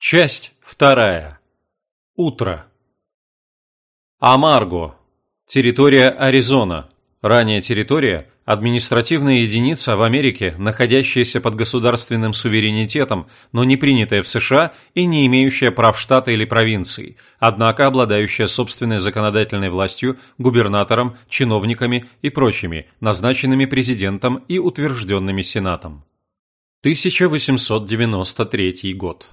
Часть вторая. Утро. Амарго. Территория Аризона. Ранее территория – административная единица в Америке, находящаяся под государственным суверенитетом, но не принятая в США и не имеющая прав штата или провинции, однако обладающая собственной законодательной властью, губернатором, чиновниками и прочими, назначенными президентом и утвержденными Сенатом. 1893 год.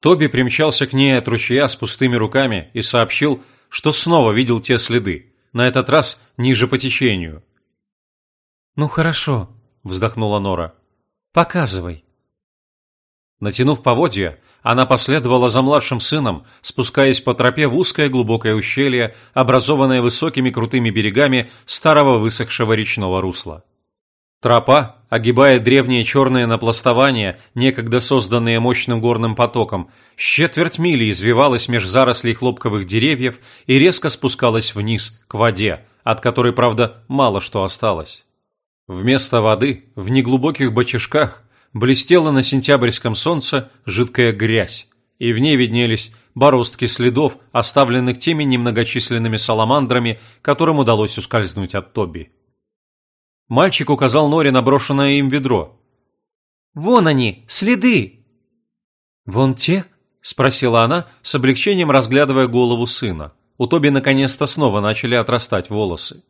Тоби примчался к ней от ручья с пустыми руками и сообщил, что снова видел те следы, на этот раз ниже по течению. «Ну хорошо», – вздохнула Нора. «Показывай». Натянув поводья, она последовала за младшим сыном, спускаясь по тропе в узкое глубокое ущелье, образованное высокими крутыми берегами старого высохшего речного русла. Тропа, огибая древние черные напластования, некогда созданные мощным горным потоком, четверть мили извивалась меж зарослей хлопковых деревьев и резко спускалась вниз, к воде, от которой, правда, мало что осталось. Вместо воды, в неглубоких бочишках, блестела на сентябрьском солнце жидкая грязь, и в ней виднелись бороздки следов, оставленных теми немногочисленными саламандрами, которым удалось ускользнуть от Тоби. Мальчик указал Норе на брошенное им ведро. «Вон они, следы!» «Вон те?» – спросила она, с облегчением разглядывая голову сына. У Тоби наконец-то снова начали отрастать волосы.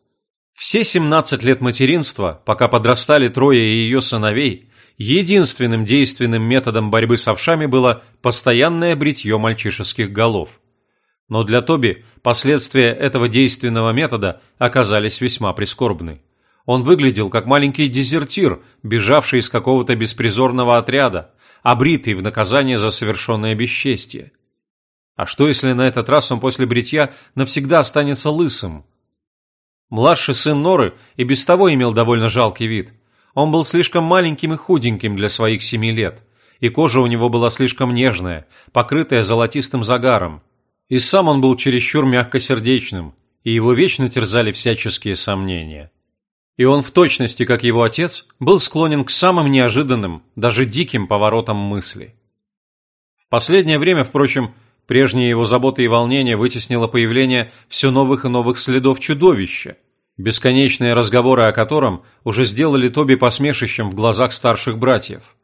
Все 17 лет материнства, пока подрастали трое ее сыновей, единственным действенным методом борьбы с овшами было постоянное бритье мальчишеских голов. Но для Тоби последствия этого действенного метода оказались весьма прискорбны. Он выглядел как маленький дезертир, бежавший из какого-то беспризорного отряда, обритый в наказание за совершенное бесчестие. А что, если на этот раз он после бритья навсегда останется лысым? Младший сын Норы и без того имел довольно жалкий вид. Он был слишком маленьким и худеньким для своих семи лет, и кожа у него была слишком нежная, покрытая золотистым загаром. И сам он был чересчур мягкосердечным, и его вечно терзали всяческие сомнения и он в точности, как его отец, был склонен к самым неожиданным, даже диким поворотам мысли. В последнее время, впрочем, прежние его заботы и волнения вытеснило появление все новых и новых следов чудовища, бесконечные разговоры о котором уже сделали Тоби посмешищем в глазах старших братьев.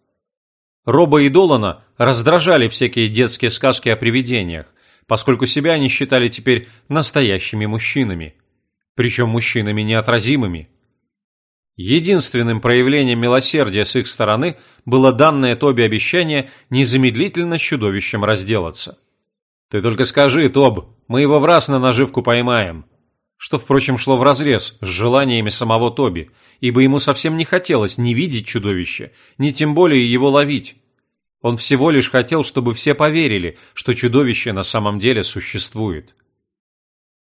Роба и Долана раздражали всякие детские сказки о привидениях, поскольку себя они считали теперь настоящими мужчинами, причем мужчинами неотразимыми – Единственным проявлением милосердия с их стороны было данное Тоби обещание незамедлительно с чудовищем разделаться. «Ты только скажи, Тоб, мы его в раз на наживку поймаем», что, впрочем, шло вразрез с желаниями самого Тоби, ибо ему совсем не хотелось ни видеть чудовище, ни тем более его ловить. Он всего лишь хотел, чтобы все поверили, что чудовище на самом деле существует.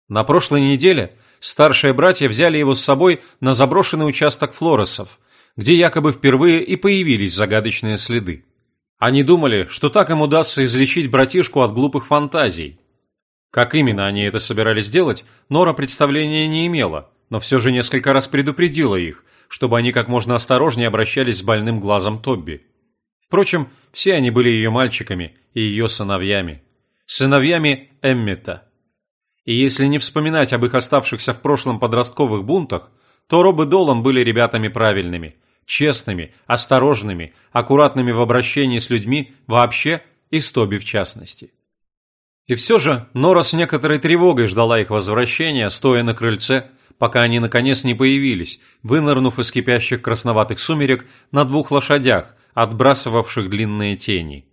На прошлой неделе старшие братья взяли его с собой на заброшенный участок флоресов, где якобы впервые и появились загадочные следы. Они думали, что так им удастся излечить братишку от глупых фантазий. Как именно они это собирались делать, Нора представления не имела, но все же несколько раз предупредила их, чтобы они как можно осторожнее обращались с больным глазом Тобби. Впрочем, все они были ее мальчиками и ее сыновьями. Сыновьями Эммета – и если не вспоминать об их оставшихся в прошлом подростковых бунтах, то Роб и Долан были ребятами правильными, честными, осторожными, аккуратными в обращении с людьми вообще и с Тоби в частности. И все же Нора с некоторой тревогой ждала их возвращения, стоя на крыльце, пока они наконец не появились, вынырнув из кипящих красноватых сумерек на двух лошадях, отбрасывавших длинные тени.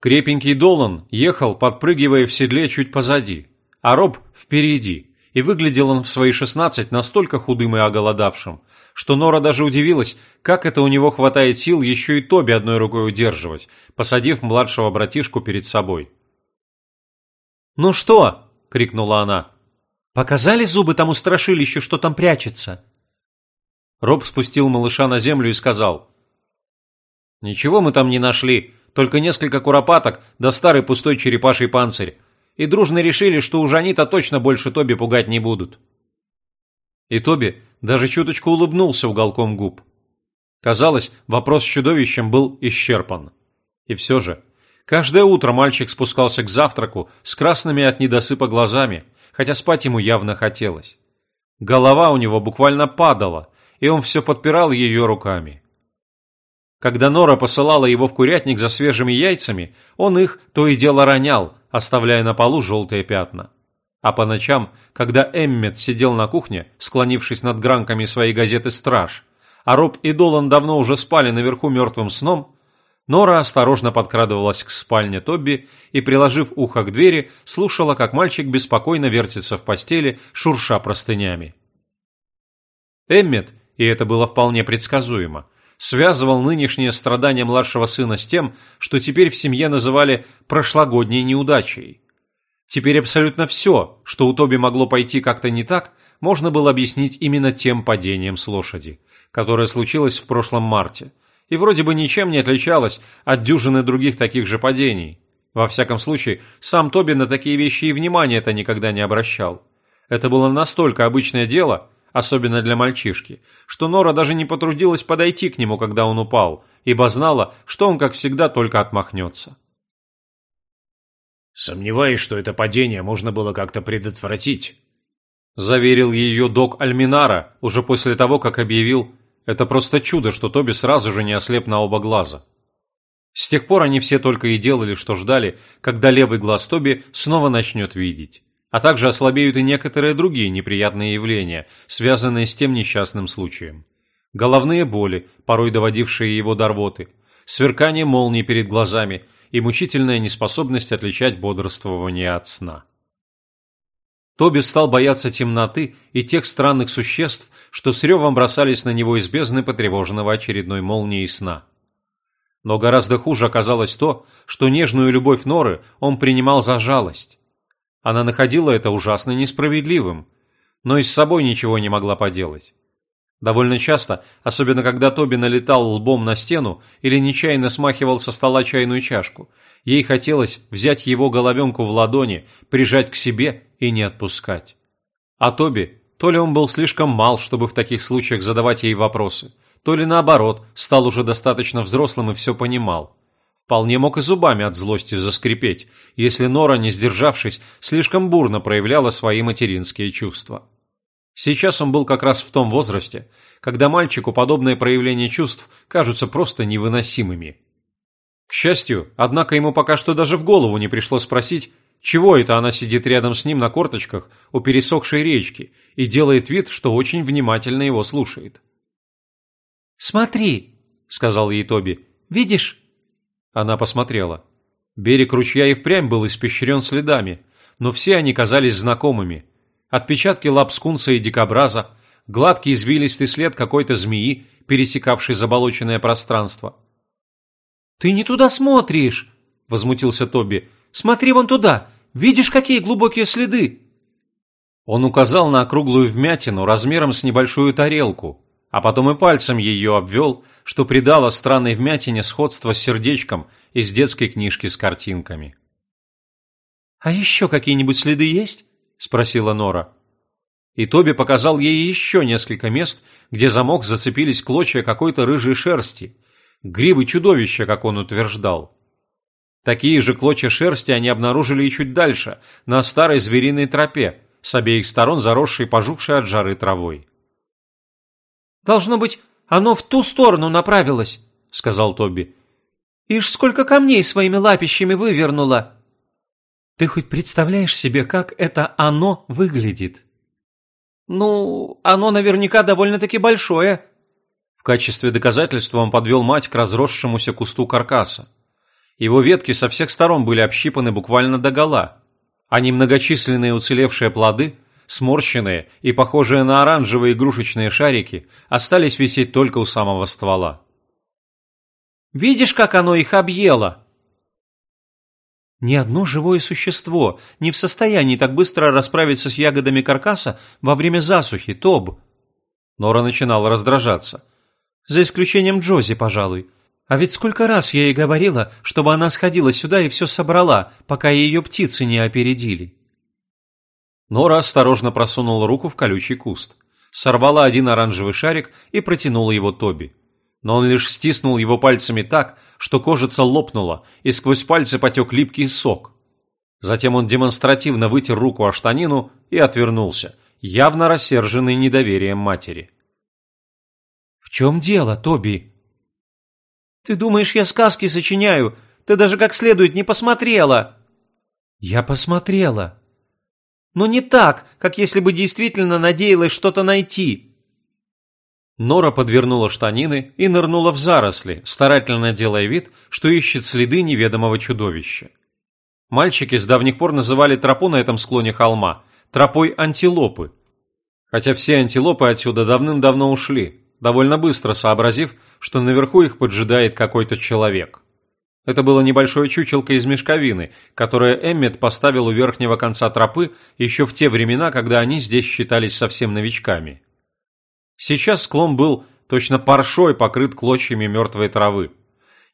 Крепенький Долан ехал, подпрыгивая в седле чуть позади, а Роб впереди, и выглядел он в свои шестнадцать настолько худым и оголодавшим, что Нора даже удивилась, как это у него хватает сил еще и Тоби одной рукой удерживать, посадив младшего братишку перед собой. «Ну что?» – крикнула она. «Показали зубы тому страшилищу, что там прячется?» Роб спустил малыша на землю и сказал. «Ничего мы там не нашли, только несколько куропаток да старый пустой черепаший панцирь и дружно решили, что уж они-то точно больше Тоби пугать не будут. И Тоби даже чуточку улыбнулся уголком губ. Казалось, вопрос с чудовищем был исчерпан. И все же, каждое утро мальчик спускался к завтраку с красными от недосыпа глазами, хотя спать ему явно хотелось. Голова у него буквально падала, и он все подпирал ее руками. Когда Нора посылала его в курятник за свежими яйцами, он их то и дело ронял, оставляя на полу желтые пятна. А по ночам, когда Эммет сидел на кухне, склонившись над гранками своей газеты «Страж», а Роб и Долан давно уже спали наверху мертвым сном, Нора осторожно подкрадывалась к спальне Тобби и, приложив ухо к двери, слушала, как мальчик беспокойно вертится в постели, шурша простынями. Эммет, и это было вполне предсказуемо, связывал нынешнее страдание младшего сына с тем, что теперь в семье называли «прошлогодней неудачей». Теперь абсолютно все, что у Тоби могло пойти как-то не так, можно было объяснить именно тем падением с лошади – которое случилось в прошлом марте, и вроде бы ничем не отличалось от дюжины других таких же падений. Во всяком случае, сам Тоби на такие вещи и внимания-то никогда не обращал. Это было настолько обычное дело, особенно для мальчишки, что Нора даже не потрудилась подойти к нему, когда он упал, ибо знала, что он, как всегда, только отмахнется. «Сомневаюсь, что это падение можно было как-то предотвратить», заверил ее док Альминара уже после того, как объявил, это просто чудо, что Тоби сразу же не ослеп на оба глаза. С тех пор они все только и делали, что ждали, когда левый глаз Тоби снова начнет видеть. А также ослабеют и некоторые другие неприятные явления, связанные с тем несчастным случаем. Головные боли, порой доводившие его до рвоты, сверкание молний перед глазами и мучительная неспособность отличать бодрствование от сна. Тоби стал бояться темноты и тех странных существ, что с ревом бросались на него из бездны потревоженного очередной молнией сна. Но гораздо хуже оказалось то, что нежную любовь Норы он принимал за жалость. Она находила это ужасно несправедливым, но и с собой ничего не могла поделать. Довольно часто, особенно когда Тоби налетал лбом на стену или нечаянно смахивал со стола чайную чашку, ей хотелось взять его головенку в ладони, прижать к себе и не отпускать. А Тоби, то ли он был слишком мал, чтобы в таких случаях задавать ей вопросы, то ли наоборот, стал уже достаточно взрослым и все понимал. Вполне мог и зубами от злости заскрипеть, если Нора, не сдержавшись, слишком бурно проявляла свои материнские чувства. Сейчас он был как раз в том возрасте, когда мальчику подобные проявления чувств кажутся просто невыносимыми. К счастью, однако ему пока что даже в голову не пришло спросить, чего это она сидит рядом с ним на корточках у пересохшей речки и делает вид, что очень внимательно его слушает. «Смотри», — сказал ей Тоби, — «видишь?» Она посмотрела. Берег ручья и впрямь был испещрен следами, но все они казались знакомыми — отпечатки лап скунса и дикобраза, гладкий извилистый след какой-то змеи, пересекавшей заболоченное пространство. «Ты не туда смотришь!» – возмутился Тоби. «Смотри вон туда! Видишь, какие глубокие следы!» Он указал на округлую вмятину размером с небольшую тарелку, а потом и пальцем ее обвел, что придало странной вмятине сходство с сердечком из детской книжки с картинками. «А еще какие-нибудь следы есть?» – спросила Нора. И Тоби показал ей еще несколько мест, где замок зацепились клочья какой-то рыжей шерсти, гривы чудовища, как он утверждал. Такие же клочья шерсти они обнаружили и чуть дальше, на старой звериной тропе, с обеих сторон заросшей пожухшей от жары травой. «Должно быть, оно в ту сторону направилось», — сказал Тоби. «Ишь, сколько камней своими лапищами вывернуло!» Ты хоть представляешь себе, как это оно выглядит? Ну, оно наверняка довольно-таки большое. В качестве доказательства он подвел мать к разросшемуся кусту каркаса. Его ветки со всех сторон были общипаны буквально догола, а немногочисленные уцелевшие плоды, сморщенные и похожие на оранжевые игрушечные шарики, остались висеть только у самого ствола. «Видишь, как оно их объело?» Ни одно живое существо не в состоянии так быстро расправиться с ягодами каркаса во время засухи, Тоб. Нора начинала раздражаться. За исключением Джози, пожалуй. А ведь сколько раз я ей говорила, чтобы она сходила сюда и все собрала, пока ее птицы не опередили. Нора осторожно просунула руку в колючий куст, сорвала один оранжевый шарик и протянула его Тоби. но он лишь стиснул его пальцами так, что кожица лопнула, и сквозь пальцы потек липкий сок. Затем он демонстративно вытер руку о штанину и отвернулся, явно рассерженный недоверием матери. «В чем дело, Тоби?» «Ты думаешь, я сказки сочиняю? Ты даже как следует не посмотрела!» «Я посмотрела!» «Но не так, как если бы действительно надеялась что-то найти!» Нора подвернула штанины и нырнула в заросли, старательно делая вид, что ищет следы неведомого чудовища. Мальчики с давних пор называли тропу на этом склоне холма тропой антилопы. Хотя все антилопы отсюда давным-давно ушли, довольно быстро сообразив, что наверху их поджидает какой-то человек. Это было небольшое чучелко из мешковины, которое Эммет поставил у верхнего конца тропы еще в те времена, когда они здесь считались совсем новичками. Сейчас склон был точно паршой покрыт клочьями мертвой травы.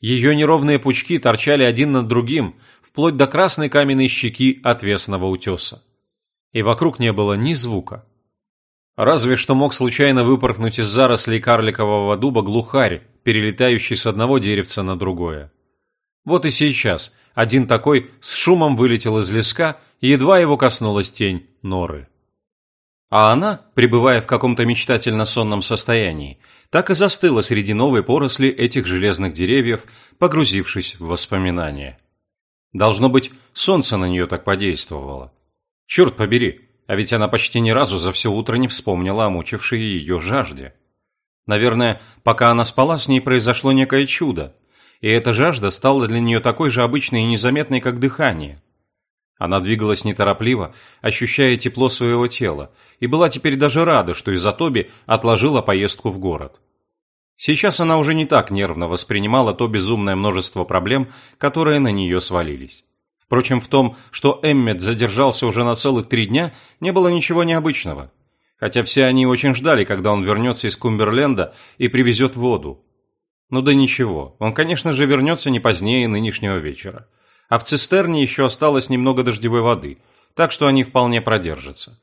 Ее неровные пучки торчали один над другим, вплоть до красной каменной щеки отвесного утеса. И вокруг не было ни звука. Разве что мог случайно выпорхнуть из зарослей карликового дуба глухарь, перелетающий с одного деревца на другое. Вот и сейчас один такой с шумом вылетел из леска, и едва его коснулась тень норы. А она, пребывая в каком-то мечтательно-сонном состоянии, так и застыла среди новой поросли этих железных деревьев, погрузившись в воспоминания. Должно быть, солнце на нее так подействовало. Черт побери, а ведь она почти ни разу за все утро не вспомнила о мучившей ее жажде. Наверное, пока она спала, с ней произошло некое чудо, и эта жажда стала для нее такой же обычной и незаметной, как дыхание. Она двигалась неторопливо, ощущая тепло своего тела, и была теперь даже рада, что из-за Тоби отложила поездку в город. Сейчас она уже не так нервно воспринимала то безумное множество проблем, которые на нее свалились. Впрочем, в том, что Эммет задержался уже на целых три дня, не было ничего необычного. Хотя все они очень ждали, когда он вернется из Кумберленда и привезет воду. Ну да ничего, он, конечно же, вернется не позднее нынешнего вечера. А в цистерне еще осталось немного дождевой воды, так что они вполне продержатся.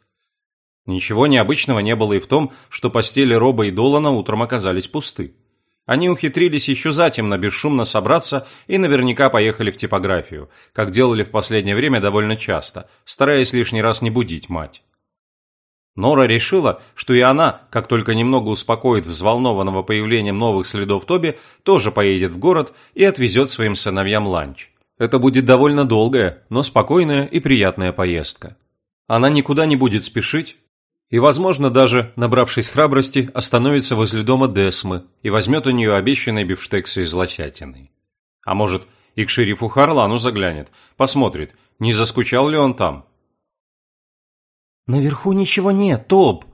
Ничего необычного не было и в том, что постели Роба и Долана утром оказались пусты. Они ухитрились еще затемно бесшумно собраться и наверняка поехали в типографию, как делали в последнее время довольно часто, стараясь лишний раз не будить мать. Нора решила, что и она, как только немного успокоит взволнованного появлением новых следов Тоби, тоже поедет в город и отвезет своим сыновьям ланч. Это будет довольно долгая, но спокойная и приятная поездка. Она никуда не будет спешить, и, возможно, даже, набравшись храбрости, остановится возле дома Десмы и возьмет у нее обещанные бифштексы из лосятины. А может, и к шерифу Харлану заглянет, посмотрит, не заскучал ли он там. «Наверху ничего нет, Тоб!»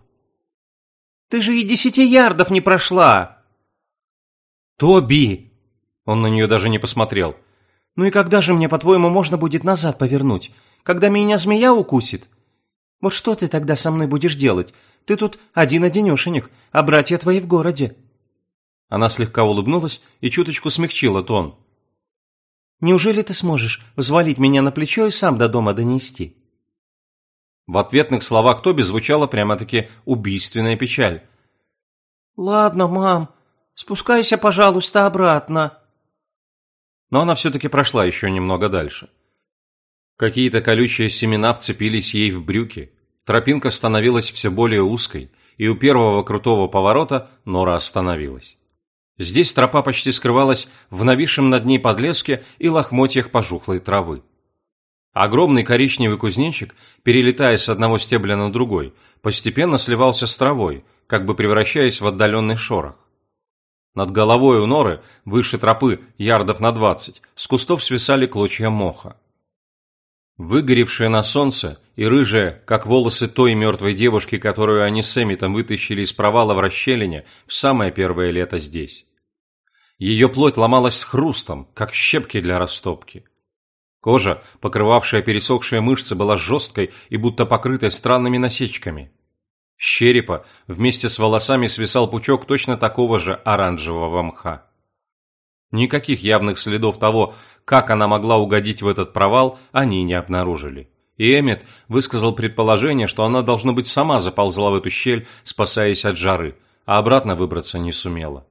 «Ты же и десяти ярдов не прошла!» «Тоби!» Он на нее даже не посмотрел. «Ну и когда же мне, по-твоему, можно будет назад повернуть? Когда меня змея укусит?» Вот что ты тогда со мной будешь делать? Ты тут один-одинешенек, а братья твои в городе». Она слегка улыбнулась и чуточку смягчила тон. «Неужели ты сможешь взвалить меня на плечо и сам до дома донести?» В ответных словах Тоби звучала прямо-таки убийственная печаль. «Ладно, мам, спускайся, пожалуйста, обратно». Но она все-таки прошла еще немного дальше. Какие-то колючие семена вцепились ей в брюки. Тропинка становилась все более узкой, и у первого крутого поворота Нора остановилась. Здесь тропа почти скрывалась в нависшем над ней подлеске и лохмотьях пожухлой травы. Огромный коричневый кузнечик, перелетая с одного стебля на другой, постепенно сливался с травой, как бы превращаясь в отдаленный шорох. Над головой у норы, выше тропы, ярдов на двадцать, с кустов свисали клочья моха. Выгоревшая на солнце и рыжая, как волосы той мертвой девушки, которую они с Эмитом вытащили из провала в расщелине в самое первое лето здесь. Ее плоть ломалась с хрустом, как щепки для растопки. Кожа, покрывавшая пересохшие мышцы, была жесткой и будто покрытой странными насечками. С черепа вместе с волосами свисал пучок точно такого же оранжевого мха. Никаких явных следов того, как она могла угодить в этот провал, они не обнаружили. И Эммет высказал предположение, что она, должно быть, сама заползла в эту щель, спасаясь от жары, а обратно выбраться не сумела.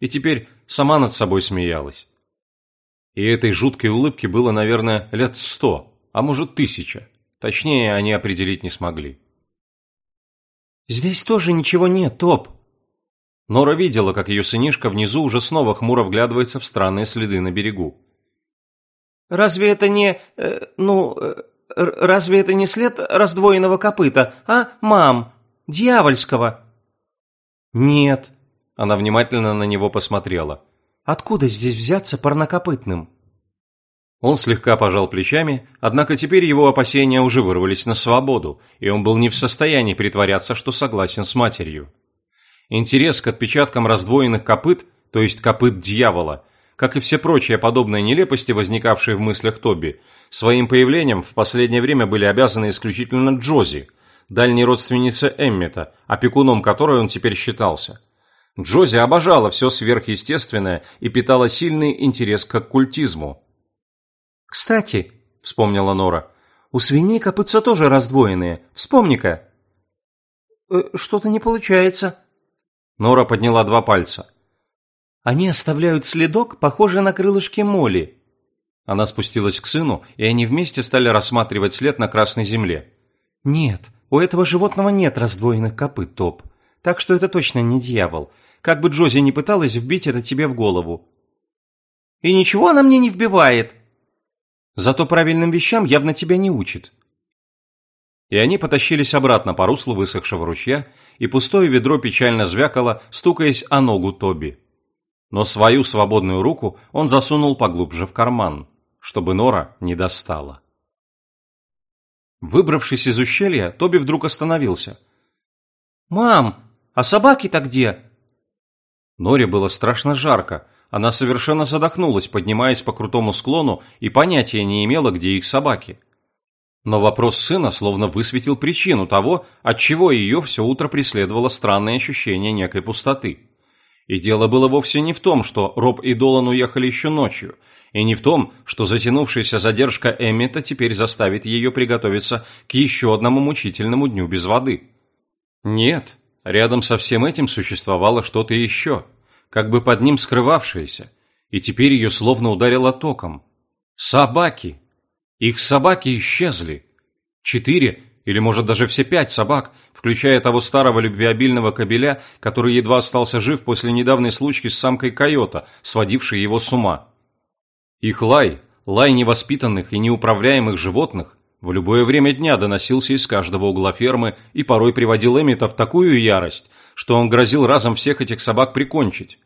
И теперь сама над собой смеялась. И этой жуткой улыбке было, наверное, лет сто, а может тысяча. Точнее, они определить не смогли. «Здесь тоже ничего нет, Топ!» Нора видела, как ее сынишка внизу уже снова хмуро вглядывается в странные следы на берегу. «Разве это не... Э, ну... Э, разве это не след раздвоенного копыта, а, мам? Дьявольского?» «Нет», – она внимательно на него посмотрела. «Откуда здесь взяться парнокопытным?» Он слегка пожал плечами, однако теперь его опасения уже вырвались на свободу, и он был не в состоянии притворяться, что согласен с матерью. Интерес к отпечаткам раздвоенных копыт, то есть копыт дьявола, как и все прочие подобные нелепости, возникавшие в мыслях Тоби, своим появлением в последнее время были обязаны исключительно Джози, дальней родственнице Эммета, опекуном которой он теперь считался. Джози обожала все сверхъестественное и питала сильный интерес к оккультизму. «Кстати», — вспомнила Нора, — «у свиней копытца тоже раздвоенные. Вспомни-ка». «Э, «Что-то не получается». Нора подняла два пальца. «Они оставляют следок, похожий на крылышки моли». Она спустилась к сыну, и они вместе стали рассматривать след на красной земле. «Нет, у этого животного нет раздвоенных копыт, Топ. Так что это точно не дьявол. Как бы Джози не пыталась вбить это тебе в голову». «И ничего она мне не вбивает», Зато правильным вещам явно тебя не учит. И они потащились обратно по руслу высохшего ручья, и пустое ведро печально звякало, стукаясь о ногу Тоби. Но свою свободную руку он засунул поглубже в карман, чтобы Нора не достала. Выбравшись из ущелья, Тоби вдруг остановился. «Мам, а собаки-то где?» Норе было страшно жарко, она совершенно задохнулась, поднимаясь по крутому склону, и понятия не имела, где их собаки. Но вопрос сына словно высветил причину того, отчего ее все утро преследовало странное ощущение некой пустоты. И дело было вовсе не в том, что Роб и Долан уехали еще ночью, и не в том, что затянувшаяся задержка Эммета теперь заставит ее приготовиться к еще одному мучительному дню без воды. Нет, рядом со всем этим существовало что-то еще – как бы под ним скрывавшаяся, и теперь ее словно ударило током. Собаки! Их собаки исчезли. Четыре или, может, даже все пять собак, включая того старого любвеобильного кобеля, который едва остался жив после недавней случки с самкой койота, сводившей его с ума. Их лай, лай невоспитанных и неуправляемых животных, в любое время дня доносился из каждого угла фермы и порой приводил Эмита в такую ярость, что он грозил разом всех этих собак прикончить.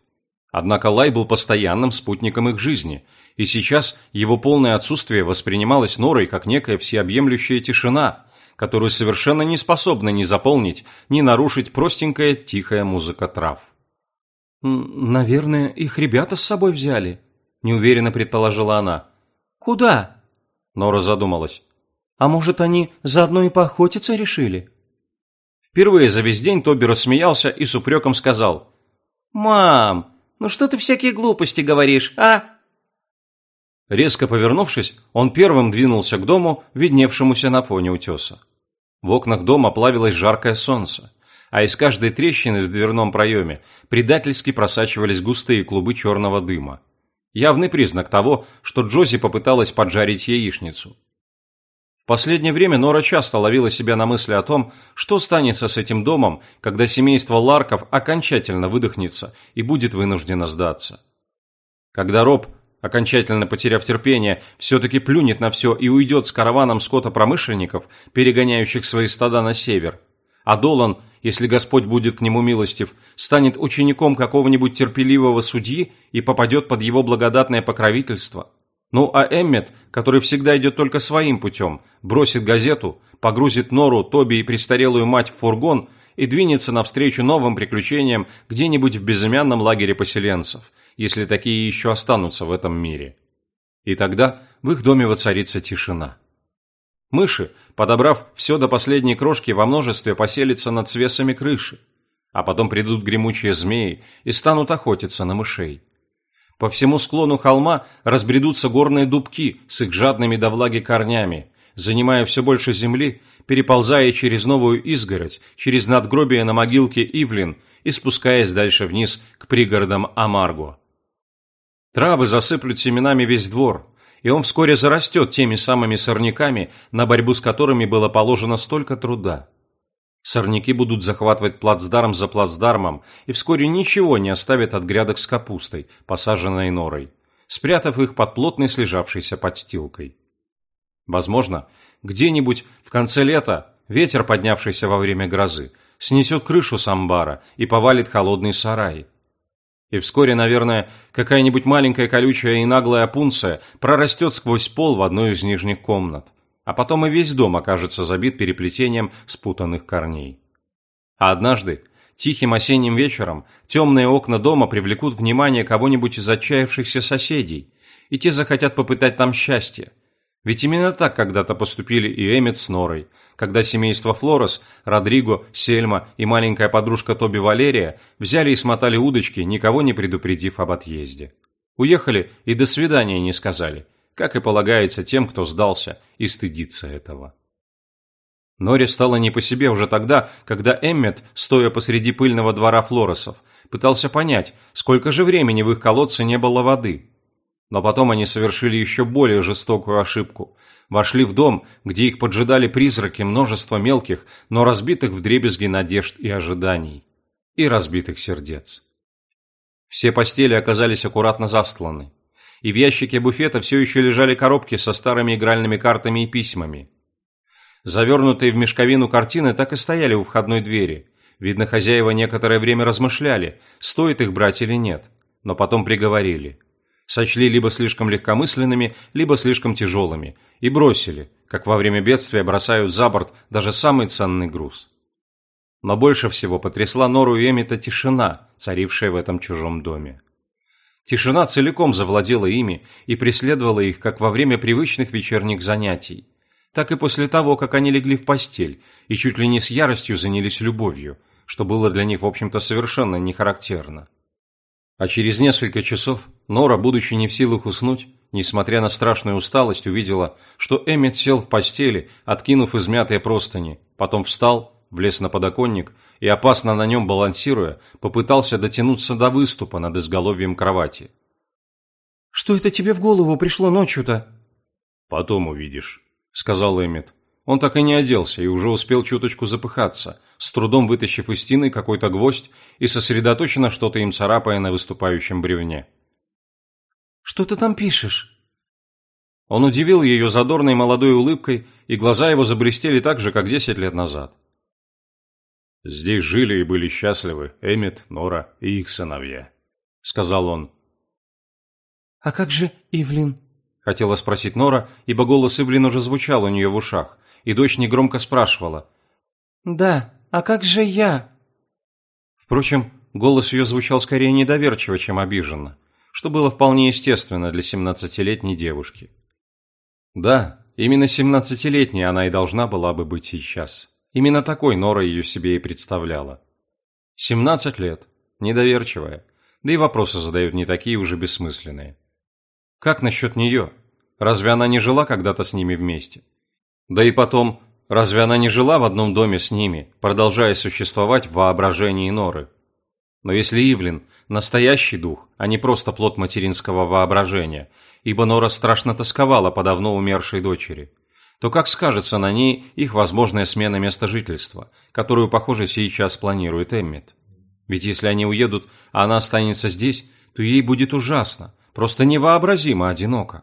Однако Лай был постоянным спутником их жизни, и сейчас его полное отсутствие воспринималось Норой как некая всеобъемлющая тишина, которую совершенно не способна ни заполнить, ни нарушить простенькая тихая музыка трав. «Наверное, их ребята с собой взяли», – неуверенно предположила она. «Куда?» Нора задумалась. «А может, они заодно и поохотиться решили?» Впервые за весь день Тоби рассмеялся и с упреком сказал. «Мам, ну что ты всякие глупости говоришь, а?» Резко повернувшись, он первым двинулся к дому, видневшемуся на фоне утеса. В окнах дома плавилось жаркое солнце, а из каждой трещины в дверном проеме предательски просачивались густые клубы черного дыма. Явный признак того, что Джози попыталась поджарить яичницу. В последнее время Нора часто ловила себя на мысли о том, что станется с этим домом, когда семейство Ларков окончательно выдохнется и будет вынуждено сдаться. Когда Роб, окончательно потеряв терпение, все-таки плюнет на все и уйдет с караваном скотопромышленников, перегоняющих свои стада на север, а Долан, если Господь будет к нему милостив, станет учеником какого-нибудь терпеливого судьи и попадет под его благодатное покровительство – ну а Эммет, который всегда идет только своим путем, бросит газету, погрузит Нору, Тоби и престарелую мать в фургон и двинется навстречу новым приключениям где-нибудь в безымянном лагере поселенцев, если такие еще останутся в этом мире. И тогда в их доме воцарится тишина. Мыши, подобрав все до последней крошки, во множестве поселятся над свесами крыши, а потом придут гремучие змеи и станут охотиться на мышей. По всему склону холма разбредутся горные дубки с их жадными до влаги корнями, занимая все больше земли, переползая через новую изгородь, через надгробие на могилке Ивлин и спускаясь дальше вниз к пригородам Амарго. Травы засыплют семенами весь двор, и он вскоре зарастет теми самыми сорняками, на борьбу с которыми было положено столько труда. Сорняки будут захватывать плацдарм за плацдармом, и вскоре ничего не оставят от грядок с капустой, посаженной норой, спрятав их под плотной слежавшейся подстилкой. Возможно, где-нибудь в конце лета ветер, поднявшийся во время грозы, снесет крышу с амбара и повалит холодный сарай. И вскоре, наверное, какая-нибудь маленькая колючая и наглая пунция прорастет сквозь пол в одной из нижних комнат, а потом и весь дом окажется забит переплетением спутанных корней. А однажды, тихим осенним вечером, темные окна дома привлекут внимание кого-нибудь из отчаявшихся соседей, и те захотят попытать там счастье, ведь именно так когда-то поступили и Эммет с Норой, когда семейство Флорес, Родриго, Сельма и маленькая подружка Тоби Валерия взяли и смотали удочки, никого не предупредив об отъезде. Уехали и до свидания не сказали, как и полагается тем, кто сдался и стыдится этого. Норе стало не по себе уже тогда, когда Эммет, стоя посреди пыльного двора Флоресов, пытался понять, сколько же времени в их колодце не было воды – но потом они совершили еще более жестокую ошибку. Вошли в дом, где их поджидали призраки множества мелких, но разбитых вдребезги надежд и ожиданий. И разбитых сердец. Все постели оказались аккуратно застланы. И в ящике буфета все еще лежали коробки со старыми игральными картами и письмами. Завернутые в мешковину картины так и стояли у входной двери. Видно, хозяева некоторое время размышляли, стоит их брать или нет, но потом приговорили – сочли либо слишком легкомысленными, либо слишком тяжелыми, и бросили, как во время бедствия бросают за борт даже самый ценный груз. Но больше всего потрясла Нору Эмита тишина, царившая в этом чужом доме. Тишина целиком завладела ими и преследовала их как во время привычных вечерних занятий, так и после того, как они легли в постель и чуть ли не с яростью занялись любовью, что было для них, в общем-то, совершенно не характерно. А через несколько часов Нора, будучи не в силах уснуть, несмотря на страшную усталость, увидела, что Эммет сел в постели, откинув измятые простыни, потом встал, влез на подоконник и, опасно на нем балансируя, попытался дотянуться до выступа над изголовьем кровати. «Что это тебе в голову пришло ночью-то?» «Потом увидишь», — сказал Эммет. Он так и не оделся и уже успел чуточку запыхаться, с трудом вытащив из стены какой-то гвоздь и сосредоточенно что-то им царапая на выступающем бревне. «Что ты там пишешь?» Он удивил ее задорной молодой улыбкой, и глаза его заблестели так же, как десять лет назад. «Здесь жили и были счастливы Эммет, Нора и их сыновья», — сказал он. «А как же Ивлин?» — хотела спросить Нора, ибо голос Ивлин уже звучал у нее в ушах, и дочь негромко спрашивала. «Да, а как же я?» Впрочем, голос ее звучал скорее недоверчиво, чем обиженно, что было вполне естественно для семнадцатилетней девушки. Да, именно семнадцатилетней она и должна была бы быть сейчас. Именно такой Нора ее себе и представляла. Семнадцать лет, недоверчивая, да и вопросы задают не такие уже бессмысленные. Как насчет нее? Разве она не жила когда-то с ними вместе? Да и потом, разве она не жила в одном доме с ними, продолжая существовать в воображении Норы? Но если Ивлин – настоящий дух, а не просто плод материнского воображения, ибо Нора страшно тосковала по давно умершей дочери, то как скажется на ней их возможная смена места жительства, которую, похоже, сейчас планирует Эммет? Ведь если они уедут, а она останется здесь, то ей будет ужасно, просто невообразимо одиноко.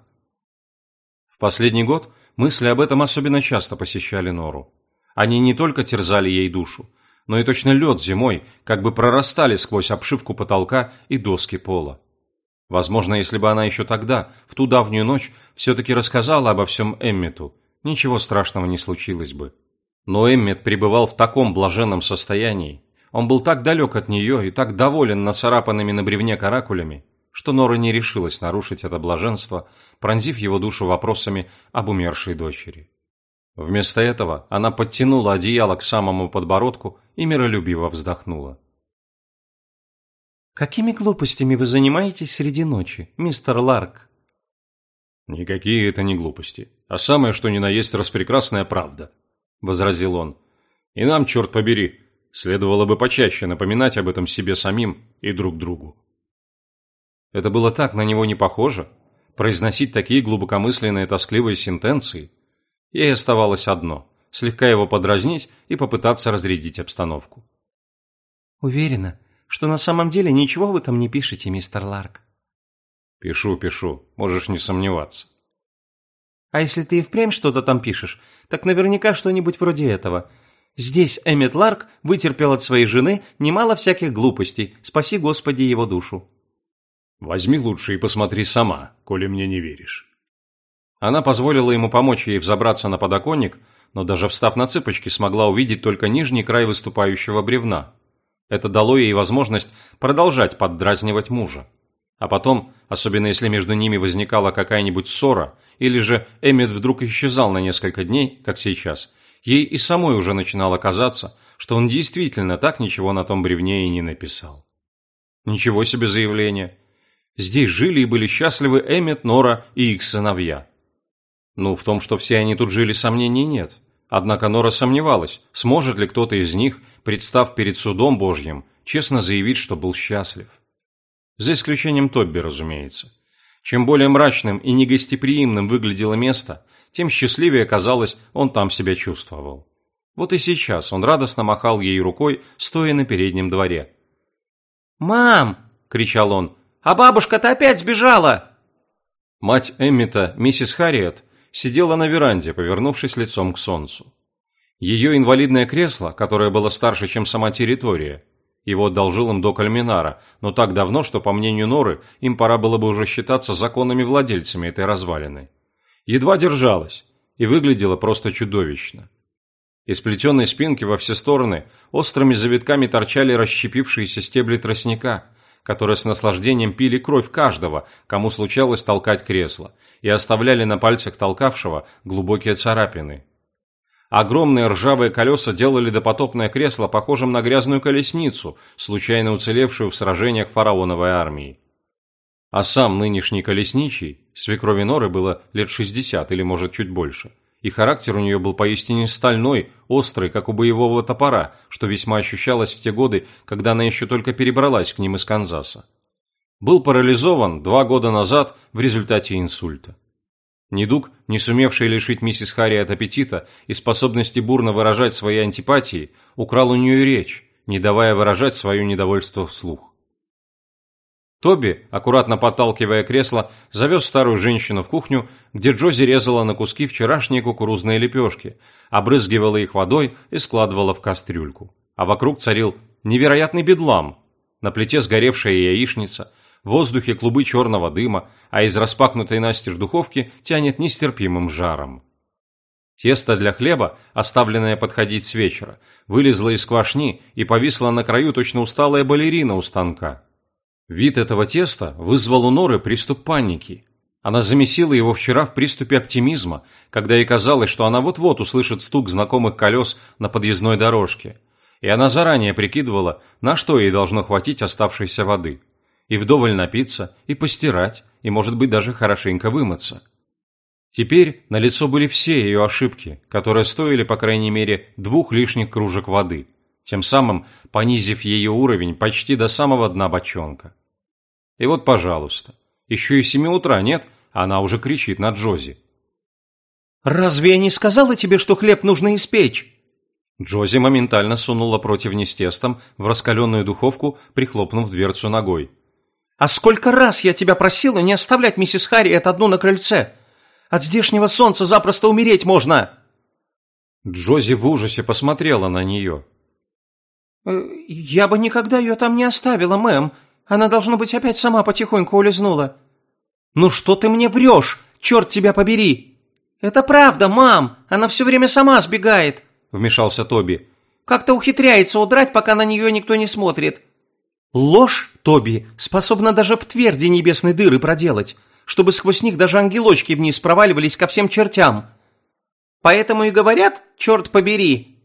В последний год Мысли об этом особенно часто посещали Нору. Они не только терзали ей душу, но и точно лед зимой как бы прорастали сквозь обшивку потолка и доски пола. Возможно, если бы она еще тогда, в ту давнюю ночь, все-таки рассказала обо всем Эммету, ничего страшного не случилось бы. Но Эммет пребывал в таком блаженном состоянии, он был так далек от нее и так доволен нацарапанными на бревне каракулями, что Нора не решилась нарушить это блаженство, пронзив его душу вопросами об умершей дочери. Вместо этого она подтянула одеяло к самому подбородку и миролюбиво вздохнула. «Какими глупостями вы занимаетесь среди ночи, мистер Ларк?» «Никакие это не глупости, а самое, что ни на есть распрекрасная правда», — возразил он. «И нам, черт побери, Следовало бы почаще напоминать об этом себе самим и друг другу. Это было так на него не похоже. Произносить такие глубокомысленные тоскливые сентенции. Ей оставалось одно – слегка его подразнить и попытаться разрядить обстановку. «Уверена, что на самом деле ничего вы там не пишете, мистер Ларк». «Пишу, пишу, можешь не сомневаться». «А если ты и впрямь что-то там пишешь, так наверняка что-нибудь вроде этого. Здесь Эммет Ларк вытерпел от своей жены немало всяких глупостей, спаси Господи его душу». «Возьми лучше и посмотри сама, коли мне не веришь». Она позволила ему помочь ей взобраться на подоконник, но даже встав на цыпочки, смогла увидеть только нижний край выступающего бревна. Это дало ей возможность продолжать поддразнивать мужа. А потом, особенно если между ними возникала какая-нибудь ссора, или же Эммет вдруг исчезал на несколько дней, как сейчас, ей и самой уже начинало казаться, что он действительно так ничего на том бревне и не написал. Ничего себе заявление. Здесь жили и были счастливы Эммет, Нора и их сыновья. Ну, в том, что все они тут жили, сомнений нет. Однако Нора сомневалась, сможет ли кто-то из них, представ перед судом Божьим, честно заявить, что был счастлив. За исключением Тобби, разумеется. Чем более мрачным и негостеприимным выглядело место, тем счастливее, казалось, он там себя чувствовал. Вот и сейчас он радостно махал ей рукой, стоя на переднем дворе. «Мам!» – кричал он. «А бабушка-то опять сбежала!» Мать Эммита, миссис Харриет, сидела на веранде, повернувшись лицом к солнцу. Ее инвалидное кресло, которое было старше, чем сама территория, его одолжил им до Кальминара, но так давно, что, по мнению Норы, им пора было бы уже считаться законными владельцами этой развалины. Едва держалась и выглядела просто чудовищно. Из плетеной спинки во все стороны острыми завитками торчали расщепившиеся стебли тростника, которые с наслаждением пили кровь каждого, кому случалось толкать кресло, и оставляли на пальцах толкавшего глубокие царапины. Огромные ржавые колеса делали допотопное кресло похожим на грязную колесницу, случайно уцелевшую в сражениях фараоновой армии. А сам нынешний колесничий, свекрови Норы было лет 60 или, может, чуть больше, и характер у нее был поистине стальной, острый, как у боевого топора, что весьма ощущалось в те годы, когда она еще только перебралась к ним из Канзаса. Был парализован два года назад в результате инсульта. Недуг, не сумевший лишить миссис Харри от аппетита и способности бурно выражать свои антипатии, украл у нее речь, не давая выражать свое недовольство вслух. Тоби, аккуратно подталкивая кресло, завез старую женщину в кухню, где Джози резала на куски вчерашние кукурузные лепешки, обрызгивала их водой и складывала в кастрюльку. А вокруг царил невероятный бедлам. На плите сгоревшая яичница, в воздухе клубы черного дыма, а из распахнутой настежь духовки тянет нестерпимым жаром. Тесто для хлеба, оставленное подходить с вечера, вылезло из квашни и повисло на краю точно усталая балерина у станка. Вид этого теста вызвал у Норы приступ паники. Она замесила его вчера в приступе оптимизма, когда ей казалось, что она вот-вот услышит стук знакомых колес на подъездной дорожке. И она заранее прикидывала, на что ей должно хватить оставшейся воды и вдоволь напиться, и постирать, и, может быть, даже хорошенько вымыться. Теперь на лицо были все ее ошибки, которые стоили, по крайней мере, двух лишних кружек воды, тем самым понизив ее уровень почти до самого дна бочонка. И вот, пожалуйста, еще и семи утра нет, она уже кричит на Джози. «Разве я не сказала тебе, что хлеб нужно испечь?» Джози моментально сунула противни с тестом в раскаленную духовку, прихлопнув дверцу ногой. А сколько раз я тебя просила не оставлять миссис Харриет одну на крыльце? От здешнего солнца запросто умереть можно!» Джози в ужасе посмотрела на нее. «Э, «Я бы никогда ее там не оставила, мэм. Она, должно быть, опять сама потихоньку улизнула». «Ну что ты мне врешь? Черт тебя побери!» «Это правда, мам! Она все время сама сбегает!» – вмешался Тоби. «Как-то ухитряется удрать, пока на нее никто не смотрит. Ложь, Тоби, способна даже в тверди небесной дыры проделать, чтобы сквозь них даже ангелочки вниз проваливались ко всем чертям. Поэтому и говорят, черт побери.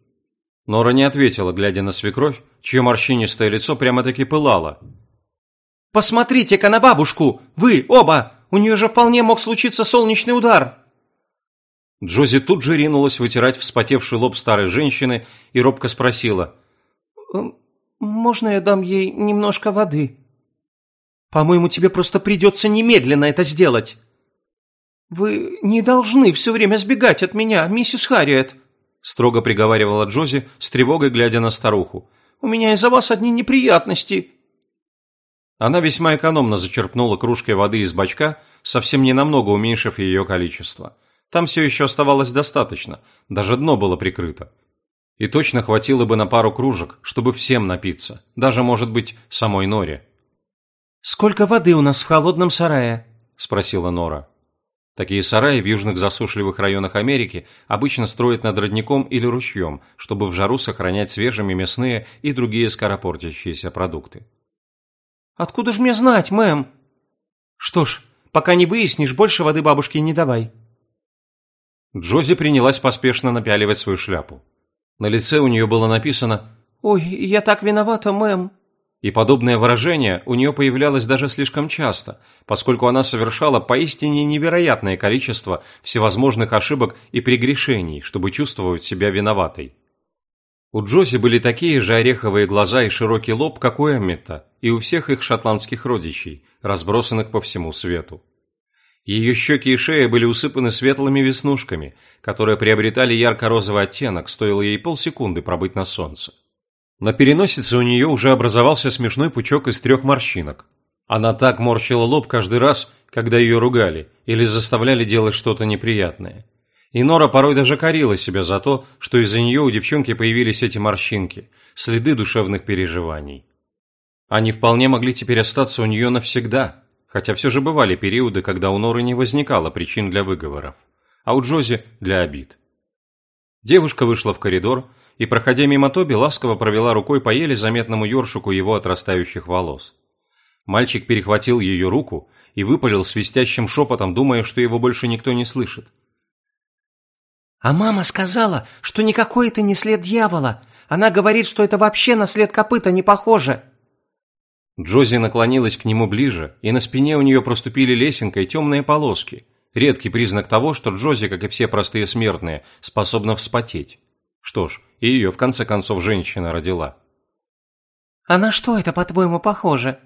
Нора не ответила, глядя на свекровь, чье морщинистое лицо прямо-таки пылало. «Посмотрите-ка на бабушку! Вы, оба! У нее же вполне мог случиться солнечный удар!» Джози тут же ринулась вытирать вспотевший лоб старой женщины и робко спросила. «Можно я дам ей немножко воды?» «По-моему, тебе просто придется немедленно это сделать!» «Вы не должны все время сбегать от меня, миссис Харриет!» строго приговаривала Джози, с тревогой глядя на старуху. «У меня из-за вас одни неприятности!» Она весьма экономно зачерпнула кружкой воды из бачка, совсем ненамного уменьшив ее количество. Там все еще оставалось достаточно, даже дно было прикрыто. И точно хватило бы на пару кружек, чтобы всем напиться, даже, может быть, самой Норе. «Сколько воды у нас в холодном сарае?» – спросила Нора. Такие сараи в южных засушливых районах Америки обычно строят над родником или ручьем, чтобы в жару сохранять свежими мясные и другие скоропортящиеся продукты. «Откуда ж мне знать, мэм?» «Что ж, пока не выяснишь, больше воды бабушке не давай». Джози принялась поспешно напяливать свою шляпу. На лице у нее было написано «Ой, я так виновата, мэм». И подобное выражение у нее появлялось даже слишком часто, поскольку она совершала поистине невероятное количество всевозможных ошибок и прегрешений, чтобы чувствовать себя виноватой. У Джози были такие же ореховые глаза и широкий лоб, как у Эммета, и у всех их шотландских родичей, разбросанных по всему свету. Ее щеки и шея были усыпаны светлыми веснушками, которые приобретали ярко-розовый оттенок, стоило ей полсекунды пробыть на солнце. На переносице у нее уже образовался смешной пучок из трех морщинок. Она так морщила лоб каждый раз, когда ее ругали или заставляли делать что-то неприятное. И Нора порой даже корила себя за то, что из-за нее у девчонки появились эти морщинки, следы душевных переживаний. Они вполне могли теперь остаться у нее навсегда – хотя все же бывали периоды, когда у Норы не возникало причин для выговоров, а у Джози – для обид. Девушка вышла в коридор и, проходя мимо Тоби, ласково провела рукой по еле заметному ёршику его отрастающих волос. Мальчик перехватил ее руку и выпалил свистящим шепотом, думая, что его больше никто не слышит. «А мама сказала, что никакой это не след дьявола. Она говорит, что это вообще на след копыта не похоже». Джози наклонилась к нему ближе, и на спине у нее проступили лесенкой темные полоски. Редкий признак того, что Джози, как и все простые смертные, способна вспотеть. Что ж, и ее, в конце концов, женщина родила. «А на что это, по-твоему, похоже?»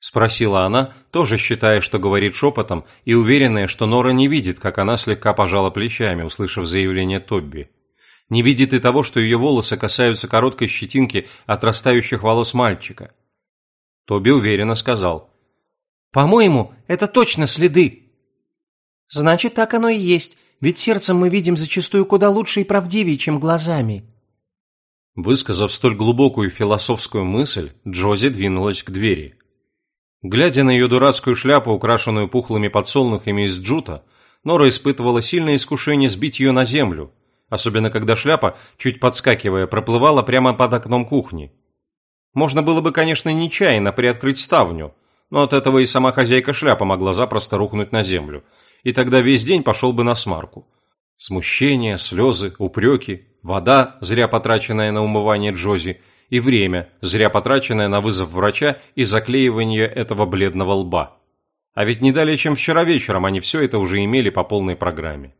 Спросила она, тоже считая, что говорит шепотом, и уверенная, что Нора не видит, как она слегка пожала плечами, услышав заявление Тобби. Не видит и того, что ее волосы касаются короткой щетинки отрастающих волос мальчика – Тоби уверенно сказал. «По-моему, это точно следы». «Значит, так оно и есть, ведь сердцем мы видим зачастую куда лучше и правдивее, чем глазами». Высказав столь глубокую философскую мысль, Джози двинулась к двери. Глядя на ее дурацкую шляпу, украшенную пухлыми подсолнухами из джута, Нора испытывала сильное искушение сбить ее на землю, особенно когда шляпа, чуть подскакивая, проплывала прямо под окном кухни. Можно было бы, конечно, нечаянно приоткрыть ставню, но от этого и сама хозяйка шляпа могла запросто рухнуть на землю, и тогда весь день пошел бы на смарку. Смущение, слезы, упреки, вода, зря потраченная на умывание Джози, и время, зря потраченное на вызов врача и заклеивание этого бледного лба. А ведь не далее, чем вчера вечером они все это уже имели по полной программе.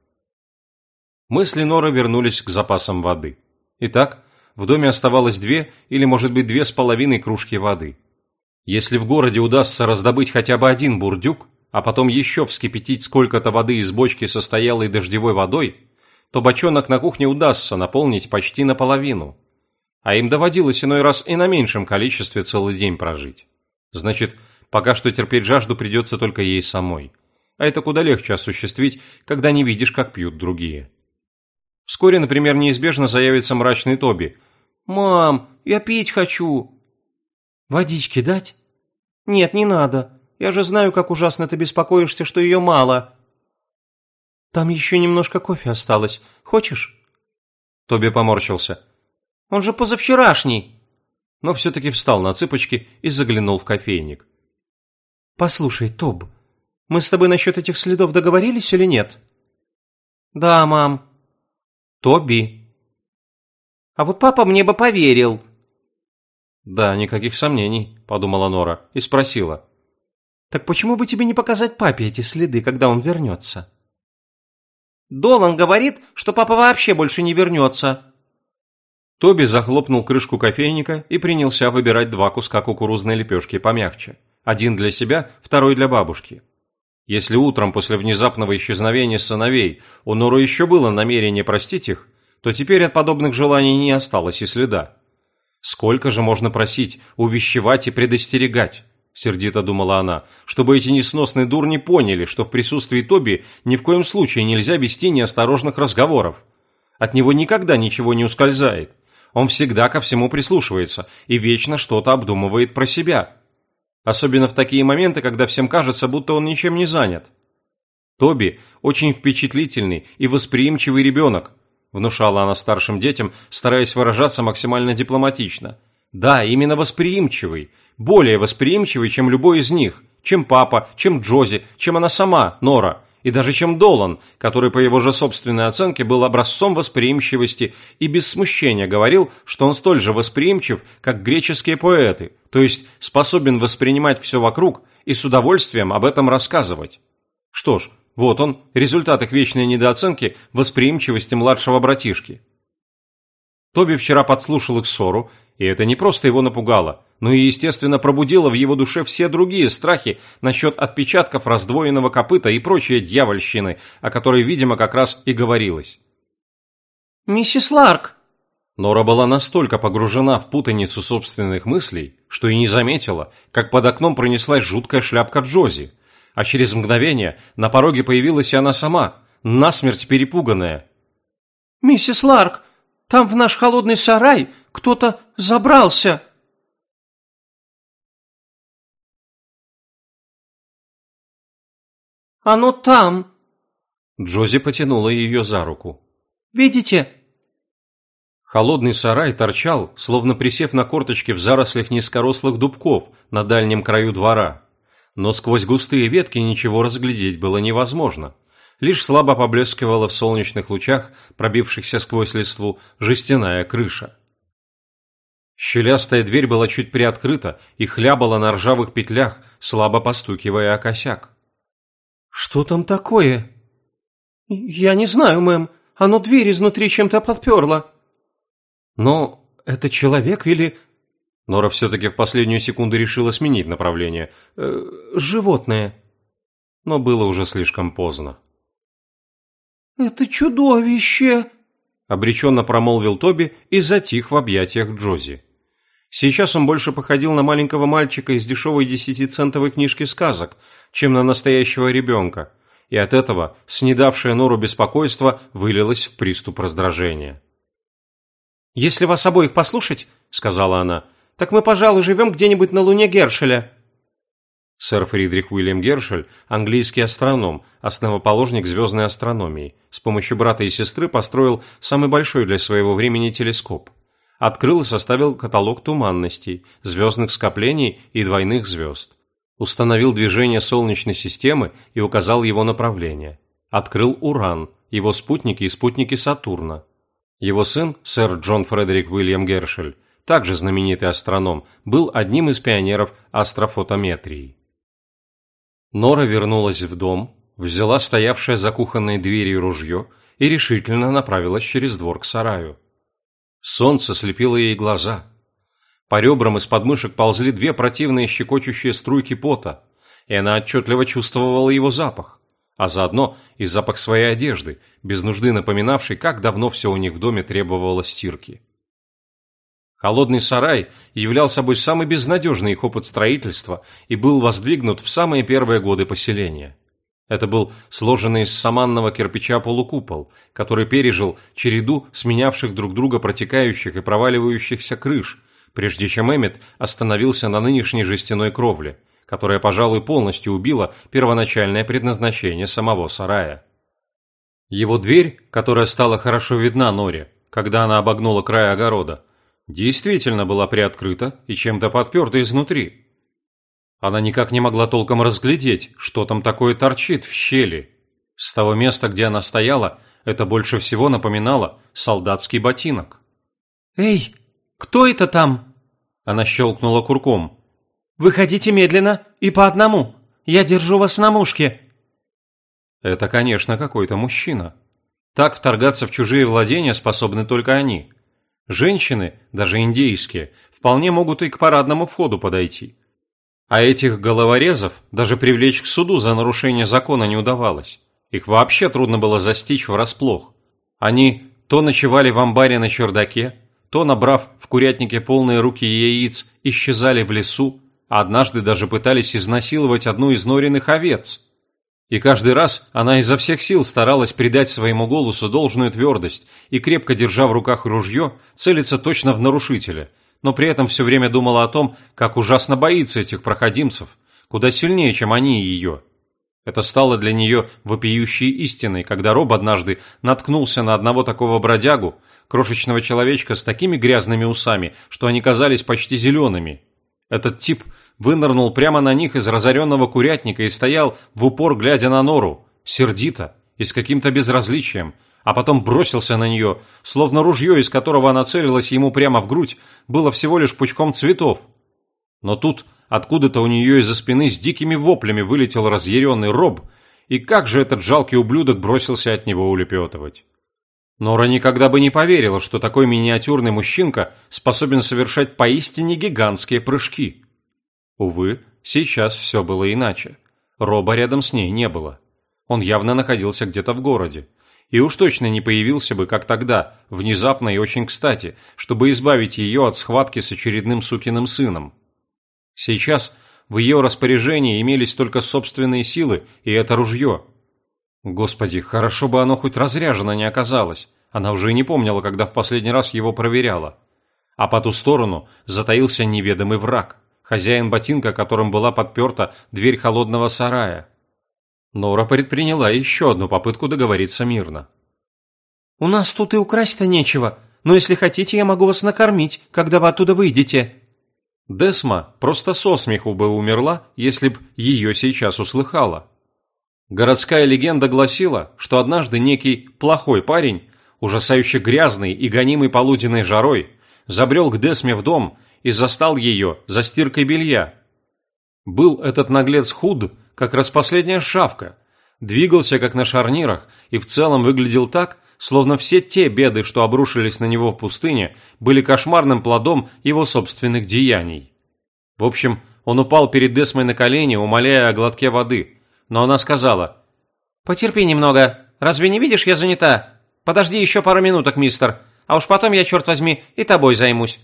Мысли Нора вернулись к запасам воды. Итак, в доме оставалось две или, может быть, две с половиной кружки воды. Если в городе удастся раздобыть хотя бы один бурдюк, а потом еще вскипятить сколько-то воды из бочки со стоялой дождевой водой, то бочонок на кухне удастся наполнить почти наполовину. А им доводилось иной раз и на меньшем количестве целый день прожить. Значит, пока что терпеть жажду придется только ей самой. А это куда легче осуществить, когда не видишь, как пьют другие. Вскоре, например, неизбежно заявится мрачный Тоби. «Мам, я пить хочу!» «Водички дать?» «Нет, не надо. Я же знаю, как ужасно ты беспокоишься, что ее мало». «Там еще немножко кофе осталось. Хочешь?» Тоби поморщился. «Он же позавчерашний!» Но все-таки встал на цыпочки и заглянул в кофейник. «Послушай, Тоб, мы с тобой насчет этих следов договорились или нет?» «Да, мам», Тоби. А вот папа мне бы поверил. Да, никаких сомнений, подумала Нора и спросила. Так почему бы тебе не показать папе эти следы, когда он вернется? Долан говорит, что папа вообще больше не вернется. Тоби захлопнул крышку кофейника и принялся выбирать два куска кукурузной лепешки помягче. Один для себя, второй для бабушки. Если утром после внезапного исчезновения сыновей у Нору еще было намерение простить их, то теперь от подобных желаний не осталось и следа. Сколько же можно просить, увещевать и предостерегать? Сердито думала она, чтобы эти несносные дурни поняли, что в присутствии Тоби ни в коем случае нельзя вести неосторожных разговоров. От него никогда ничего не ускользает. Он всегда ко всему прислушивается и вечно что-то обдумывает про себя. Особенно в такие моменты, когда всем кажется, будто он ничем не занят. Тоби очень впечатлительный и восприимчивый ребенок, внушала она старшим детям, стараясь выражаться максимально дипломатично. Да, именно восприимчивый, более восприимчивый, чем любой из них, чем папа, чем Джози, чем она сама, Нора, и даже чем Долан, который, по его же собственной оценке, был образцом восприимчивости и без смущения говорил, что он столь же восприимчив, как греческие поэты, то есть способен воспринимать все вокруг и с удовольствием об этом рассказывать. Что ж, вот он, результат их вечной недооценки восприимчивости младшего братишки. Тоби вчера подслушал их ссору, и это не просто его напугало, но и, естественно, пробудило в его душе все другие страхи насчет отпечатков раздвоенного копыта и прочей дьявольщины, о которой, видимо, как раз и говорилось. «Миссис Ларк!» Нора была настолько погружена в путаницу собственных мыслей, что и не заметила, как под окном пронеслась жуткая шляпка Джози, а через мгновение на пороге появилась и она сама, насмерть перепуганная. «Миссис Ларк, там в наш холодный сарай кто-то забрался!» «Оно там!» Джози потянула ее за руку. «Видите?» Холодный сарай торчал, словно присев на корточки в зарослях низкорослых дубков на дальнем краю двора. Но сквозь густые ветки ничего разглядеть было невозможно. Лишь слабо поблескивала в солнечных лучах, пробившихся сквозь листву, жестяная крыша. Щелястая дверь была чуть приоткрыта и хлябала на ржавых петлях, слабо постукивая о косяк. «Что там такое?» «Я не знаю, мэм. Оно дверь изнутри чем-то подперло». «Но это человек или...» Нора все-таки в последнюю секунду решила сменить направление. Э, «Животное». Но было уже слишком поздно. «Это чудовище!» Обреченно промолвил Тоби и затих в объятиях Джози. Сейчас он больше походил на маленького мальчика из дешевой десятицентовой книжки сказок, чем на настоящего ребенка, и от этого снедавшее Нору беспокойство вылилось в приступ раздражения. «Если вас обоих послушать, — сказала она, — так мы, пожалуй, живем где-нибудь на Луне Гершеля». Сэр Фридрих Уильям Гершель – английский астроном, основоположник звездной астрономии. С помощью брата и сестры построил самый большой для своего времени телескоп – открыл и составил каталог туманностей, звездных скоплений и двойных звезд. Установил движение Солнечной системы и указал его направление. Открыл Уран, его спутники и спутники Сатурна. Его сын, сэр Джон Фредерик Уильям Гершель, также знаменитый астроном, был одним из пионеров астрофотометрии. Нора вернулась в дом, взяла стоявшее за кухонной дверью ружье и решительно направилась через двор к сараю. Солнце слепило ей глаза. По ребрам из подмышек ползли две противные щекочущие струйки пота, и она отчетливо чувствовала его запах, а заодно и запах своей одежды, без нужды напоминавший, как давно все у них в доме требовало стирки. Холодный сарай являл собой самый безнадежный их опыт строительства и был воздвигнут в самые первые годы поселения. Это был сложенный из саманного кирпича полукупол, который пережил череду сменявших друг друга протекающих и проваливающихся крыш, прежде чем Эммет остановился на нынешней жестяной кровле, которая, пожалуй, полностью убила первоначальное предназначение самого сарая. Его дверь, которая стала хорошо видна Норе, когда она обогнула край огорода, действительно была приоткрыта и чем-то подперта изнутри. Она никак не могла толком разглядеть, что там такое торчит в щели. С того места, где она стояла, это больше всего напоминало солдатский ботинок. «Эй, кто это там?» Она щелкнула курком. «Выходите медленно и по одному. Я держу вас на мушке». Это, конечно, какой-то мужчина. Так вторгаться в чужие владения способны только они. Женщины, даже индейские, вполне могут и к парадному входу подойти. А этих головорезов даже привлечь к суду за нарушение закона не удавалось. Их вообще трудно было застичь врасплох. Они то ночевали в амбаре на чердаке, то, набрав в курятнике полные руки яиц, исчезали в лесу, а однажды даже пытались изнасиловать одну из норенных овец. И каждый раз она изо всех сил старалась придать своему голосу должную твердость и, крепко держа в руках ружье, целиться точно в нарушителя, но при этом все время думала о том, как ужасно боится этих проходимцев, куда сильнее, чем они ее. Это стало для нее вопиющей истиной, когда Роб однажды наткнулся на одного такого бродягу, крошечного человечка с такими грязными усами, что они казались почти зелеными. Этот тип вынырнул прямо на них из разоренного курятника и стоял в упор, глядя на нору, сердито и с каким-то безразличием, а потом бросился на нее, словно ружье, из которого она целилась ему прямо в грудь, было всего лишь пучком цветов. Но тут откуда-то у нее из-за спины с дикими воплями вылетел разъяренный роб, и как же этот жалкий ублюдок бросился от него улепетывать. Нора никогда бы не поверила, что такой миниатюрный мужчинка способен совершать поистине гигантские прыжки. Увы, сейчас все было иначе. Роба рядом с ней не было. Он явно находился где-то в городе. И уж точно не появился бы, как тогда, внезапно и очень кстати, чтобы избавить ее от схватки с очередным сукиным сыном. Сейчас в ее распоряжении имелись только собственные силы и это ружье. Господи, хорошо бы оно хоть разряжено не оказалось. Она уже и не помнила, когда в последний раз его проверяла. А по ту сторону затаился неведомый враг хозяин ботинка, которым была подперта дверь холодного сарая. Нора предприняла еще одну попытку договориться мирно. «У нас тут и украсть-то нечего, но если хотите, я могу вас накормить, когда вы оттуда выйдете». Десма просто со смеху бы умерла, если б ее сейчас услыхала. Городская легенда гласила, что однажды некий плохой парень, ужасающе грязный и гонимый полуденной жарой, забрел к Десме в дом и застал ее за стиркой белья. Был этот наглец худ, как распоследняя шавка, двигался как на шарнирах и в целом выглядел так, словно все те беды, что обрушились на него в пустыне, были кошмарным плодом его собственных деяний. В общем, он упал перед Десмой на колени, умоляя о глотке воды, но она сказала «Потерпи немного, разве не видишь, я занята? Подожди еще пару минуток, мистер, а уж потом я, черт возьми, и тобой займусь».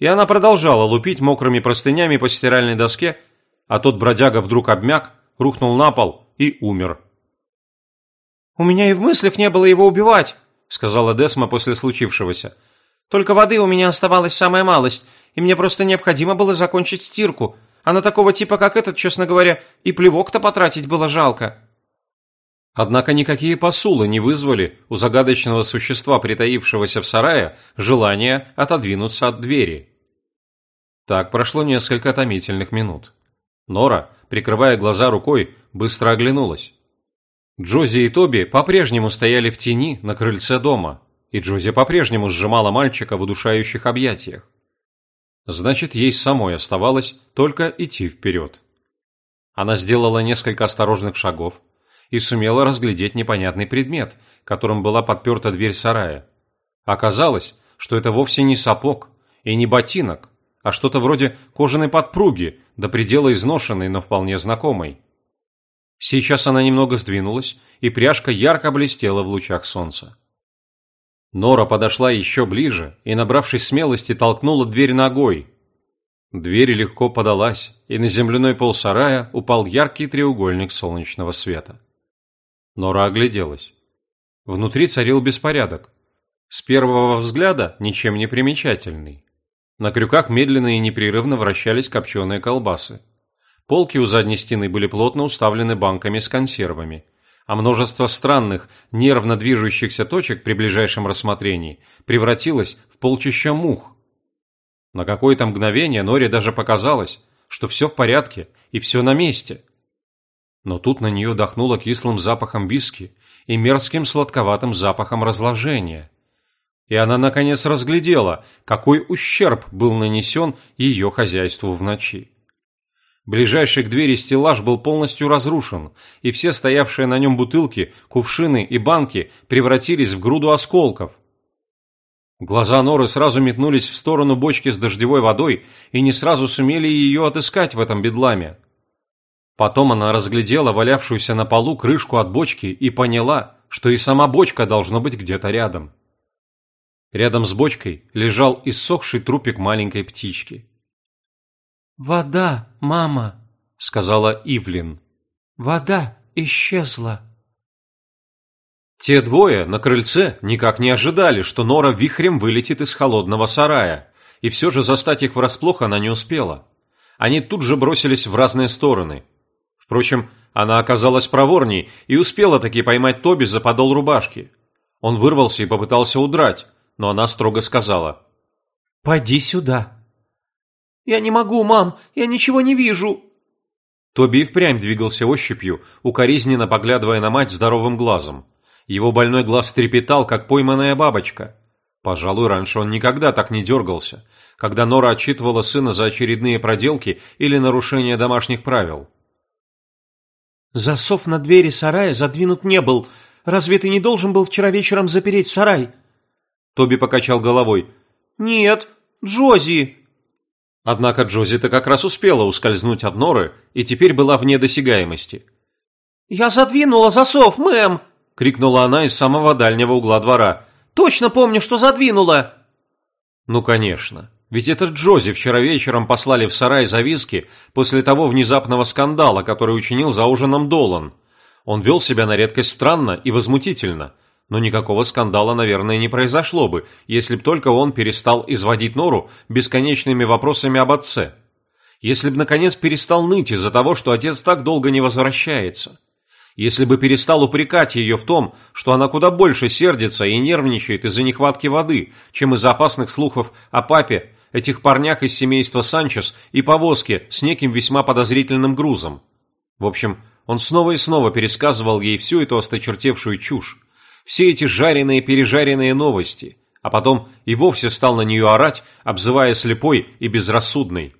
И она продолжала лупить мокрыми простынями по стиральной доске, а тот бродяга вдруг обмяк, рухнул на пол и умер. «У меня и в мыслях не было его убивать», — сказала Десма после случившегося. «Только воды у меня оставалась самая малость, и мне просто необходимо было закончить стирку, а на такого типа, как этот, честно говоря, и плевок-то потратить было жалко». Однако никакие посулы не вызвали у загадочного существа, притаившегося в сарае, желания отодвинуться от двери. Так прошло несколько томительных минут. Нора, прикрывая глаза рукой, быстро оглянулась. Джози и Тоби по-прежнему стояли в тени на крыльце дома, и Джози по-прежнему сжимала мальчика в удушающих объятиях. Значит, ей самой оставалось только идти вперед. Она сделала несколько осторожных шагов и сумела разглядеть непонятный предмет, которым была подперта дверь сарая. Оказалось, что это вовсе не сапог и не ботинок, а что-то вроде кожаной подпруги, до предела изношенной, но вполне знакомой. Сейчас она немного сдвинулась, и пряжка ярко блестела в лучах солнца. Нора подошла еще ближе и, набравшись смелости, толкнула дверь ногой. Дверь легко подалась, и на земляной пол сарая упал яркий треугольник солнечного света. Нора огляделась. Внутри царил беспорядок. С первого взгляда ничем не примечательный. На крюках медленно и непрерывно вращались копченые колбасы. Полки у задней стены были плотно уставлены банками с консервами, а множество странных, нервно движущихся точек при ближайшем рассмотрении превратилось в полчища мух. На какое-то мгновение Норе даже показалось, что все в порядке и все на месте. Но тут на нее дохнуло кислым запахом виски и мерзким сладковатым запахом разложения и она наконец разглядела, какой ущерб был нанесен ее хозяйству в ночи. Ближайший к двери стеллаж был полностью разрушен, и все стоявшие на нем бутылки, кувшины и банки превратились в груду осколков. Глаза Норы сразу метнулись в сторону бочки с дождевой водой и не сразу сумели ее отыскать в этом бедламе. Потом она разглядела валявшуюся на полу крышку от бочки и поняла, что и сама бочка должна быть где-то рядом. Рядом с бочкой лежал иссохший трупик маленькой птички. «Вода, мама», — сказала Ивлин. «Вода исчезла». Те двое на крыльце никак не ожидали, что Нора вихрем вылетит из холодного сарая, и все же застать их врасплох она не успела. Они тут же бросились в разные стороны. Впрочем, она оказалась проворней и успела таки поймать Тоби за подол рубашки. Он вырвался и попытался удрать, но она строго сказала. «Поди сюда». «Я не могу, мам, я ничего не вижу». Тоби и впрямь двигался ощупью, укоризненно поглядывая на мать здоровым глазом. Его больной глаз трепетал, как пойманная бабочка. Пожалуй, раньше он никогда так не дергался, когда Нора отчитывала сына за очередные проделки или нарушение домашних правил. «Засов на двери сарая задвинут не был. Разве ты не должен был вчера вечером запереть сарай?» Тоби покачал головой. «Нет, Джози!» Однако Джози-то как раз успела ускользнуть от норы и теперь была вне досягаемости. «Я задвинула засов, мэм!» — крикнула она из самого дальнего угла двора. «Точно помню, что задвинула!» Ну, конечно. Ведь это Джози вчера вечером послали в сарай за виски после того внезапного скандала, который учинил за ужином Долан. Он вел себя на редкость странно и возмутительно, но никакого скандала, наверное, не произошло бы, если б только он перестал изводить Нору бесконечными вопросами об отце. Если б, наконец, перестал ныть из-за того, что отец так долго не возвращается. Если бы перестал упрекать ее в том, что она куда больше сердится и нервничает из-за нехватки воды, чем из-за опасных слухов о папе, этих парнях из семейства Санчес и повозке с неким весьма подозрительным грузом. В общем, он снова и снова пересказывал ей всю эту осточертевшую чушь, все эти жареные-пережаренные новости, а потом и вовсе стал на нее орать, обзывая слепой и безрассудной.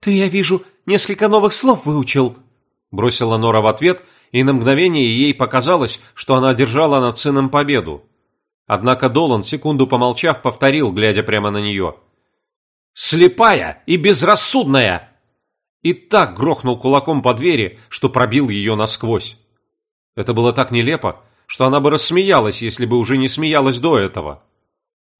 «Ты, я вижу, несколько новых слов выучил», – бросила Нора в ответ, и на мгновение ей показалось, что она одержала над сыном победу. Однако Долан, секунду помолчав, повторил, глядя прямо на нее. «Слепая и безрассудная!» И так грохнул кулаком по двери, что пробил ее насквозь. Это было так нелепо, что она бы рассмеялась, если бы уже не смеялась до этого.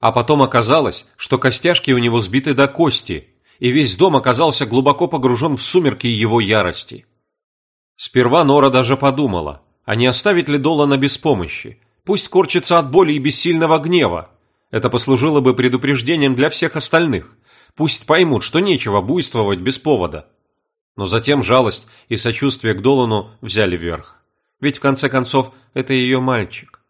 А потом оказалось, что костяшки у него сбиты до кости, и весь дом оказался глубоко погружен в сумерки его ярости. Сперва Нора даже подумала, а не оставить ли Долана без помощи, Пусть корчится от боли и бессильного гнева. Это послужило бы предупреждением для всех остальных. Пусть поймут, что нечего буйствовать без повода. Но затем жалость и сочувствие к Долану взяли верх. Ведь в конце концов это ее мальчик.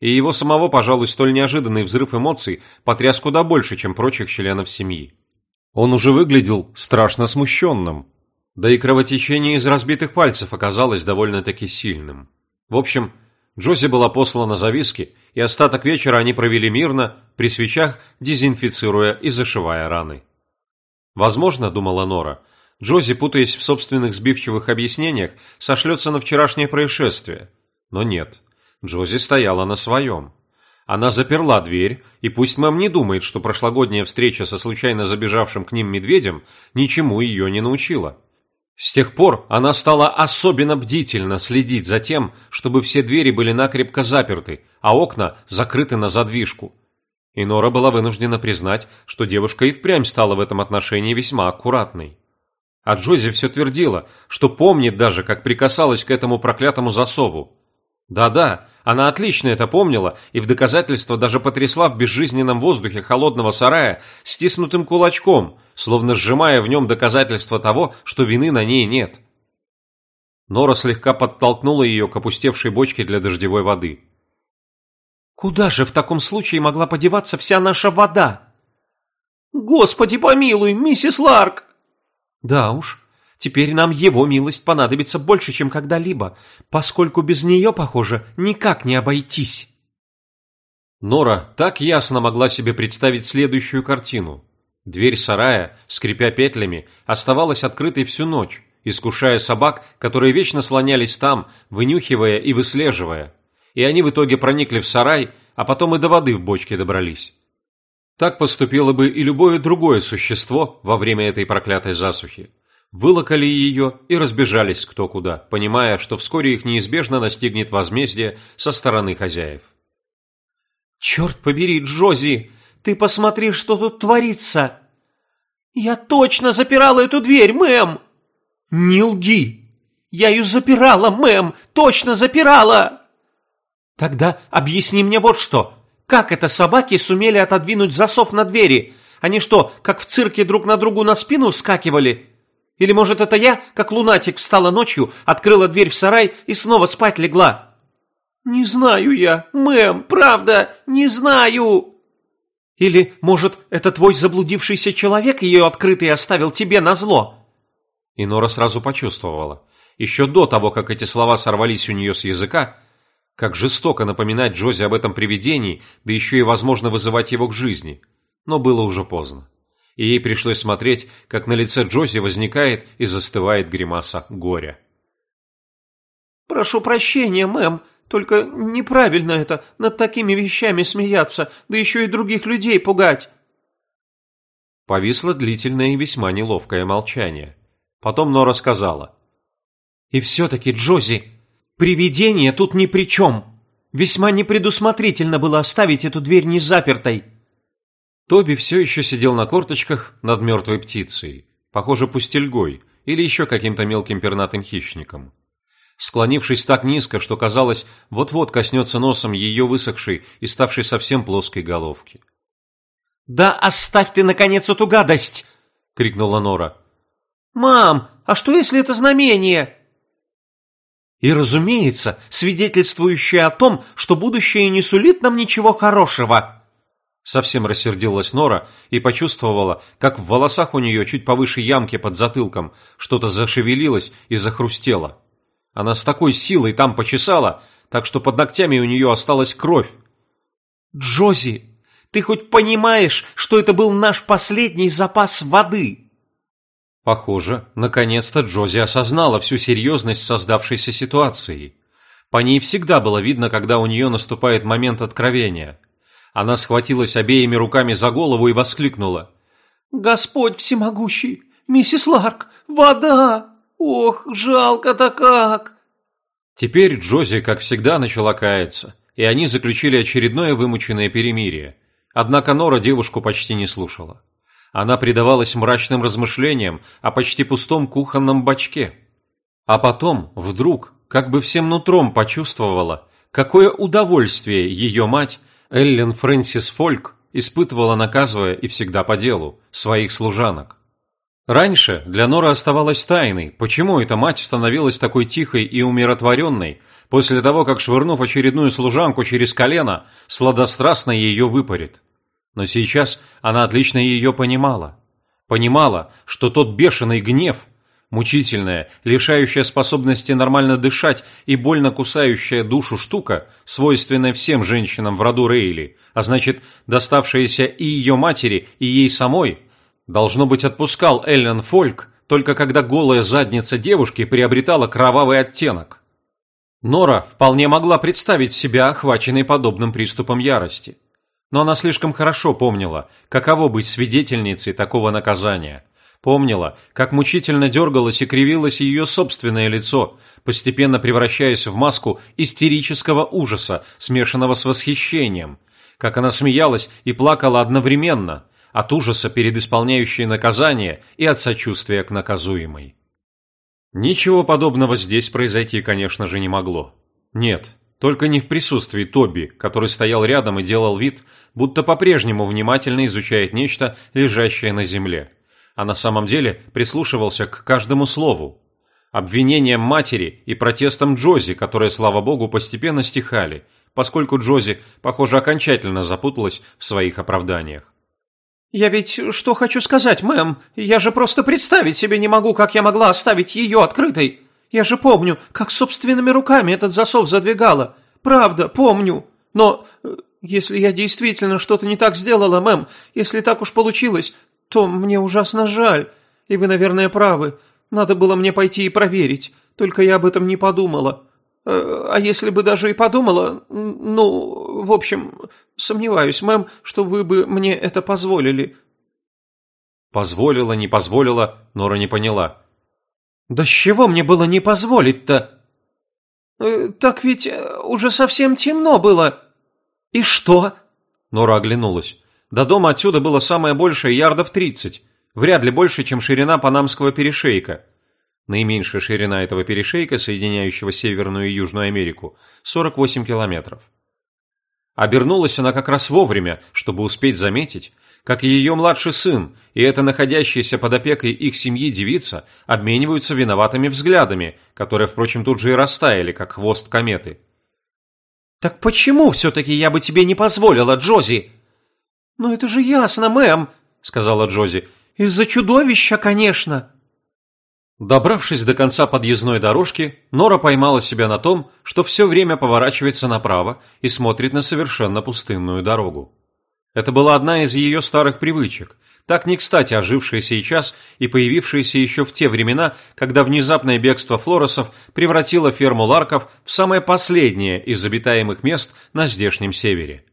И его самого, пожалуй, столь неожиданный взрыв эмоций потряс куда больше, чем прочих членов семьи. Он уже выглядел страшно смущенным. Да и кровотечение из разбитых пальцев оказалось довольно-таки сильным. В общем, Джози была послана за виски, и остаток вечера они провели мирно, при свечах дезинфицируя и зашивая раны. Возможно, думала Нора, Джози, путаясь в собственных сбивчивых объяснениях, сошлется на вчерашнее происшествие. Но нет, Джози стояла на своем. Она заперла дверь, и пусть мам не думает, что прошлогодняя встреча со случайно забежавшим к ним медведем ничему ее не научила. С тех пор она стала особенно бдительно следить за тем, чтобы все двери были накрепко заперты, а окна закрыты на задвижку. И Нора была вынуждена признать, что девушка и впрямь стала в этом отношении весьма аккуратной. А Джози все твердила, что помнит даже, как прикасалась к этому проклятому засову. Да-да, она отлично это помнила и в доказательство даже потрясла в безжизненном воздухе холодного сарая стиснутым кулачком, словно сжимая в нем доказательство того, что вины на ней нет. Нора слегка подтолкнула ее к опустевшей бочке для дождевой воды. «Куда же в таком случае могла подеваться вся наша вода?» «Господи помилуй, миссис Ларк!» «Да уж, Теперь нам его милость понадобится больше, чем когда-либо, поскольку без нее, похоже, никак не обойтись. Нора так ясно могла себе представить следующую картину. Дверь сарая, скрипя петлями, оставалась открытой всю ночь, искушая собак, которые вечно слонялись там, вынюхивая и выслеживая. И они в итоге проникли в сарай, а потом и до воды в бочке добрались. Так поступило бы и любое другое существо во время этой проклятой засухи. Вылокали ее и разбежались кто куда, понимая, что вскоре их неизбежно настигнет возмездие со стороны хозяев. «Черт побери, Джози! Ты посмотри, что тут творится!» «Я точно запирала эту дверь, мэм!» «Не лги! Я ее запирала, мэм! Точно запирала!» «Тогда объясни мне вот что. Как это собаки сумели отодвинуть засов на двери? Они что, как в цирке друг на другу на спину вскакивали? Или, может, это я, как лунатик, встала ночью, открыла дверь в сарай и снова спать легла?» «Не знаю я, мэм, правда, не знаю!» «Или, может, это твой заблудившийся человек ее открытый оставил тебе на зло?» И Нора сразу почувствовала, еще до того, как эти слова сорвались у нее с языка, как жестоко напоминать Джози об этом привидении, да еще и, возможно, вызывать его к жизни. Но было уже поздно. И ей пришлось смотреть, как на лице Джози возникает и застывает гримаса горя. «Прошу прощения, мэм, только неправильно это, над такими вещами смеяться, да еще и других людей пугать. Повисло длительное и весьма неловкое молчание. Потом Нора сказала. «И все-таки, Джози, привидение тут ни при чем. Весьма непредусмотрительно было оставить эту дверь незапертой». Тоби все еще сидел на корточках над мертвой птицей, похоже, пустельгой или еще каким-то мелким пернатым хищником склонившись так низко, что казалось, вот-вот коснется носом ее высохшей и ставшей совсем плоской головки. «Да оставь ты, наконец, эту гадость!» — крикнула Нора. «Мам, а что, если это знамение?» «И, разумеется, свидетельствующее о том, что будущее не сулит нам ничего хорошего!» Совсем рассердилась Нора и почувствовала, как в волосах у нее чуть повыше ямки под затылком что-то зашевелилось и захрустело. Она с такой силой там почесала, так что под ногтями у нее осталась кровь. «Джози, ты хоть понимаешь, что это был наш последний запас воды?» Похоже, наконец-то Джози осознала всю серьезность создавшейся ситуации. По ней всегда было видно, когда у нее наступает момент откровения. Она схватилась обеими руками за голову и воскликнула. «Господь всемогущий! Миссис Ларк! Вода!» «Ох, жалко-то как!» Теперь Джози, как всегда, начала каяться, и они заключили очередное вымученное перемирие. Однако Нора девушку почти не слушала. Она предавалась мрачным размышлениям о почти пустом кухонном бачке. А потом, вдруг, как бы всем нутром почувствовала, какое удовольствие ее мать, Эллен Фрэнсис Фольк, испытывала, наказывая и всегда по делу, своих служанок. Раньше для Норы оставалось тайной, почему эта мать становилась такой тихой и умиротворенной, после того, как, швырнув очередную служанку через колено, сладострастно ее выпарит. Но сейчас она отлично ее понимала. Понимала, что тот бешеный гнев, мучительная, лишающая способности нормально дышать и больно кусающая душу штука, свойственная всем женщинам в роду Рейли, а значит, доставшаяся и ее матери, и ей самой – Должно быть, отпускал Эллен Фольк, только когда голая задница девушки приобретала кровавый оттенок. Нора вполне могла представить себя охваченной подобным приступом ярости. Но она слишком хорошо помнила, каково быть свидетельницей такого наказания. Помнила, как мучительно дергалось и кривилось ее собственное лицо, постепенно превращаясь в маску истерического ужаса, смешанного с восхищением. Как она смеялась и плакала одновременно – от ужаса перед исполняющей наказание и от сочувствия к наказуемой. Ничего подобного здесь произойти, конечно же, не могло. Нет, только не в присутствии Тоби, который стоял рядом и делал вид, будто по-прежнему внимательно изучает нечто, лежащее на земле. А на самом деле прислушивался к каждому слову. Обвинениям матери и протестам Джози, которые, слава богу, постепенно стихали, поскольку Джози, похоже, окончательно запуталась в своих оправданиях. «Я ведь что хочу сказать, мэм? Я же просто представить себе не могу, как я могла оставить ее открытой. Я же помню, как собственными руками этот засов задвигала. Правда, помню. Но э, если я действительно что-то не так сделала, мэм, если так уж получилось, то мне ужасно жаль. И вы, наверное, правы. Надо было мне пойти и проверить. Только я об этом не подумала. Э, а если бы даже и подумала, ну, в общем, сомневаюсь, мэм, что вы бы мне это позволили». Позволила, не позволила, Нора не поняла. «Да с чего мне было не позволить-то?» «Э, «Так ведь э, уже совсем темно было». «И что?» Нора оглянулась. До дома отсюда было самое большее ярдов тридцать. Вряд ли больше, чем ширина Панамского перешейка. Наименьшая ширина этого перешейка, соединяющего Северную и Южную Америку, 48 километров. Обернулась она как раз вовремя, чтобы успеть заметить, как ее младший сын и эта находящаяся под опекой их семьи девица обмениваются виноватыми взглядами, которые, впрочем, тут же и растаяли, как хвост кометы. «Так почему все-таки я бы тебе не позволила, Джози?» «Ну это же ясно, мэм», — сказала Джози. «Из-за чудовища, конечно». Добравшись до конца подъездной дорожки, Нора поймала себя на том, что все время поворачивается направо и смотрит на совершенно пустынную дорогу. Это была одна из ее старых привычек, так не кстати ожившая сейчас и появившаяся еще в те времена, когда внезапное бегство флоросов превратило ферму Ларков в самое последнее из обитаемых мест на здешнем севере.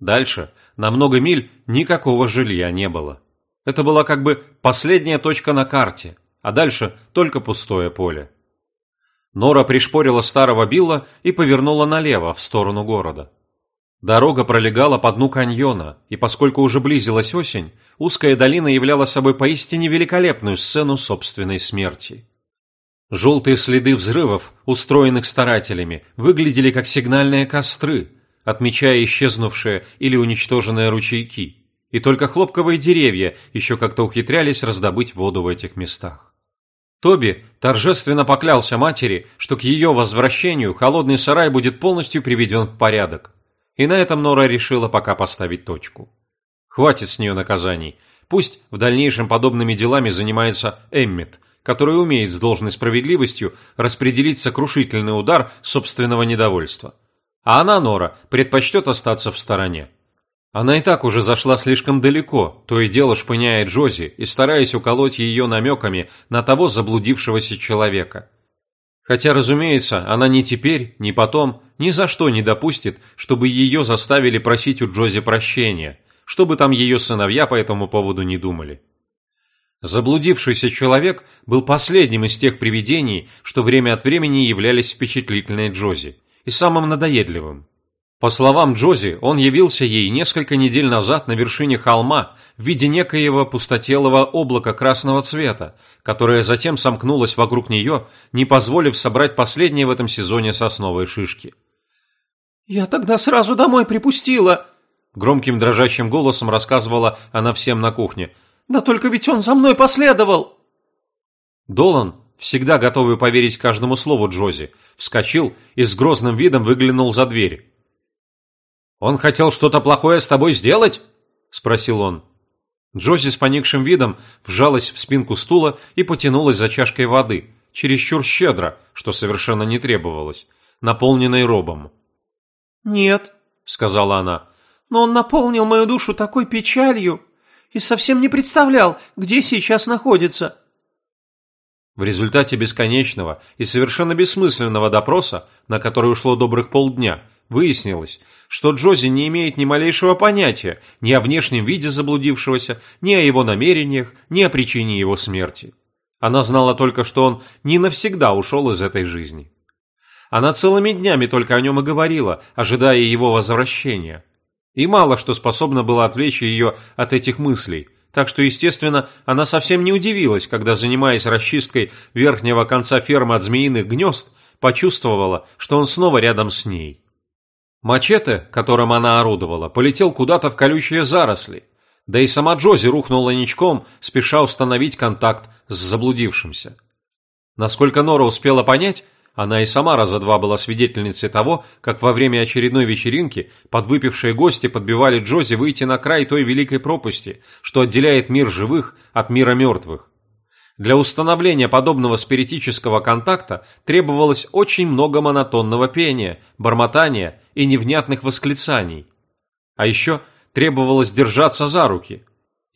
Дальше, на много миль, никакого жилья не было. Это была как бы последняя точка на карте, а дальше только пустое поле. Нора пришпорила старого Билла и повернула налево, в сторону города. Дорога пролегала по дну каньона, и поскольку уже близилась осень, узкая долина являла собой поистине великолепную сцену собственной смерти. Желтые следы взрывов, устроенных старателями, выглядели как сигнальные костры, отмечая исчезнувшие или уничтоженные ручейки, и только хлопковые деревья еще как-то ухитрялись раздобыть воду в этих местах. Тоби торжественно поклялся матери, что к ее возвращению холодный сарай будет полностью приведен в порядок. И на этом Нора решила пока поставить точку. Хватит с нее наказаний. Пусть в дальнейшем подобными делами занимается Эммет, который умеет с должной справедливостью распределить сокрушительный удар собственного недовольства – а она, Нора, предпочтет остаться в стороне. Она и так уже зашла слишком далеко, то и дело шпыняя Джози и стараясь уколоть ее намеками на того заблудившегося человека. Хотя, разумеется, она ни теперь, ни потом ни за что не допустит, чтобы ее заставили просить у Джози прощения, чтобы там ее сыновья по этому поводу не думали. Заблудившийся человек был последним из тех привидений, что время от времени являлись впечатлительной Джози – и самым надоедливым. По словам Джози, он явился ей несколько недель назад на вершине холма в виде некоего пустотелого облака красного цвета, которое затем сомкнулось вокруг нее, не позволив собрать последние в этом сезоне сосновые шишки. «Я тогда сразу домой припустила», — громким дрожащим голосом рассказывала она всем на кухне. «Да только ведь он за мной последовал!» Долан, всегда готовый поверить каждому слову Джози, вскочил и с грозным видом выглянул за дверь. «Он хотел что-то плохое с тобой сделать?» – спросил он. Джози с поникшим видом вжалась в спинку стула и потянулась за чашкой воды, чересчур щедро, что совершенно не требовалось, наполненной робом. «Нет», – сказала она, – «но он наполнил мою душу такой печалью и совсем не представлял, где сейчас находится. В результате бесконечного и совершенно бессмысленного допроса, на который ушло добрых полдня, выяснилось, что Джози не имеет ни малейшего понятия ни о внешнем виде заблудившегося, ни о его намерениях, ни о причине его смерти. Она знала только, что он не навсегда ушел из этой жизни. Она целыми днями только о нем и говорила, ожидая его возвращения. И мало что способно было отвлечь ее от этих мыслей – так что, естественно, она совсем не удивилась, когда, занимаясь расчисткой верхнего конца фермы от змеиных гнезд, почувствовала, что он снова рядом с ней. Мачете, которым она орудовала, полетел куда-то в колючие заросли, да и сама Джози рухнула ничком, спеша установить контакт с заблудившимся. Насколько Нора успела понять, она и сама раза два была свидетельницей того, как во время очередной вечеринки подвыпившие гости подбивали Джози выйти на край той великой пропасти, что отделяет мир живых от мира мертвых. Для установления подобного спиритического контакта требовалось очень много монотонного пения, бормотания и невнятных восклицаний. А еще требовалось держаться за руки.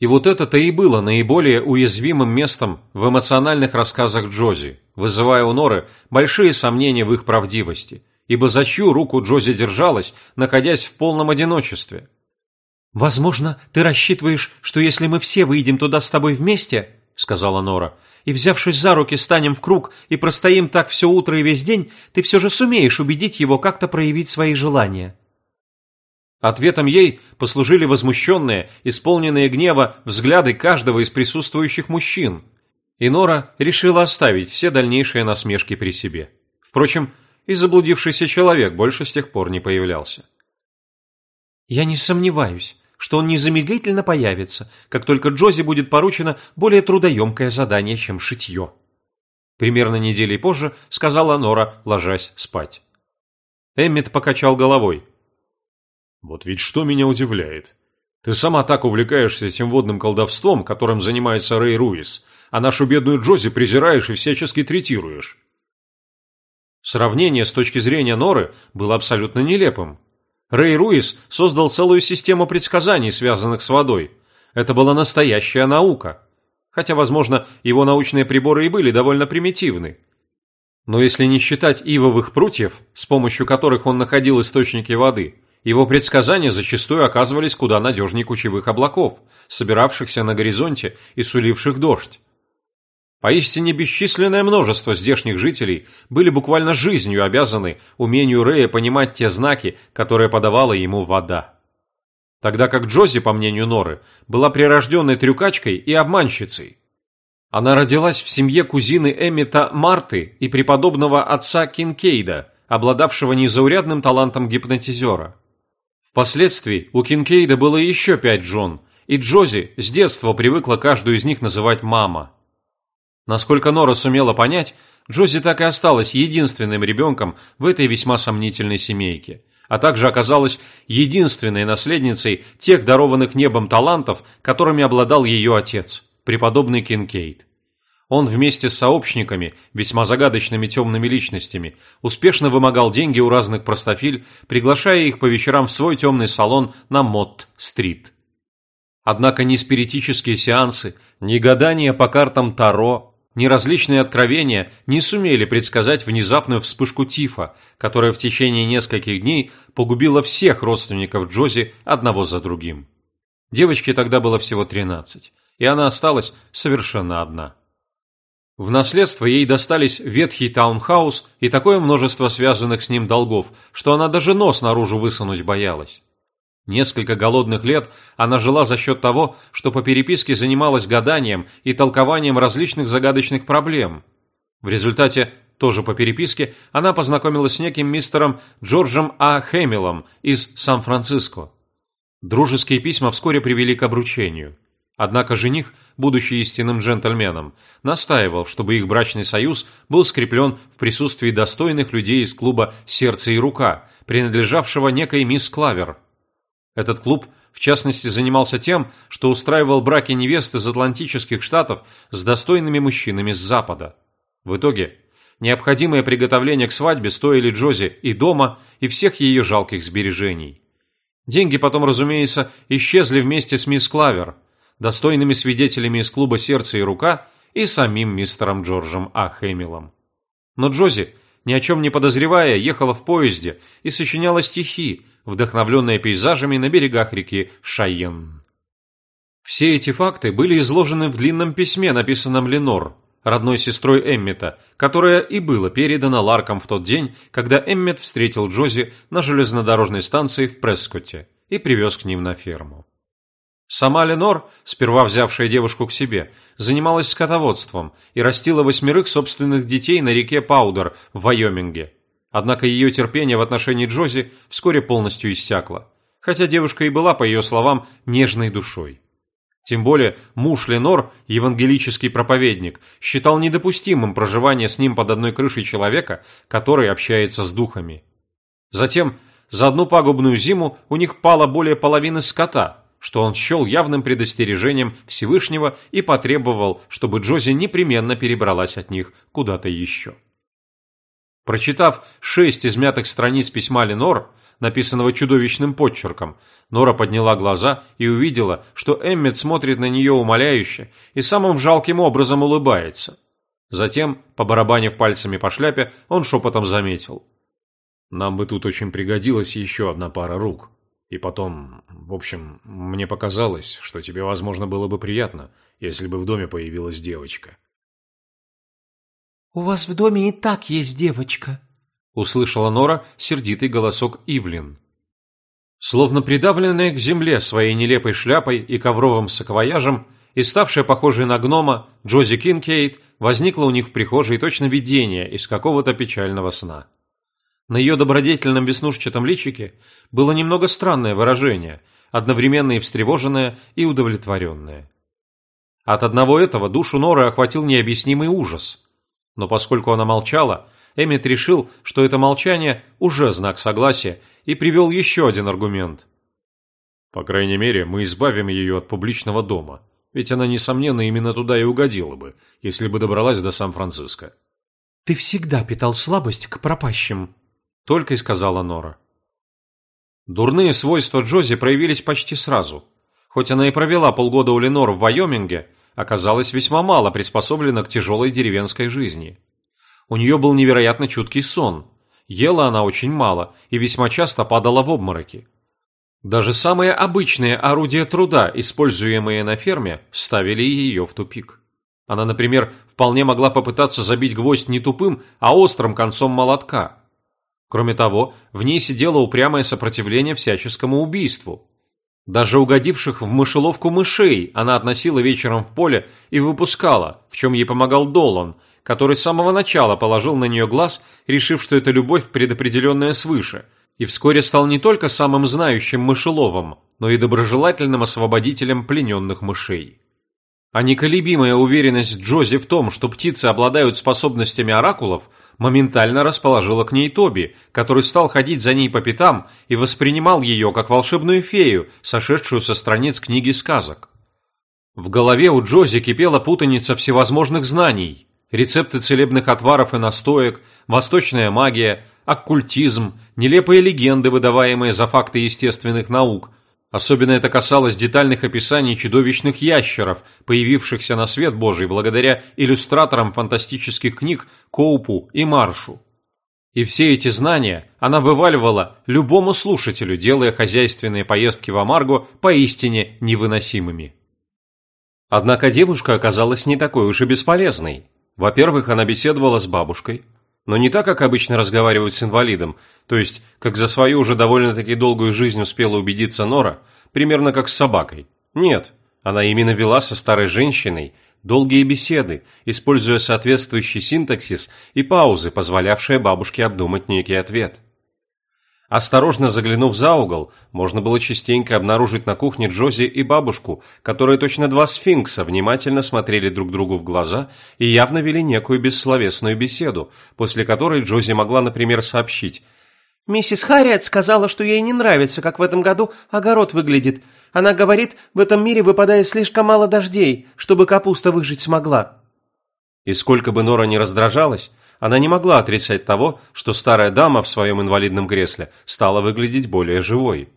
И вот это-то и было наиболее уязвимым местом в эмоциональных рассказах Джози вызывая у Норы большие сомнения в их правдивости ибо за чью руку Джози держалась, находясь в полном одиночестве. «Возможно, ты рассчитываешь, что если мы все выйдем туда с тобой вместе, — сказала Нора, — и, взявшись за руки, станем в круг и простоим так все утро и весь день, ты все же сумеешь убедить его как-то проявить свои желания». Ответом ей послужили возмущенные, исполненные гнева взгляды каждого из присутствующих мужчин. И Нора решила оставить все дальнейшие насмешки при себе. Впрочем, и заблудившийся человек больше с тех пор не появлялся. «Я не сомневаюсь, что он незамедлительно появится, как только Джози будет поручено более трудоемкое задание, чем шитье». Примерно неделей позже сказала Нора, ложась спать. Эммит покачал головой. Вот ведь что меня удивляет. Ты сама так увлекаешься этим водным колдовством, которым занимается Рэй Руис, а нашу бедную Джози презираешь и всячески третируешь. Сравнение с точки зрения Норы было абсолютно нелепым. Рэй Руис создал целую систему предсказаний, связанных с водой. Это была настоящая наука. Хотя, возможно, его научные приборы и были довольно примитивны. Но если не считать ивовых прутьев, с помощью которых он находил источники воды, его предсказания зачастую оказывались куда надежнее кучевых облаков, собиравшихся на горизонте и суливших дождь. Поистине бесчисленное множество здешних жителей были буквально жизнью обязаны умению Рэя понимать те знаки, которые подавала ему вода. Тогда как Джози, по мнению Норы, была прирожденной трюкачкой и обманщицей. Она родилась в семье кузины Эмита Марты и преподобного отца Кинкейда, обладавшего незаурядным талантом гипнотизера. Впоследствии у Кинкейда было еще пять жен, и Джози с детства привыкла каждую из них называть «мама». Насколько Нора сумела понять, Джози так и осталась единственным ребенком в этой весьма сомнительной семейке, а также оказалась единственной наследницей тех дарованных небом талантов, которыми обладал ее отец, преподобный Кинкейд. Он вместе с сообщниками, весьма загадочными темными личностями, успешно вымогал деньги у разных простофиль, приглашая их по вечерам в свой темный салон на Мотт-стрит. Однако ни спиритические сеансы, ни гадания по картам Таро, ни различные откровения не сумели предсказать внезапную вспышку тифа, которая в течение нескольких дней погубила всех родственников Джози одного за другим. Девочке тогда было всего 13, и она осталась совершенно одна. В наследство ей достались ветхий таунхаус и такое множество связанных с ним долгов, что она даже нос наружу высунуть боялась. Несколько голодных лет она жила за счет того, что по переписке занималась гаданием и толкованием различных загадочных проблем. В результате, тоже по переписке, она познакомилась с неким мистером Джорджем А. Хэмиллом из Сан-Франциско. Дружеские письма вскоре привели к обручению. Однако жених, будучи истинным джентльменом, настаивал, чтобы их брачный союз был скреплен в присутствии достойных людей из клуба «Сердце и рука», принадлежавшего некой мисс Клавер. Этот клуб, в частности, занимался тем, что устраивал браки невест из Атлантических штатов с достойными мужчинами с Запада. В итоге, необходимые приготовления к свадьбе стоили Джози и дома, и всех ее жалких сбережений. Деньги потом, разумеется, исчезли вместе с мисс Клавер – достойными свидетелями из клуба «Сердце и рука» и самим мистером Джорджем А. Хэмиллом. Но Джози, ни о чем не подозревая, ехала в поезде и сочиняла стихи, вдохновленные пейзажами на берегах реки Шайен. Все эти факты были изложены в длинном письме, написанном Ленор, родной сестрой Эммета, которое и было передано Ларком в тот день, когда Эммет встретил Джози на железнодорожной станции в Прескотте и привез к ним на ферму. Сама Ленор, сперва взявшая девушку к себе, занималась скотоводством и растила восьмерых собственных детей на реке Паудер в Вайоминге. Однако ее терпение в отношении Джози вскоре полностью иссякло, хотя девушка и была, по ее словам, нежной душой. Тем более муж Ленор, евангелический проповедник, считал недопустимым проживание с ним под одной крышей человека, который общается с духами. Затем, за одну пагубную зиму у них пало более половины скота – что он счел явным предостережением Всевышнего и потребовал, чтобы Джози непременно перебралась от них куда-то еще. Прочитав шесть измятых страниц письма Ленор, написанного чудовищным подчерком, Нора подняла глаза и увидела, что Эммет смотрит на нее умоляюще и самым жалким образом улыбается. Затем, побарабанив пальцами по шляпе, он шепотом заметил. Нам бы тут очень пригодилась еще одна пара рук. И потом, в общем, мне показалось, что тебе, возможно, было бы приятно, если бы в доме появилась девочка. «У вас в доме и так есть девочка», — услышала Нора сердитый голосок Ивлин. Словно придавленная к земле своей нелепой шляпой и ковровым саквояжем, и ставшая похожей на гнома, Джози Кинкейт возникла у них в прихожей точно видение из какого-то печального сна. На ее добродетельном веснушчатом личике было немного странное выражение, одновременно и встревоженное, и удовлетворенное. От одного этого душу Норы охватил необъяснимый ужас. Но поскольку она молчала, Эммет решил, что это молчание уже знак согласия, и привел еще один аргумент. «По крайней мере, мы избавим ее от публичного дома, ведь она, несомненно, именно туда и угодила бы, если бы добралась до Сан-Франциско». «Ты всегда питал слабость к пропащим», — только и сказала Нора. Дурные свойства Джози проявились почти сразу. Хоть она и провела полгода у Ленор в Вайоминге, оказалась весьма мало приспособлена к тяжелой деревенской жизни. У нее был невероятно чуткий сон. Ела она очень мало и весьма часто падала в обмороки. Даже самые обычные орудия труда, используемые на ферме, ставили ее в тупик. Она, например, вполне могла попытаться забить гвоздь не тупым, а острым концом молотка. Кроме того, в ней сидело упрямое сопротивление всяческому убийству. Даже угодивших в мышеловку мышей она относила вечером в поле и выпускала, в чем ей помогал Долан, который с самого начала положил на нее глаз, решив, что это любовь предопределенная свыше – и вскоре стал не только самым знающим мышеловом, но и доброжелательным освободителем плененных мышей. А неколебимая уверенность Джози в том, что птицы обладают способностями оракулов, моментально расположила к ней Тоби, который стал ходить за ней по пятам и воспринимал ее как волшебную фею, сошедшую со страниц книги сказок. В голове у Джози кипела путаница всевозможных знаний, рецепты целебных отваров и настоек, восточная магия, оккультизм, нелепые легенды, выдаваемые за факты естественных наук. Особенно это касалось детальных описаний чудовищных ящеров, появившихся на свет Божий благодаря иллюстраторам фантастических книг Коупу и Маршу. И все эти знания она вываливала любому слушателю, делая хозяйственные поездки в Амарго поистине невыносимыми. Однако девушка оказалась не такой уж и бесполезной. Во-первых, она беседовала с бабушкой, но не так, как обычно разговаривают с инвалидом, то есть, как за свою уже довольно-таки долгую жизнь успела убедиться Нора, примерно как с собакой. Нет, она именно вела со старой женщиной долгие беседы, используя соответствующий синтаксис и паузы, позволявшие бабушке обдумать некий ответ. Осторожно заглянув за угол, можно было частенько обнаружить на кухне Джози и бабушку, которые точно два сфинкса внимательно смотрели друг другу в глаза и явно вели некую бессловесную беседу, после которой Джози могла, например, сообщить «Миссис Харриет сказала, что ей не нравится, как в этом году огород выглядит. Она говорит, в этом мире выпадает слишком мало дождей, чтобы капуста выжить смогла». И сколько бы Нора не раздражалась, она не могла отрицать того, что старая дама в своем инвалидном кресле стала выглядеть более живой,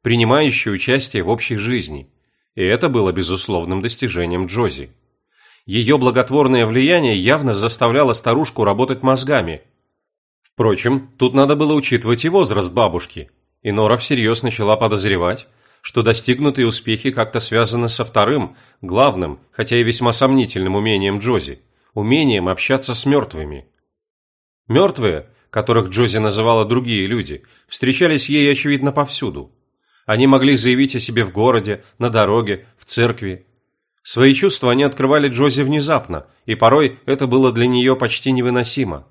принимающей участие в общей жизни. И это было безусловным достижением Джози. Ее благотворное влияние явно заставляло старушку работать мозгами. Впрочем, тут надо было учитывать и возраст бабушки, и Нора всерьез начала подозревать, что достигнутые успехи как-то связаны со вторым, главным, хотя и весьма сомнительным умением Джози – умением общаться с мертвыми – Мертвые, которых Джози называла другие люди, встречались ей, очевидно, повсюду. Они могли заявить о себе в городе, на дороге, в церкви. Свои чувства они открывали Джози внезапно, и порой это было для нее почти невыносимо.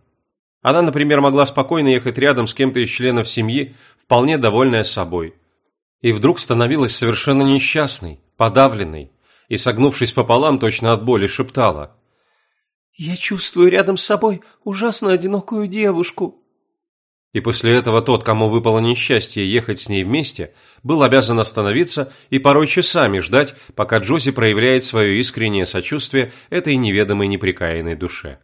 Она, например, могла спокойно ехать рядом с кем-то из членов семьи, вполне довольная собой. И вдруг становилась совершенно несчастной, подавленной, и, согнувшись пополам, точно от боли, шептала – «Я чувствую рядом с собой ужасно одинокую девушку». И после этого тот, кому выпало несчастье ехать с ней вместе, был обязан остановиться и порой часами ждать, пока Джози проявляет свое искреннее сочувствие этой неведомой неприкаянной душе.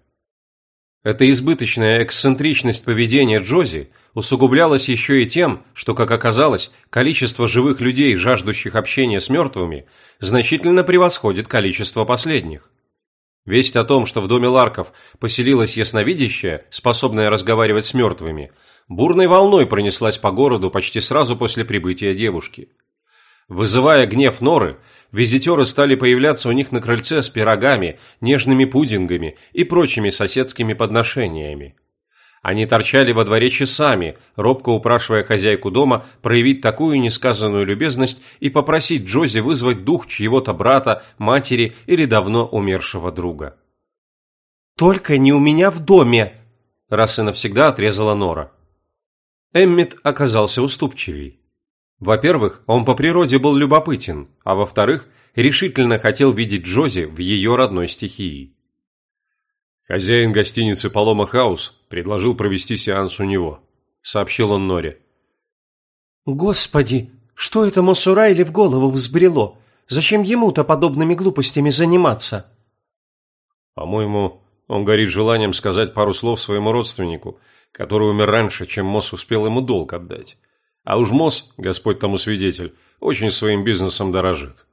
Эта избыточная эксцентричность поведения Джози усугублялась еще и тем, что, как оказалось, количество живых людей, жаждущих общения с мертвыми, значительно превосходит количество последних. Весть о том, что в доме Ларков поселилась ясновидящая, способная разговаривать с мертвыми, бурной волной пронеслась по городу почти сразу после прибытия девушки. Вызывая гнев Норы, визитеры стали появляться у них на крыльце с пирогами, нежными пудингами и прочими соседскими подношениями. Они торчали во дворе часами, робко упрашивая хозяйку дома проявить такую несказанную любезность и попросить Джози вызвать дух чьего-то брата, матери или давно умершего друга. «Только не у меня в доме!» – раз и навсегда отрезала Нора. Эммит оказался уступчивей. Во-первых, он по природе был любопытен, а во-вторых, решительно хотел видеть Джози в ее родной стихии. «Хозяин гостиницы «Палома Хаус» предложил провести сеанс у него», – сообщил он Норе. «Господи, что это Мосурайли в голову взбрело? Зачем ему-то подобными глупостями заниматься?» «По-моему, он горит желанием сказать пару слов своему родственнику, который умер раньше, чем Мосс успел ему долг отдать. А уж Мосс, Господь тому свидетель, очень своим бизнесом дорожит.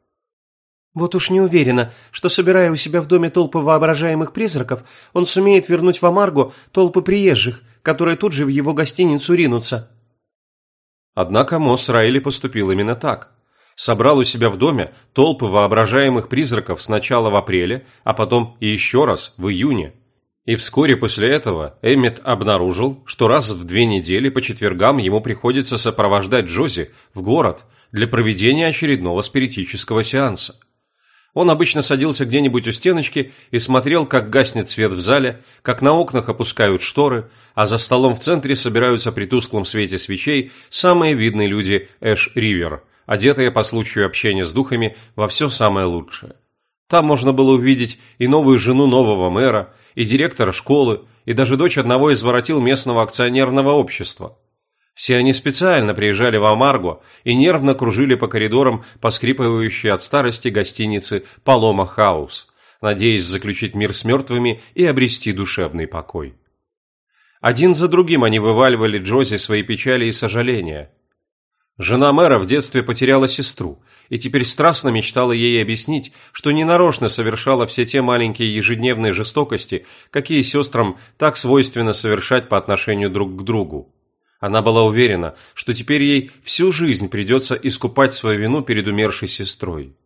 Вот уж не уверена, что, собирая у себя в доме толпы воображаемых призраков, он сумеет вернуть в Амарго толпы приезжих, которые тут же в его гостиницу ринутся. Однако Мосс Райли поступил именно так. Собрал у себя в доме толпы воображаемых призраков сначала в апреле, а потом и еще раз в июне. И вскоре после этого Эммет обнаружил, что раз в две недели по четвергам ему приходится сопровождать Джози в город для проведения очередного спиритического сеанса. Он обычно садился где-нибудь у стеночки и смотрел, как гаснет свет в зале, как на окнах опускают шторы, а за столом в центре собираются при тусклом свете свечей самые видные люди Эш-Ривер, одетые по случаю общения с духами во все самое лучшее. Там можно было увидеть и новую жену нового мэра, и директора школы, и даже дочь одного из воротил местного акционерного общества. Все они специально приезжали в Амарго и нервно кружили по коридорам, поскрипывающей от старости гостиницы «Палома Хаус», надеясь заключить мир с мертвыми и обрести душевный покой. Один за другим они вываливали Джози свои печали и сожаления – Жена мэра в детстве потеряла сестру и теперь страстно мечтала ей объяснить, что ненарочно совершала все те маленькие ежедневные жестокости, какие сестрам так свойственно совершать по отношению друг к другу. Она была уверена, что теперь ей всю жизнь придется искупать свою вину перед умершей сестрой.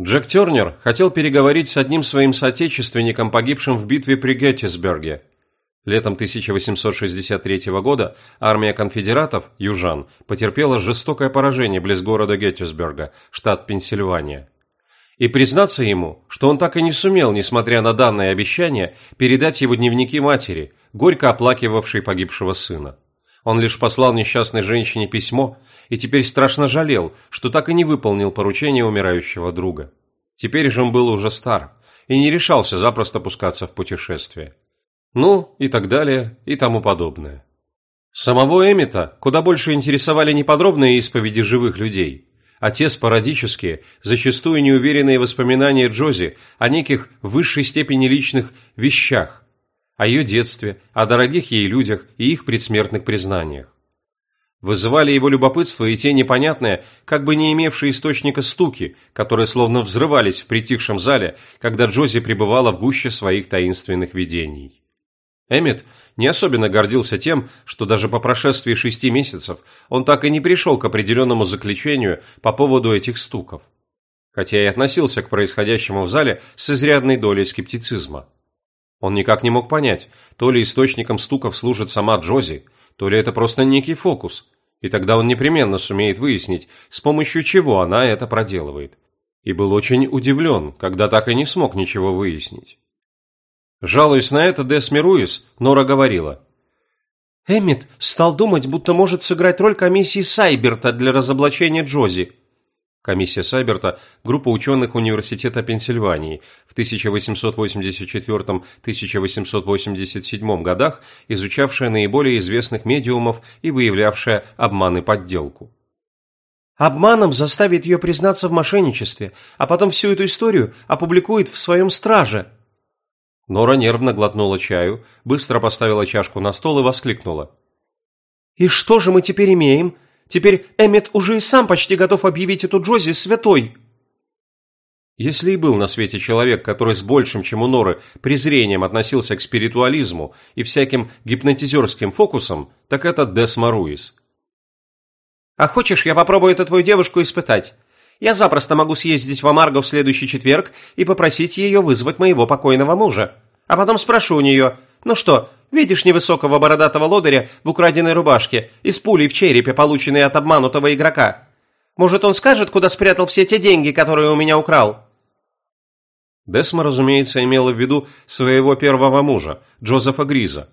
Джек Тернер хотел переговорить с одним своим соотечественником, погибшим в битве при Геттисберге, Летом 1863 года армия конфедератов, южан, потерпела жестокое поражение близ города Геттисберга, штат Пенсильвания. И признаться ему, что он так и не сумел, несмотря на данное обещание, передать его дневники матери, горько оплакивавшей погибшего сына. Он лишь послал несчастной женщине письмо и теперь страшно жалел, что так и не выполнил поручение умирающего друга. Теперь же он был уже стар и не решался запросто пускаться в путешествие. Ну, и так далее, и тому подобное. Самого Эмита куда больше интересовали не подробные исповеди живых людей, а те спорадические, зачастую неуверенные воспоминания Джози о неких высшей степени личных вещах, о ее детстве, о дорогих ей людях и их предсмертных признаниях. Вызывали его любопытство и те непонятные, как бы не имевшие источника стуки, которые словно взрывались в притихшем зале, когда Джози пребывала в гуще своих таинственных видений. Эммет не особенно гордился тем, что даже по прошествии шести месяцев он так и не пришел к определенному заключению по поводу этих стуков. Хотя и относился к происходящему в зале с изрядной долей скептицизма. Он никак не мог понять, то ли источником стуков служит сама Джози, то ли это просто некий фокус, и тогда он непременно сумеет выяснить, с помощью чего она это проделывает. И был очень удивлен, когда так и не смог ничего выяснить. Жалуясь на это Десми Руис, Нора говорила. «Эммит стал думать, будто может сыграть роль комиссии Сайберта для разоблачения Джози». Комиссия Сайберта – группа ученых Университета Пенсильвании в 1884-1887 годах, изучавшая наиболее известных медиумов и выявлявшая обман и подделку. Обманом заставит ее признаться в мошенничестве, а потом всю эту историю опубликует в своем страже. Нора нервно глотнула чаю, быстро поставила чашку на стол и воскликнула. «И что же мы теперь имеем? Теперь Эммет уже и сам почти готов объявить эту Джози святой!» Если и был на свете человек, который с большим, чем у Норы, презрением относился к спиритуализму и всяким гипнотизерским фокусам, так это Десма Руис. «А хочешь, я попробую эту твою девушку испытать? Я запросто могу съездить в Амарго в следующий четверг и попросить ее вызвать моего покойного мужа. А потом спрошу у нее, ну что, видишь невысокого бородатого лодыря в украденной рубашке и с пулей в черепе, полученной от обманутого игрока? Может, он скажет, куда спрятал все те деньги, которые у меня украл?» Десма, разумеется, имела в виду своего первого мужа, Джозефа Гриза.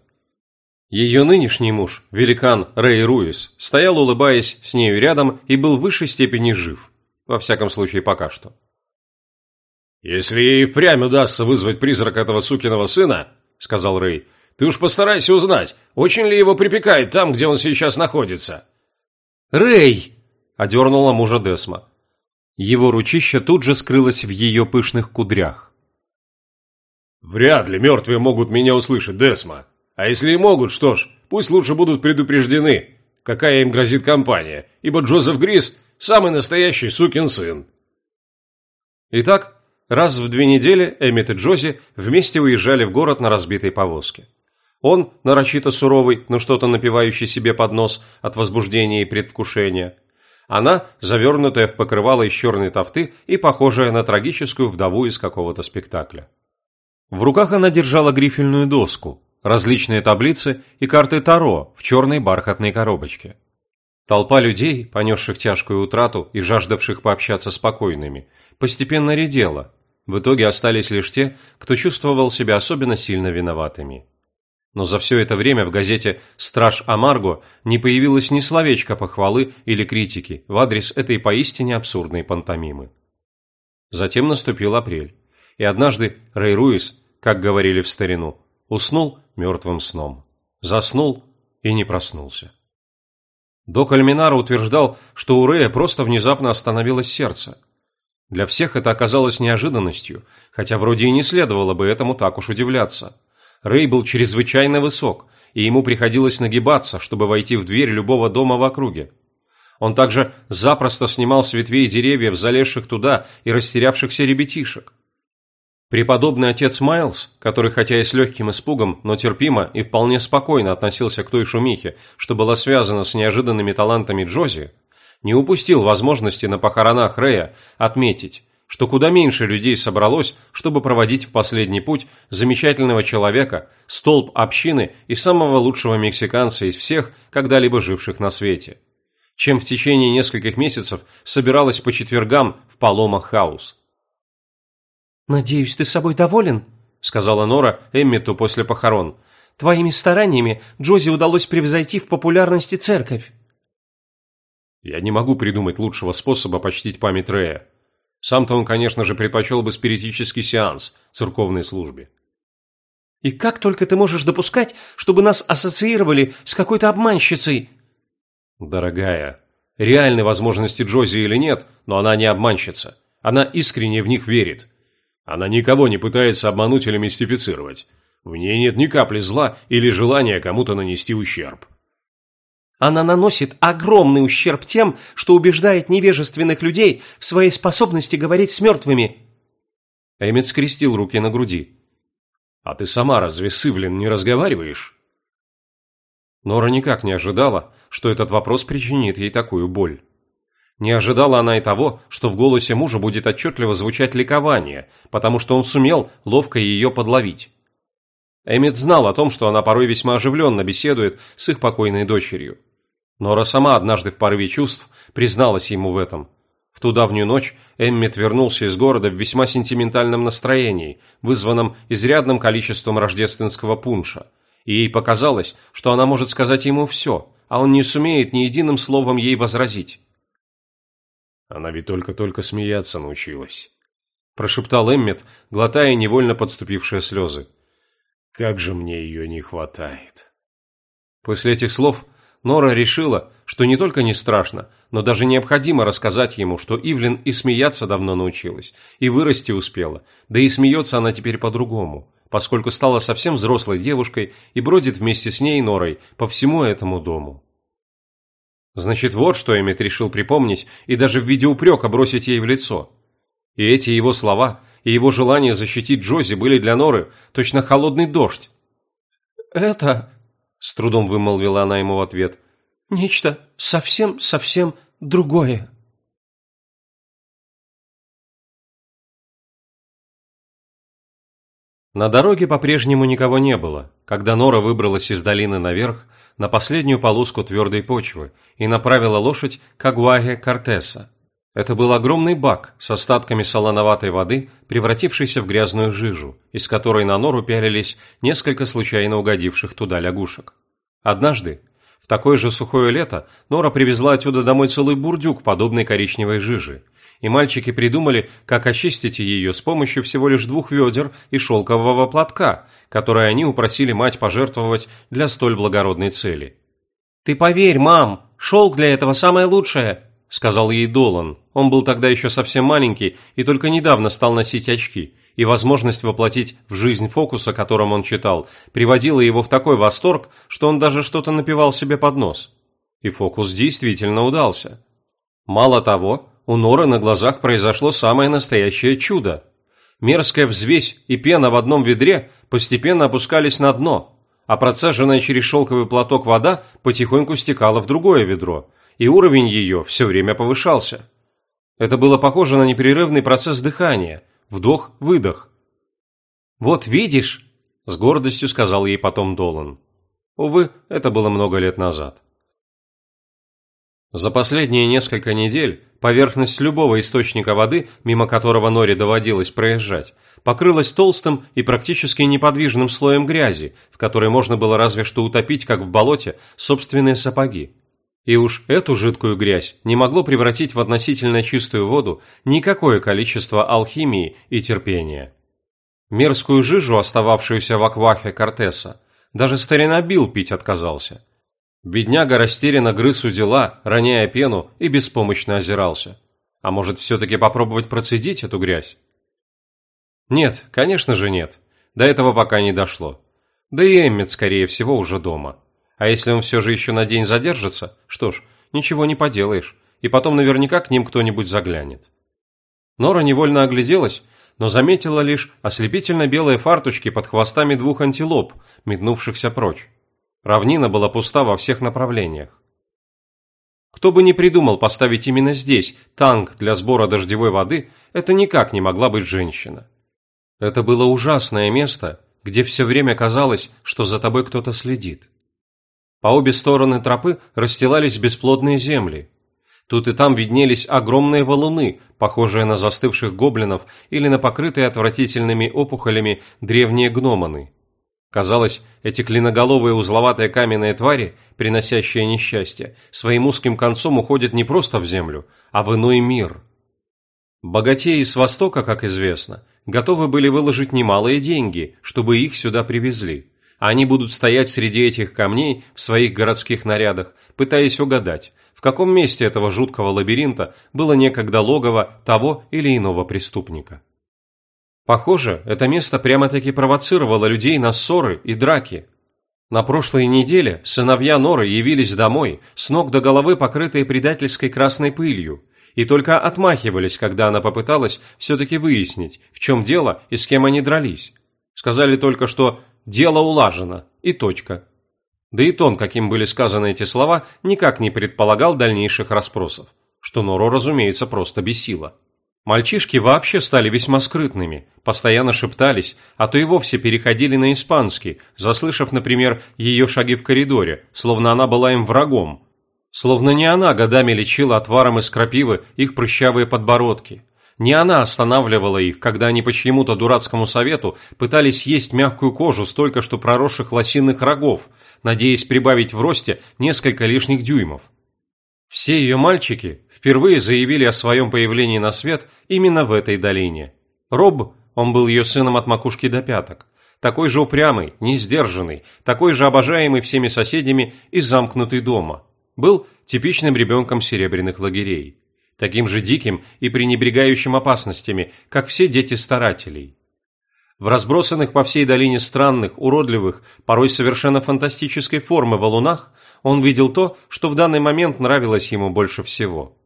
Ее нынешний муж, великан Рэй Руис, стоял, улыбаясь, с нею рядом и был в высшей степени жив. Во всяком случае, пока что. «Если ей впрямь удастся вызвать призрак этого сукиного сына, — сказал Рэй, — ты уж постарайся узнать, очень ли его припекает там, где он сейчас находится». «Рэй!» — одернула мужа Десма. Его ручище тут же скрылось в ее пышных кудрях. «Вряд ли мертвые могут меня услышать, Десма. А если и могут, что ж, пусть лучше будут предупреждены, какая им грозит компания, ибо Джозеф Грис – самый настоящий сукин сын». Итак, раз в две недели Эммет и Джози вместе уезжали в город на разбитой повозке. Он, нарочито суровый, но что-то напивающий себе под нос от возбуждения и предвкушения – она, завернутая в покрывало из черной тофты и похожая на трагическую вдову из какого-то спектакля. В руках она держала грифельную доску, различные таблицы и карты Таро в черной бархатной коробочке. Толпа людей, понесших тяжкую утрату и жаждавших пообщаться с покойными, постепенно редела. В итоге остались лишь те, кто чувствовал себя особенно сильно виноватыми. Но за все это время в газете «Страж Амарго» не появилось ни словечка похвалы или критики в адрес этой поистине абсурдной пантомимы. Затем наступил апрель, и однажды Рэй Руис, как говорили в старину, уснул мертвым сном, заснул и не проснулся. Док Альминара утверждал, что у Рэя просто внезапно остановилось сердце. Для всех это оказалось неожиданностью, хотя вроде и не следовало бы этому так уж удивляться – Рэй был чрезвычайно высок, и ему приходилось нагибаться, чтобы войти в дверь любого дома в округе. Он также запросто снимал с ветвей деревьев, залезших туда и растерявшихся ребятишек. Преподобный отец Майлз, который хотя и с легким испугом, но терпимо и вполне спокойно относился к той шумихе, что была связана с неожиданными талантами Джози, не упустил возможности на похоронах Рэя отметить, что куда меньше людей собралось, чтобы проводить в последний путь замечательного человека, столб общины и самого лучшего мексиканца из всех, когда-либо живших на свете, чем в течение нескольких месяцев собиралась по четвергам в Палома Хаус. «Надеюсь, ты собой доволен?» – сказала Нора Эммету после похорон. «Твоими стараниями Джози удалось превзойти в популярности церковь». «Я не могу придумать лучшего способа почтить память Рея», сам-то он, конечно же, предпочел бы спиритический сеанс церковной службе. «И как только ты можешь допускать, чтобы нас ассоциировали с какой-то обманщицей?» «Дорогая, реальны возможности Джози или нет, но она не обманщица. Она искренне в них верит. Она никого не пытается обмануть или мистифицировать. В ней нет ни капли зла или желания кому-то нанести ущерб. Она наносит огромный ущерб тем, что убеждает невежественных людей в своей способности говорить с мертвыми. Эммет скрестил руки на груди. «А ты сама разве с Ивлин не разговариваешь?» Нора никак не ожидала, что этот вопрос причинит ей такую боль. Не ожидала она и того, что в голосе мужа будет отчетливо звучать ликование, потому что он сумел ловко ее подловить. Эммет знал о том, что она порой весьма оживленно беседует с их покойной дочерью. Нора сама однажды в порыве чувств призналась ему в этом. В ту давнюю ночь Эммет вернулся из города в весьма сентиментальном настроении, вызванном изрядным количеством рождественского пунша, и ей показалось, что она может сказать ему все, а он не сумеет ни единым словом ей возразить. «Она ведь только-только смеяться научилась», – прошептал Эммет, глотая невольно подступившие слезы. «Как же мне ее не хватает!» После этих слов Нора решила, что не только не страшно, но даже необходимо рассказать ему, что Ивлин и смеяться давно научилась, и вырасти успела, да и смеется она теперь по-другому, поскольку стала совсем взрослой девушкой и бродит вместе с ней, Норой, по всему этому дому. Значит, вот что Эммет решил припомнить и даже в виде упрека бросить ей в лицо. И эти его слова, и его желание защитить Джози были для Норы точно холодный дождь. «Это...» – с трудом вымолвила она ему в ответ. «Нечто совсем-совсем другое». На дороге по-прежнему никого не было, когда Нора выбралась из долины наверх на последнюю полоску твердой почвы и направила лошадь к Агуаге Кортеса. Это был огромный бак с остатками солоноватой воды, превратившейся в грязную жижу, из которой на Нору пялились несколько случайно угодивших туда лягушек. Однажды, в такое же сухое лето, Нора привезла отсюда домой целый бурдюк подобной коричневой жижи, и мальчики придумали, как очистить ее с помощью всего лишь двух ведер и шелкового платка, которые они упросили мать пожертвовать для столь благородной цели. «Ты поверь, мам, шелк для этого самое лучшее», – сказал ей Долан. Он был тогда еще совсем маленький и только недавно стал носить очки, и возможность воплотить в жизнь фокус, о котором он читал, приводила его в такой восторг, что он даже что-то напевал себе под нос. И фокус действительно удался. Мало того, у Норы на глазах произошло самое настоящее чудо. Мерзкая взвесь и пена в одном ведре постепенно опускались на дно, а процеженная через шелковый платок вода потихоньку стекала в другое ведро, и уровень ее все время повышался. Это было похоже на непрерывный процесс дыхания, вдох-выдох. «Вот видишь», – с гордостью сказал ей потом Долан. Увы, это было много лет назад. За последние несколько недель поверхность любого источника воды, мимо которого Норе доводилось проезжать, покрылась толстым и практически неподвижным слоем грязи, в которой можно было разве что утопить, как в болоте, собственные сапоги. И уж эту жидкую грязь не могло превратить в относительно чистую воду никакое количество алхимии и терпения. Мерзкую жижу, остававшуюся в аквахе Кортеса, даже старина Билл пить отказался – Бедняга растерянно грыз у дела, роняя пену, и беспомощно озирался. А может, все-таки попробовать процедить эту грязь? Нет, конечно же нет. До этого пока не дошло. Да и Эммет, скорее всего, уже дома. А если он все же еще на день задержится, что ж, ничего не поделаешь, и потом наверняка к ним кто-нибудь заглянет. Нора невольно огляделась, но заметила лишь ослепительно белые фарточки под хвостами двух антилоп, метнувшихся прочь. Равнина была пуста во всех направлениях. Кто бы ни придумал поставить именно здесь танк для сбора дождевой воды, это никак не могла быть женщина. Это было ужасное место, где все время казалось, что за тобой кто-то следит. По обе стороны тропы расстилались бесплодные земли. Тут и там виднелись огромные валуны, похожие на застывших гоблинов или на покрытые отвратительными опухолями древние гноманы. Казалось, эти клиноголовые узловатые каменные твари, приносящие несчастье, своим узким концом уходят не просто в землю, а в иной мир. Богатеи с Востока, как известно, готовы были выложить немалые деньги, чтобы их сюда привезли. Они будут стоять среди этих камней в своих городских нарядах, пытаясь угадать, в каком месте этого жуткого лабиринта было некогда логово того или иного преступника. Похоже, это место прямо-таки провоцировало людей на ссоры и драки. На прошлой неделе сыновья Норы явились домой, с ног до головы покрытые предательской красной пылью, и только отмахивались, когда она попыталась все-таки выяснить, в чем дело и с кем они дрались. Сказали только, что «дело улажено» и точка. Да и тон, каким были сказаны эти слова, никак не предполагал дальнейших расспросов, что Нору, разумеется, просто бесило. Мальчишки вообще стали весьма скрытными, постоянно шептались, а то и вовсе переходили на испанский, заслышав, например, ее шаги в коридоре, словно она была им врагом. Словно не она годами лечила отваром из крапивы их прыщавые подбородки. Не она останавливала их, когда они по чьему-то дурацкому совету пытались есть мягкую кожу столько что проросших лосиных рогов, надеясь прибавить в росте несколько лишних дюймов. Все ее мальчики впервые заявили о своем появлении на свет именно в этой долине. Роб, он был ее сыном от макушки до пяток, такой же упрямый, несдержанный, такой же обожаемый всеми соседями и замкнутый дома. Был типичным ребенком серебряных лагерей. Таким же диким и пренебрегающим опасностями, как все дети старателей. В разбросанных по всей долине странных, уродливых, порой совершенно фантастической формы валунах он видел то, что в данный момент нравилось ему больше всего.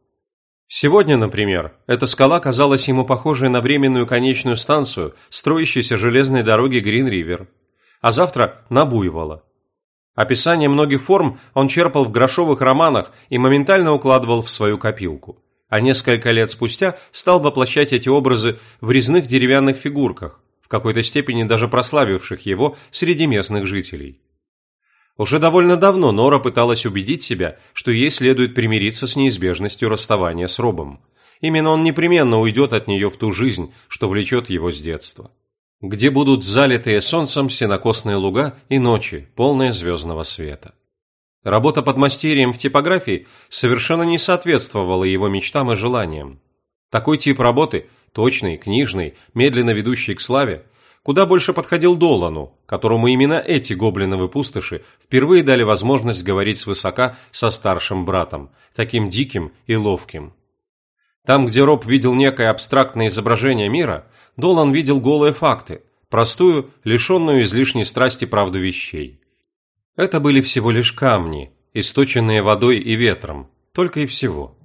Сегодня, например, эта скала казалась ему похожей на временную конечную станцию строящейся железной дороги Грин-Ривер, а завтра – на Буйвола. Описание многих форм он черпал в грошовых романах и моментально укладывал в свою копилку, а несколько лет спустя стал воплощать эти образы в резных деревянных фигурках, в какой-то степени даже прославивших его среди местных жителей. Уже довольно давно Нора пыталась убедить себя, что ей следует примириться с неизбежностью расставания с Робом. Именно он непременно уйдет от нее в ту жизнь, что влечет его с детства. Где будут залитые солнцем сенокосные луга и ночи, полные звездного света. Работа под мастерием в типографии совершенно не соответствовала его мечтам и желаниям. Такой тип работы, точный, книжный, медленно ведущий к славе, куда больше подходил Долану, которому именно эти гоблиновые пустоши впервые дали возможность говорить свысока со старшим братом, таким диким и ловким. Там, где Роб видел некое абстрактное изображение мира, Долан видел голые факты, простую, лишенную излишней страсти правду вещей. Это были всего лишь камни, источенные водой и ветром, только и всего.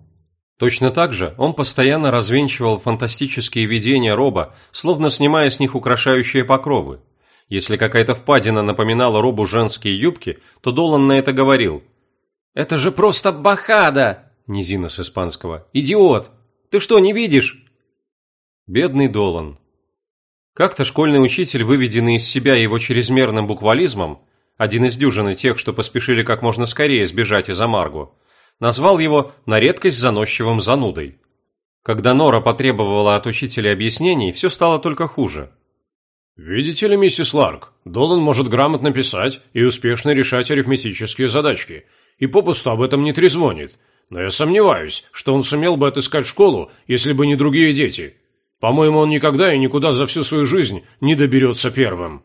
Точно так же он постоянно развенчивал фантастические видения Роба, словно снимая с них украшающие покровы. Если какая-то впадина напоминала Робу женские юбки, то Долан на это говорил. «Это же просто бахада!» Низина с испанского. «Идиот! Ты что, не видишь?» Бедный Долан. Как-то школьный учитель, выведенный из себя его чрезмерным буквализмом, один из дюжины тех, что поспешили как можно скорее сбежать из Амарго, назвал его на редкость заносчивым занудой. Когда Нора потребовала от учителя объяснений, все стало только хуже. «Видите ли, миссис Ларк, Долан может грамотно писать и успешно решать арифметические задачки, и попусту об этом не трезвонит. Но я сомневаюсь, что он сумел бы отыскать школу, если бы не другие дети. По-моему, он никогда и никуда за всю свою жизнь не доберется первым».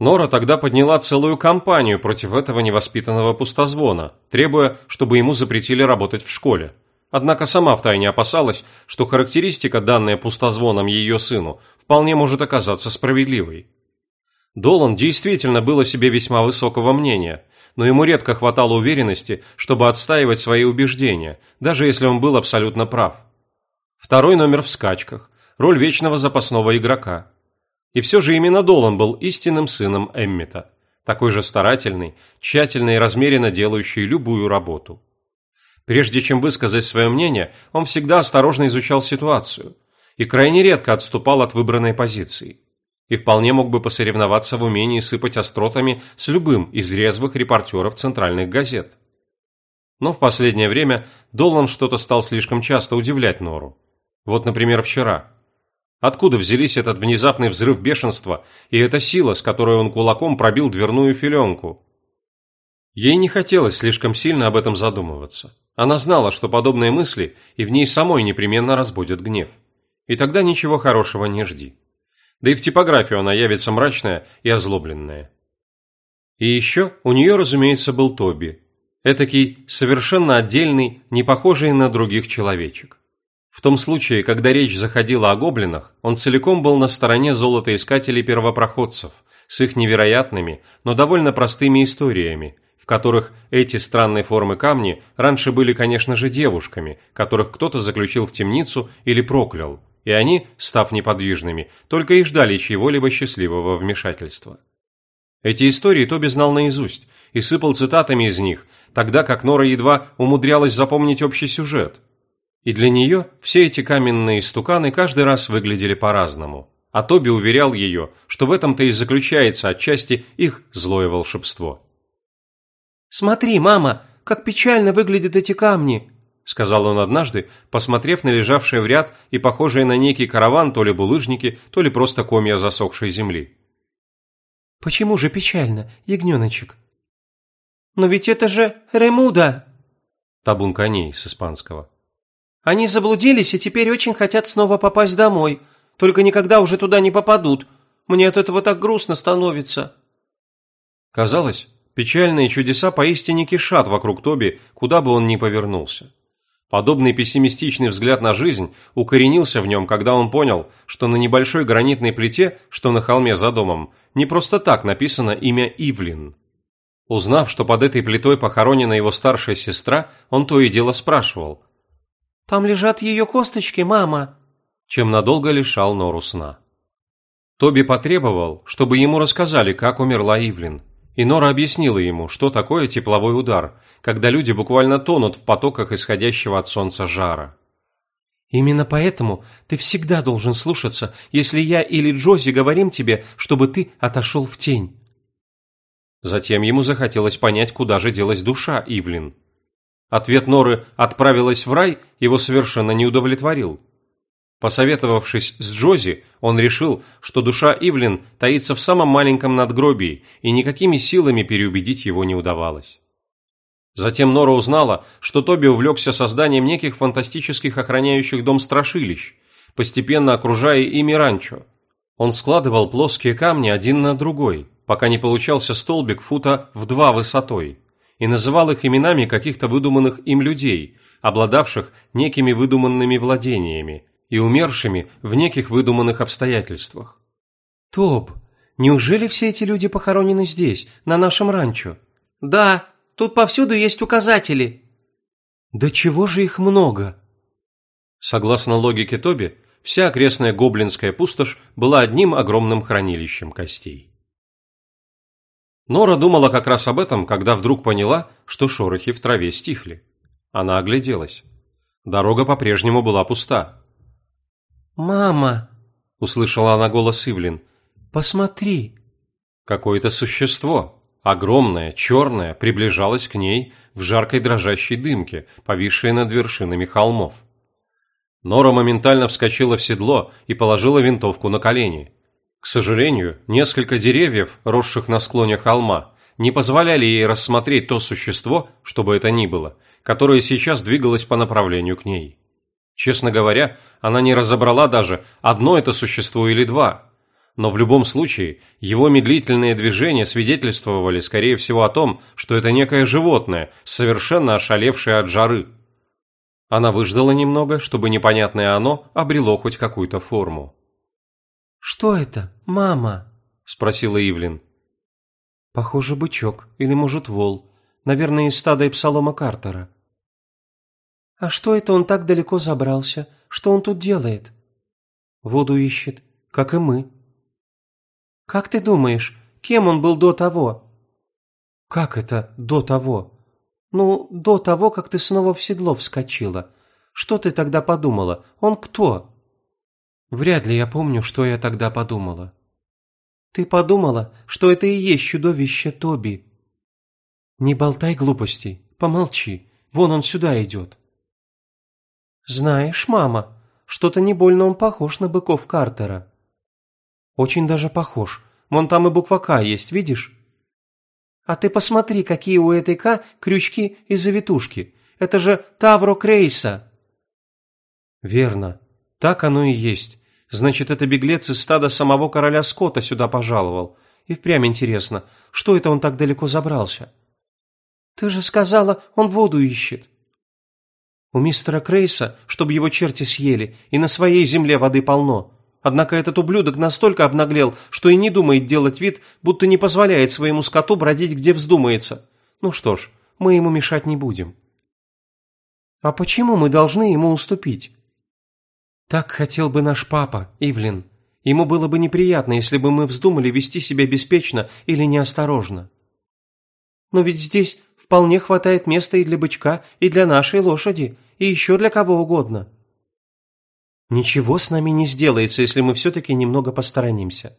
Нора тогда подняла целую кампанию против этого невоспитанного пустозвона, требуя, чтобы ему запретили работать в школе. Однако сама втайне опасалась, что характеристика, данная пустозвоном ее сыну, вполне может оказаться справедливой. Долан действительно был о себе весьма высокого мнения, но ему редко хватало уверенности, чтобы отстаивать свои убеждения, даже если он был абсолютно прав. Второй номер в скачках, роль вечного запасного игрока – и все же именно Долан был истинным сыном Эммита, такой же старательный, тщательно и размеренно делающий любую работу. Прежде чем высказать свое мнение, он всегда осторожно изучал ситуацию и крайне редко отступал от выбранной позиции. И вполне мог бы посоревноваться в умении сыпать остротами с любым из резвых репортеров центральных газет. Но в последнее время Долан что-то стал слишком часто удивлять Нору. Вот, например, вчера – Откуда взялись этот внезапный взрыв бешенства и эта сила, с которой он кулаком пробил дверную филенку? Ей не хотелось слишком сильно об этом задумываться. Она знала, что подобные мысли и в ней самой непременно разбудят гнев. И тогда ничего хорошего не жди. Да и в типографию она явится мрачная и озлобленная. И еще у нее, разумеется, был Тоби. Этакий совершенно отдельный, не похожий на других человечек. В том случае, когда речь заходила о гоблинах, он целиком был на стороне золотоискателей-первопроходцев с их невероятными, но довольно простыми историями, в которых эти странные формы камни раньше были, конечно же, девушками, которых кто-то заключил в темницу или проклял, и они, став неподвижными, только и ждали чьего-либо счастливого вмешательства. Эти истории Тоби знал наизусть и сыпал цитатами из них, тогда как Нора едва умудрялась запомнить общий сюжет – и для нее все эти каменные стуканы каждый раз выглядели по-разному. А Тоби уверял ее, что в этом-то и заключается отчасти их злое волшебство. «Смотри, мама, как печально выглядят эти камни!» – сказал он однажды, посмотрев на лежавшие в ряд и похожие на некий караван то ли булыжники, то ли просто комья засохшей земли. «Почему же печально, ягненочек?» «Но ведь это же Ремуда!» Табун коней с испанского. Они заблудились и теперь очень хотят снова попасть домой, только никогда уже туда не попадут. Мне от этого так грустно становится». Казалось, печальные чудеса поистине кишат вокруг Тоби, куда бы он ни повернулся. Подобный пессимистичный взгляд на жизнь укоренился в нем, когда он понял, что на небольшой гранитной плите, что на холме за домом, не просто так написано имя Ивлин. Узнав, что под этой плитой похоронена его старшая сестра, он то и дело спрашивал, Там лежат ее косточки, мама!» Чем надолго лишал Нору сна. Тоби потребовал, чтобы ему рассказали, как умерла Ивлин, и Нора объяснила ему, что такое тепловой удар, когда люди буквально тонут в потоках исходящего от солнца жара. «Именно поэтому ты всегда должен слушаться, если я или Джози говорим тебе, чтобы ты отошел в тень». Затем ему захотелось понять, куда же делась душа Ивлин. Ответ Норы «отправилась в рай» его совершенно не удовлетворил. Посоветовавшись с Джози, он решил, что душа Ивлин таится в самом маленьком надгробии, и никакими силами переубедить его не удавалось. Затем Нора узнала, что Тоби увлекся созданием неких фантастических охраняющих дом страшилищ, постепенно окружая ими ранчо. Он складывал плоские камни один на другой, пока не получался столбик фута в два высотой, и называл их именами каких-то выдуманных им людей, обладавших некими выдуманными владениями и умершими в неких выдуманных обстоятельствах. «Тоб, неужели все эти люди похоронены здесь, на нашем ранчо?» «Да, тут повсюду есть указатели». «Да чего же их много?» Согласно логике Тоби, вся окрестная гоблинская пустошь была одним огромным хранилищем костей. Нора думала как раз об этом, когда вдруг поняла, что шорохи в траве стихли. Она огляделась. Дорога по-прежнему была пуста. «Мама!» – услышала она голос Ивлин. «Посмотри!» Какое-то существо, огромное, черное, приближалось к ней в жаркой дрожащей дымке, повисшей над вершинами холмов. Нора моментально вскочила в седло и положила винтовку на колени. К сожалению, несколько деревьев, росших на склоне холма, не позволяли ей рассмотреть то существо, что бы это ни было, которое сейчас двигалось по направлению к ней. Честно говоря, она не разобрала даже, одно это существо или два. Но в любом случае, его медлительные движения свидетельствовали, скорее всего, о том, что это некое животное, совершенно ошалевшее от жары. Она выждала немного, чтобы непонятное оно обрело хоть какую-то форму. «Что это, мама?» – спросила Ивлин. «Похоже, бычок, или, может, вол. Наверное, из стада Эпсалома Картера». «А что это он так далеко забрался? Что он тут делает?» «Воду ищет, как и мы». «Как ты думаешь, кем он был до того?» «Как это «до того»?» «Ну, до того, как ты снова в седло вскочила. Что ты тогда подумала? Он кто?» «Вряд ли я помню, что я тогда подумала». «Ты подумала, что это и есть чудовище Тоби?» «Не болтай глупостей, помолчи. Вон он сюда идет». «Знаешь, мама, что-то не больно он похож на быков Картера». «Очень даже похож. Вон там и буква «К» есть, видишь?» «А ты посмотри, какие у этой «К» крючки и завитушки. Это же Тавро Крейса». «Верно. Так оно и есть. Значит, это беглец из стада самого короля Скотта сюда пожаловал. И впрямь интересно, что это он так далеко забрался?» «Ты же сказала, он воду ищет». У мистера Крейса, чтобы его черти съели, и на своей земле воды полно. Однако этот ублюдок настолько обнаглел, что и не думает делать вид, будто не позволяет своему скоту бродить, где вздумается. Ну что ж, мы ему мешать не будем. А почему мы должны ему уступить? Так хотел бы наш папа, Ивлин. Ему было бы неприятно, если бы мы вздумали вести себя беспечно или неосторожно. Но ведь здесь вполне хватает места и для бычка, и для нашей лошади, и еще для кого угодно. Ничего с нами не сделается, если мы все-таки немного посторонимся.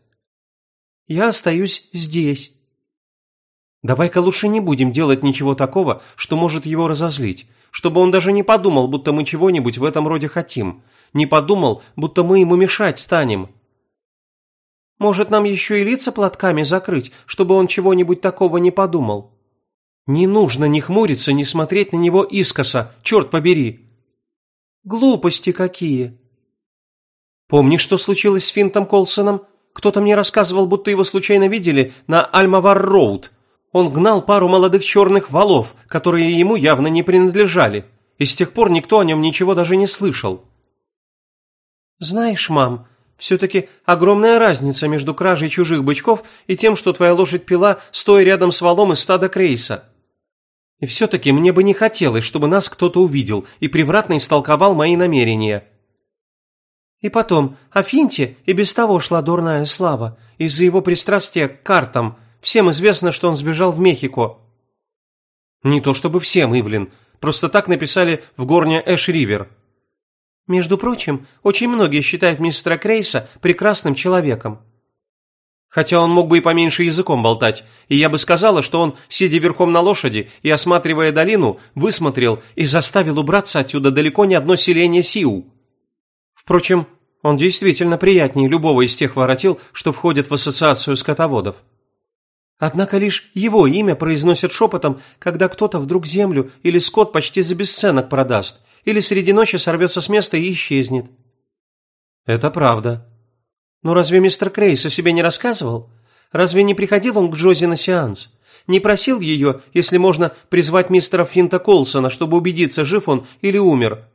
Я остаюсь здесь. Давай-ка лучше не будем делать ничего такого, что может его разозлить, чтобы он даже не подумал, будто мы чего-нибудь в этом роде хотим, не подумал, будто мы ему мешать станем. Может, нам еще и лица платками закрыть, чтобы он чего-нибудь такого не подумал? Не нужно ни хмуриться, ни смотреть на него искоса, черт побери. Глупости какие. Помнишь, что случилось с Финтом Колсоном? Кто-то мне рассказывал, будто его случайно видели на Альмавар-Роуд. Он гнал пару молодых черных валов, которые ему явно не принадлежали, и с тех пор никто о нем ничего даже не слышал. Знаешь, мам, все-таки огромная разница между кражей чужих бычков и тем, что твоя лошадь пила, стоя рядом с валом из стада Крейса. И все-таки мне бы не хотелось, чтобы нас кто-то увидел и превратно истолковал мои намерения. И потом, о Финте и без того шла дурная слава. Из-за его пристрастия к картам. Всем известно, что он сбежал в Мехико. Не то чтобы всем, Ивлин. Просто так написали в горне Эш-Ривер. Между прочим, очень многие считают мистера Крейса прекрасным человеком. Хотя он мог бы и поменьше языком болтать, и я бы сказала, что он, сидя верхом на лошади и осматривая долину, высмотрел и заставил убраться отсюда далеко не одно селение Сиу. Впрочем, он действительно приятнее любого из тех воротил, что входят в ассоциацию скотоводов. Однако лишь его имя произносят шепотом, когда кто-то вдруг землю или скот почти за бесценок продаст, или среди ночи сорвется с места и исчезнет. Это правда. Но разве мистер Крейс о себе не рассказывал? Разве не приходил он к Джози на сеанс? Не просил ее, если можно, призвать мистера Финта Колсона, чтобы убедиться, жив он или умер?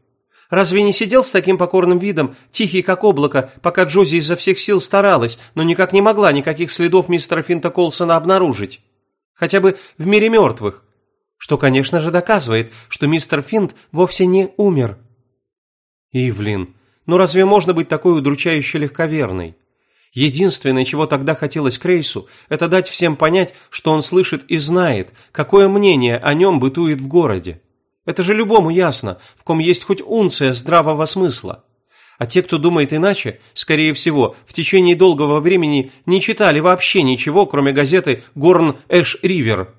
Разве не сидел с таким покорным видом, тихий как облако, пока Джози изо всех сил старалась, но никак не могла никаких следов мистера Финта Колсона обнаружить? Хотя бы в мире мертвых. Что, конечно же, доказывает, что мистер Финт вовсе не умер. Ивлин, ну разве можно быть такой удручающе легковерной? Единственное, чего тогда хотелось Крейсу, это дать всем понять, что он слышит и знает, какое мнение о нем бытует в городе. Это же любому ясно, в ком есть хоть унция здравого смысла. А те, кто думает иначе, скорее всего, в течение долгого времени не читали вообще ничего, кроме газеты «Горн Эш Ривер».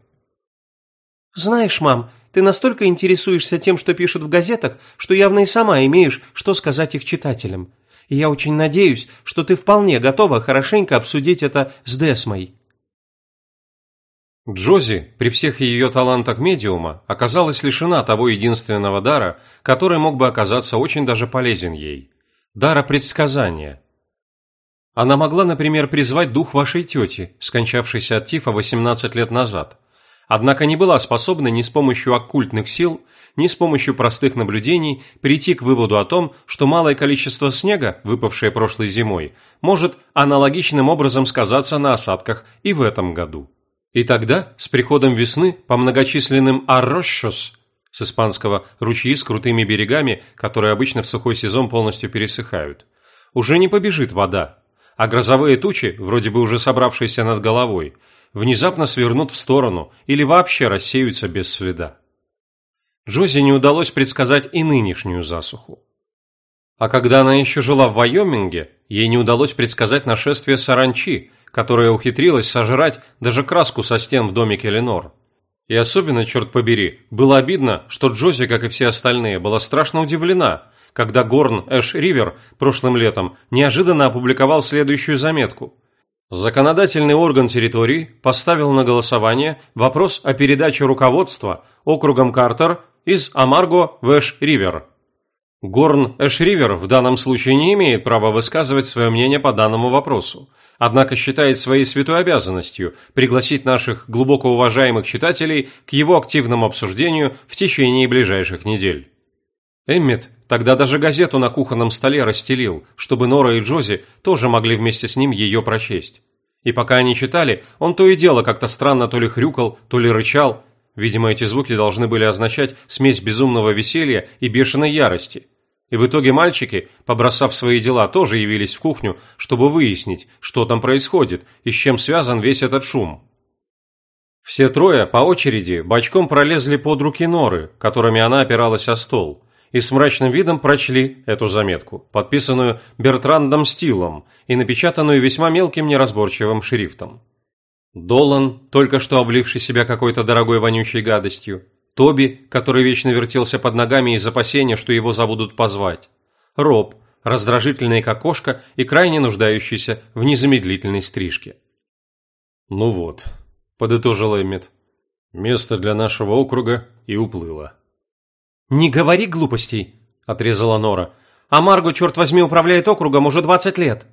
«Знаешь, мам, ты настолько интересуешься тем, что пишут в газетах, что явно и сама имеешь, что сказать их читателям. И я очень надеюсь, что ты вполне готова хорошенько обсудить это с Десмой». Джози, при всех ее талантах медиума, оказалась лишена того единственного дара, который мог бы оказаться очень даже полезен ей – дара предсказания. Она могла, например, призвать дух вашей тети, скончавшейся от тифа 18 лет назад, однако не была способна ни с помощью оккультных сил, ни с помощью простых наблюдений прийти к выводу о том, что малое количество снега, выпавшее прошлой зимой, может аналогичным образом сказаться на осадках и в этом году. И тогда, с приходом весны, по многочисленным «аррощос» с испанского «ручьи с крутыми берегами», которые обычно в сухой сезон полностью пересыхают, уже не побежит вода, а грозовые тучи, вроде бы уже собравшиеся над головой, внезапно свернут в сторону или вообще рассеются без следа. Джози не удалось предсказать и нынешнюю засуху. А когда она еще жила в Вайоминге, ей не удалось предсказать нашествие саранчи, которая ухитрилась сожрать даже краску со стен в домике Ленор. И особенно, черт побери, было обидно, что Джози, как и все остальные, была страшно удивлена, когда Горн Эш Ривер прошлым летом неожиданно опубликовал следующую заметку. Законодательный орган территории поставил на голосование вопрос о передаче руководства округом Картер из Амарго в Эш Ривер. Горн Эш Ривер в данном случае не имеет права высказывать свое мнение по данному вопросу, однако считает своей святой обязанностью пригласить наших глубоко уважаемых читателей к его активному обсуждению в течение ближайших недель. Эммет тогда даже газету на кухонном столе расстелил, чтобы Нора и Джози тоже могли вместе с ним ее прочесть. И пока они читали, он то и дело как-то странно то ли хрюкал, то ли рычал. Видимо, эти звуки должны были означать смесь безумного веселья и бешеной ярости. И в итоге мальчики, побросав свои дела, тоже явились в кухню, чтобы выяснить, что там происходит и с чем связан весь этот шум. Все трое по очереди бочком пролезли под руки Норы, которыми она опиралась о стол, и с мрачным видом прочли эту заметку, подписанную Бертрандом Стилом и напечатанную весьма мелким неразборчивым шрифтом. Долан, только что обливший себя какой-то дорогой вонючей гадостью, Тоби, который вечно вертелся под ногами из опасения, что его забудут позвать. Роб, раздражительный как кошка и крайне нуждающийся в незамедлительной стрижке. «Ну вот», – подытожил Эммет, – «место для нашего округа и уплыло». «Не говори глупостей», – отрезала Нора. «А Марго, черт возьми, управляет округом уже двадцать лет».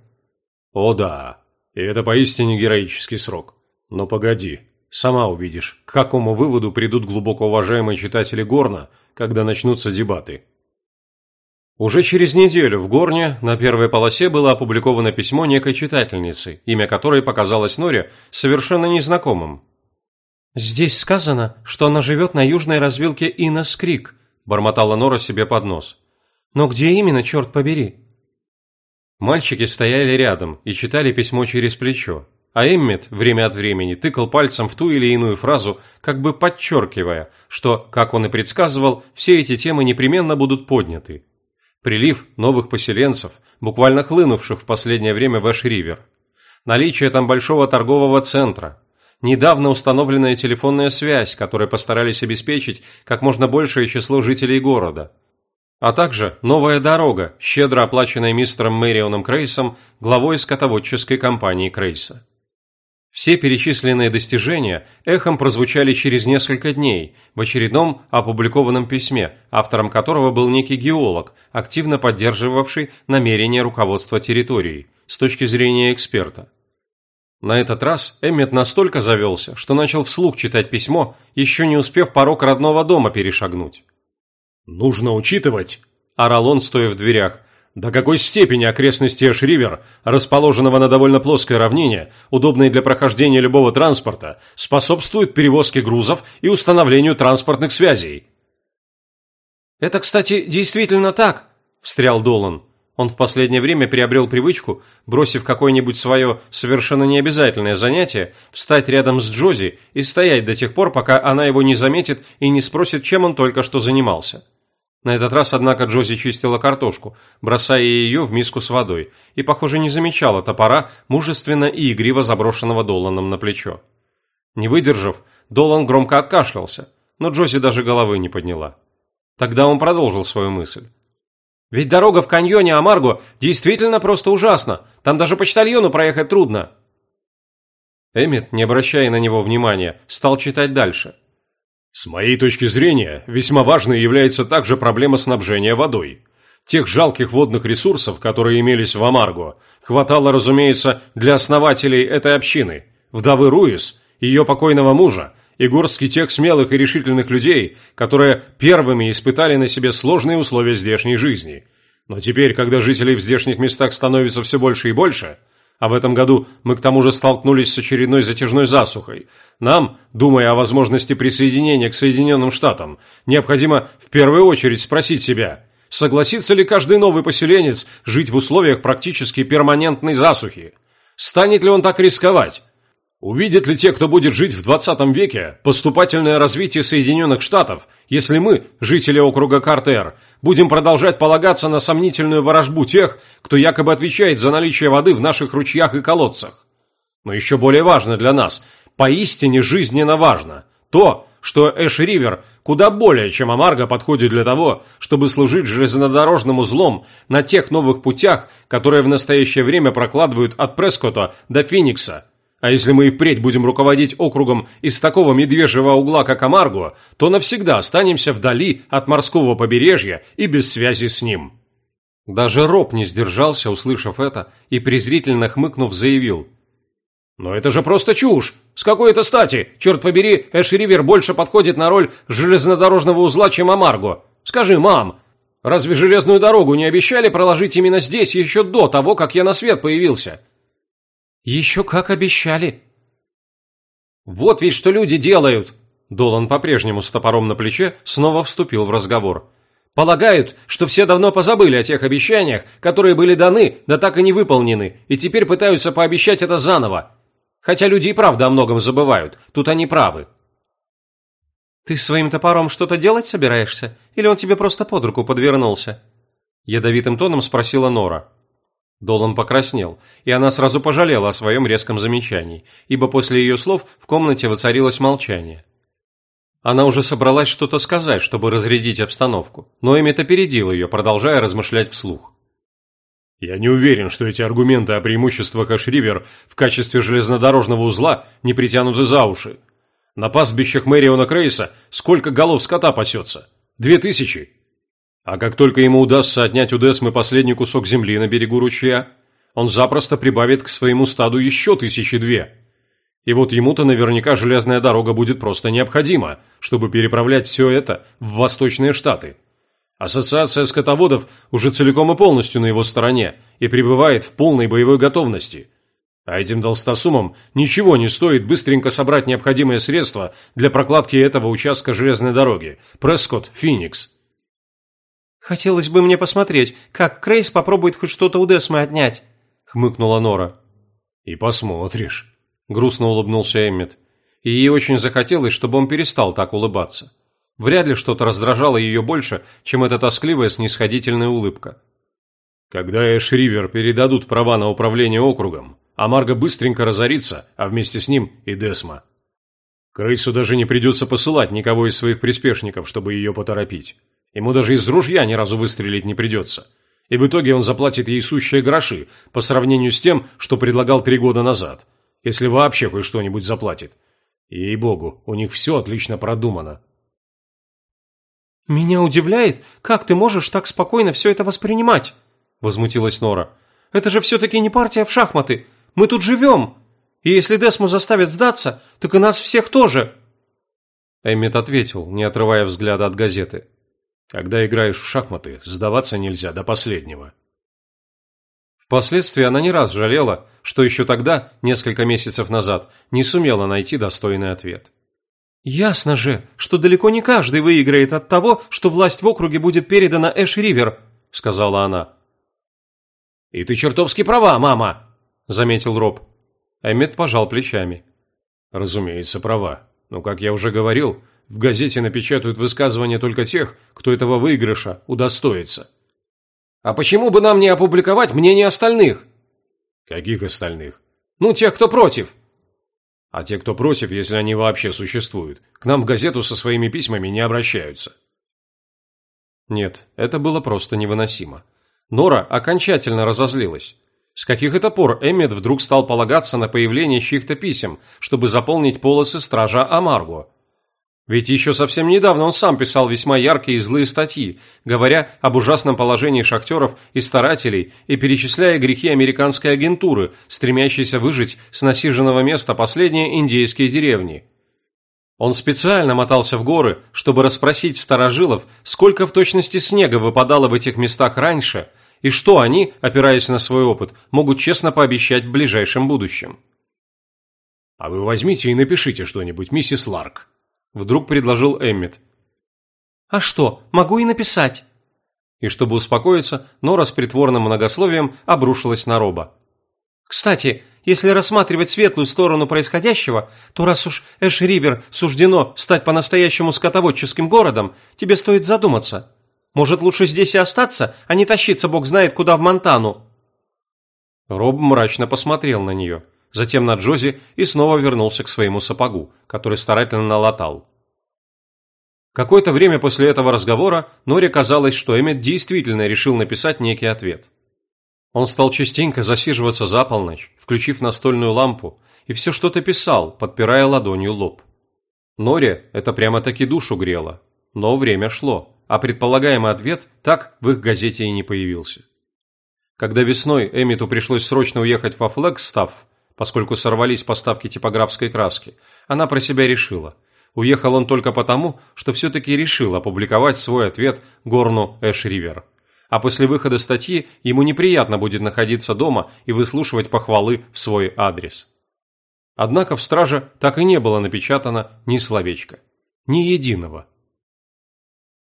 «О да, и это поистине героический срок. Но погоди, Сама увидишь, к какому выводу придут глубоко уважаемые читатели Горна, когда начнутся дебаты. Уже через неделю в Горне на первой полосе было опубликовано письмо некой читательницы, имя которой показалось Норе совершенно незнакомым. «Здесь сказано, что она живет на южной развилке Иннес-Крик», – бормотала Нора себе под нос. «Но где именно, черт побери?» Мальчики стояли рядом и читали письмо через плечо, а Эммет время от времени тыкал пальцем в ту или иную фразу, как бы подчеркивая, что, как он и предсказывал, все эти темы непременно будут подняты. Прилив новых поселенцев, буквально хлынувших в последнее время в Эш-Ривер. Наличие там большого торгового центра. Недавно установленная телефонная связь, которой постарались обеспечить как можно большее число жителей города – а также новая дорога, щедро оплаченная мистером Мэрионом Крейсом, главой скотоводческой компании Крейса. Все перечисленные достижения эхом прозвучали через несколько дней в очередном опубликованном письме, автором которого был некий геолог, активно поддерживавший намерения руководства территорией с точки зрения эксперта. На этот раз Эммет настолько завелся, что начал вслух читать письмо, еще не успев порог родного дома перешагнуть. «Нужно учитывать», – орал он, стоя в дверях, до какой степени окрестности Эшривер, расположенного на довольно плоской равнине, удобной для прохождения любого транспорта, способствуют перевозке грузов и установлению транспортных связей. «Это, кстати, действительно так», – встрял Долан. Он в последнее время приобрел привычку, бросив какое-нибудь свое совершенно необязательное занятие, встать рядом с Джози и стоять до тех пор, пока она его не заметит и не спросит, чем он только что занимался. На этот раз, однако, Джози чистила картошку, бросая ее в миску с водой, и, похоже, не замечала топора, мужественно и игриво заброшенного Доланом на плечо. Не выдержав, Долан громко откашлялся, но Джози даже головы не подняла. Тогда он продолжил свою мысль. «Ведь дорога в каньоне Амарго действительно просто ужасна. Там даже почтальону проехать трудно». Эммет, не обращая на него внимания, стал читать дальше – с моей точки зрения, весьма важной является также проблема снабжения водой. Тех жалких водных ресурсов, которые имелись в Амарго, хватало, разумеется, для основателей этой общины, вдовы Руис, ее покойного мужа, и горстки тех смелых и решительных людей, которые первыми испытали на себе сложные условия здешней жизни. Но теперь, когда жителей в здешних местах становится все больше и больше, а в этом году мы к тому же столкнулись с очередной затяжной засухой. Нам, думая о возможности присоединения к Соединенным Штатам, необходимо в первую очередь спросить себя, согласится ли каждый новый поселенец жить в условиях практически перманентной засухи? Станет ли он так рисковать? Увидят ли те, кто будет жить в 20 веке, поступательное развитие Соединенных Штатов, если мы, жители округа Картер, будем продолжать полагаться на сомнительную ворожбу тех, кто якобы отвечает за наличие воды в наших ручьях и колодцах? Но еще более важно для нас, поистине жизненно важно, то, что Эш-Ривер куда более, чем Амарго, подходит для того, чтобы служить железнодорожным узлом на тех новых путях, которые в настоящее время прокладывают от Прескота до Феникса – а если мы и впредь будем руководить округом из такого медвежьего угла, как Амарго, то навсегда останемся вдали от морского побережья и без связи с ним». Даже Роб не сдержался, услышав это, и презрительно хмыкнув, заявил. «Но это же просто чушь! С какой это стати? Черт побери, Эш-Ривер больше подходит на роль железнодорожного узла, чем Амарго. Скажи, мам, разве железную дорогу не обещали проложить именно здесь еще до того, как я на свет появился? «Еще как обещали!» «Вот ведь что люди делают!» Долан по-прежнему с топором на плече снова вступил в разговор. «Полагают, что все давно позабыли о тех обещаниях, которые были даны, да так и не выполнены, и теперь пытаются пообещать это заново. Хотя люди и правда о многом забывают, тут они правы». «Ты своим топором что-то делать собираешься? Или он тебе просто под руку подвернулся?» Ядовитым тоном спросила Нора. Долан покраснел, и она сразу пожалела о своем резком замечании, ибо после ее слов в комнате воцарилось молчание. Она уже собралась что-то сказать, чтобы разрядить обстановку, но Эммет опередил ее, продолжая размышлять вслух. «Я не уверен, что эти аргументы о преимуществах Эшривер в качестве железнодорожного узла не притянуты за уши. На пастбищах Мэриона Крейса сколько голов скота пасется? Две тысячи? А как только ему удастся отнять у Десмы последний кусок земли на берегу ручья, он запросто прибавит к своему стаду еще тысячи две. И вот ему-то наверняка железная дорога будет просто необходима, чтобы переправлять все это в Восточные Штаты. Ассоциация скотоводов уже целиком и полностью на его стороне и пребывает в полной боевой готовности. А этим толстосумам ничего не стоит быстренько собрать необходимые средства для прокладки этого участка железной дороги. Прескотт, Феникс. «Хотелось бы мне посмотреть, как Крейс попробует хоть что-то у Десмы отнять», — хмыкнула Нора. «И посмотришь», — грустно улыбнулся Эммет. И ей очень захотелось, чтобы он перестал так улыбаться. Вряд ли что-то раздражало ее больше, чем эта тоскливая снисходительная улыбка. «Когда Эш Ривер передадут права на управление округом, а Марго быстренько разорится, а вместе с ним и Десма. Крейсу даже не придется посылать никого из своих приспешников, чтобы ее поторопить. Ему даже из ружья ни разу выстрелить не придется. И в итоге он заплатит ей сущие гроши по сравнению с тем, что предлагал три года назад. Если вообще хоть что-нибудь заплатит. Ей-богу, у них все отлично продумано. «Меня удивляет, как ты можешь так спокойно все это воспринимать?» – возмутилась Нора. «Это же все-таки не партия в шахматы. Мы тут живем. И если Десму заставят сдаться, так и нас всех тоже». Эммет ответил, не отрывая взгляда от газеты. «Когда играешь в шахматы, сдаваться нельзя до последнего». Впоследствии она не раз жалела, что еще тогда, несколько месяцев назад, не сумела найти достойный ответ. «Ясно же, что далеко не каждый выиграет от того, что власть в округе будет передана Эш-Ривер», — сказала она. «И ты чертовски права, мама!» заметил Роб. Эммет пожал плечами. Разумеется, права. Но, как я уже говорил, в газете напечатают высказывания только тех, кто этого выигрыша удостоится. А почему бы нам не опубликовать мнение остальных? Каких остальных? Ну, тех, кто против. А те, кто против, если они вообще существуют, к нам в газету со своими письмами не обращаются. Нет, это было просто невыносимо. Нора окончательно разозлилась. С каких это пор Эммет вдруг стал полагаться на появление чьих-то писем, чтобы заполнить полосы стража Амарго? Ведь еще совсем недавно он сам писал весьма яркие и злые статьи, говоря об ужасном положении шахтеров и старателей и перечисляя грехи американской агентуры, стремящейся выжить с насиженного места последние индейские деревни. Он специально мотался в горы, чтобы расспросить старожилов, сколько в точности снега выпадало в этих местах раньше – и что они, опираясь на свой опыт, могут честно пообещать в ближайшем будущем. «А вы возьмите и напишите что-нибудь, миссис Ларк», – вдруг предложил Эммет. «А что, могу и написать». И чтобы успокоиться, Нора с притворным многословием обрушилась на Роба. «Кстати, если рассматривать светлую сторону происходящего, то раз уж Эш-Ривер суждено стать по-настоящему скотоводческим городом, тебе стоит задуматься. Может, лучше здесь и остаться, а не тащиться бог знает куда в Монтану?» Роб мрачно посмотрел на нее, затем на Джози и снова вернулся к своему сапогу, который старательно налатал. Какое-то время после этого разговора Норе казалось, что Эммет действительно решил написать некий ответ. Он стал частенько засиживаться за полночь, включив настольную лампу, и все что-то писал, подпирая ладонью лоб. Норе это прямо-таки душу грело, но время шло а предполагаемый ответ так в их газете и не появился. Когда весной Эмиту пришлось срочно уехать во Флэгстафф, поскольку сорвались поставки типографской краски, она про себя решила. Уехал он только потому, что все-таки решил опубликовать свой ответ Горну Эш-Ривер. А после выхода статьи ему неприятно будет находиться дома и выслушивать похвалы в свой адрес. Однако в страже так и не было напечатано ни словечка. Ни единого.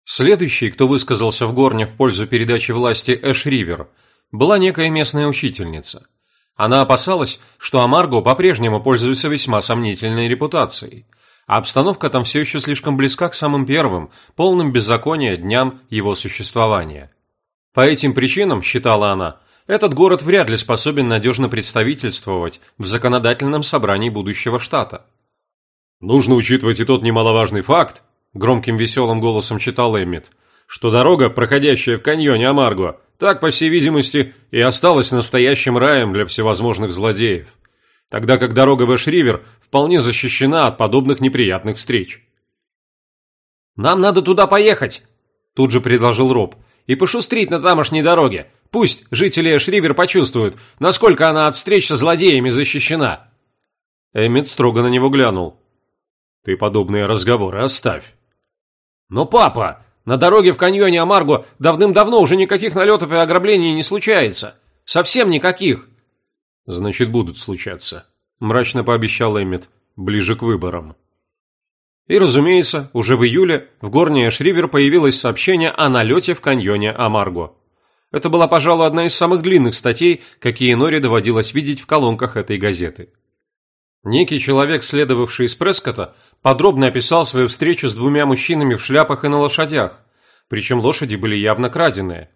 Следующей, кто высказался в Горне в пользу передачи власти Эш Ривер, была некая местная учительница. Она опасалась, что Амарго по-прежнему пользуется весьма сомнительной репутацией, а обстановка там все еще слишком близка к самым первым, полным беззакония дням его существования. По этим причинам, считала она, этот город вряд ли способен надежно представительствовать в законодательном собрании будущего штата. Нужно учитывать и тот немаловажный факт, громким веселым голосом читал Эммит, что дорога, проходящая в каньоне Амарго, так, по всей видимости, и осталась настоящим раем для всевозможных злодеев, тогда как дорога в Эш-Ривер вполне защищена от подобных неприятных встреч. «Нам надо туда поехать!» – тут же предложил Роб. «И пошустрить на тамошней дороге. Пусть жители Эш-Ривер почувствуют, насколько она от встреч со злодеями защищена». Эммит строго на него глянул. «Ты подобные разговоры оставь. «Но, папа, на дороге в каньоне Амарго давным-давно уже никаких налетов и ограблений не случается. Совсем никаких!» Значит, будут случаться. Мрачно пообещал Эммет, ближе к выборам. И, разумеется, уже в июле в горне Шривер появилось сообщение о налете в каньоне Амарго. Это была, пожалуй, одна из самых длинных статей, какие Нори доводилось видеть в колонках этой газеты. Некий человек, следовавший из Прескота, подробно описал свою встречу с двумя мужчинами в шляпах и на лошадях, причем лошади были явно краденые.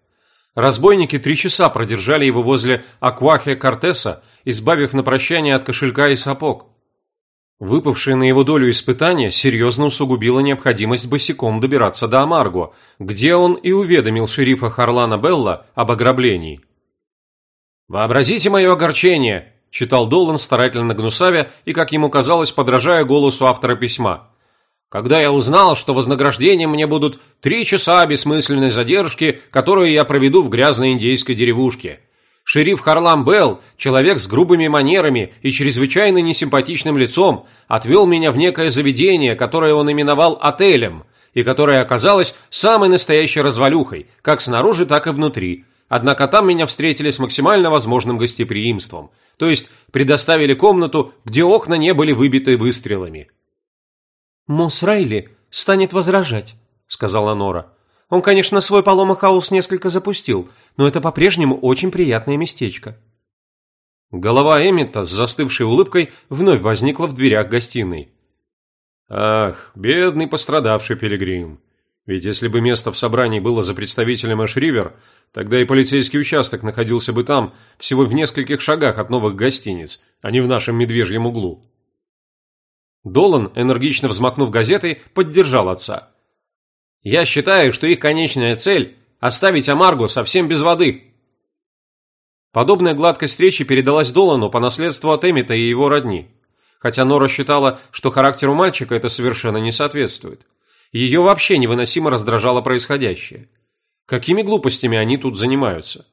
Разбойники три часа продержали его возле Аквахия Кортеса, избавив на прощание от кошелька и сапог. Выпавшее на его долю испытание серьезно усугубило необходимость босиком добираться до Амарго, где он и уведомил шерифа Харлана Белла об ограблении. «Вообразите мое огорчение», – читал Долан, старательно гнусавя и, как ему казалось, подражая голосу автора письма. «Когда я узнал, что вознаграждением мне будут три часа бессмысленной задержки, которую я проведу в грязной индейской деревушке». Шериф Харлам Белл, человек с грубыми манерами и чрезвычайно несимпатичным лицом, отвел меня в некое заведение, которое он именовал отелем, и которое оказалось самой настоящей развалюхой, как снаружи, так и внутри. Однако там меня встретили с максимально возможным гостеприимством, то есть предоставили комнату, где окна не были выбиты выстрелами. «Мосс Райли станет возражать», — сказала Нора. Он, конечно, свой Палома-хаус несколько запустил, но это по-прежнему очень приятное местечко. Голова Эммета с застывшей улыбкой вновь возникла в дверях гостиной. Ах, бедный пострадавший пилигрим. Ведь если бы место в собрании было за представителем Эшривер, тогда и полицейский участок находился бы там, всего в нескольких шагах от новых гостиниц, а не в нашем медвежьем углу. Долан, энергично взмахнув газетой, поддержал отца. Я считаю, что их конечная цель – оставить Амарго совсем без воды. Подобная гладкость речи передалась Долану по наследству от Эмита и его родни. Хотя Нора считала, что характеру мальчика это совершенно не соответствует. Ее вообще невыносимо раздражало происходящее. Какими глупостями они тут занимаются?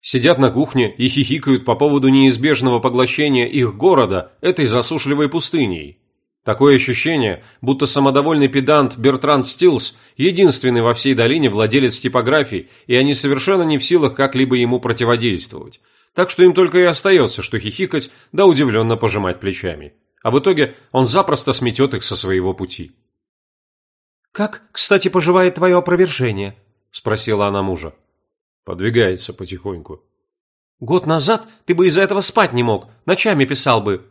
Сидят на кухне и хихикают по поводу неизбежного поглощения их города этой засушливой пустыней. Такое ощущение, будто самодовольный педант Бертранд Стилс единственный во всей долине владелец типографии, и они совершенно не в силах как-либо ему противодействовать. Так что им только и остается, что хихикать, да удивленно пожимать плечами. А в итоге он запросто сметет их со своего пути. «Как, кстати, поживает твое опровержение?» – спросила она мужа. «Подвигается потихоньку». «Год назад ты бы из-за этого спать не мог, ночами писал бы»,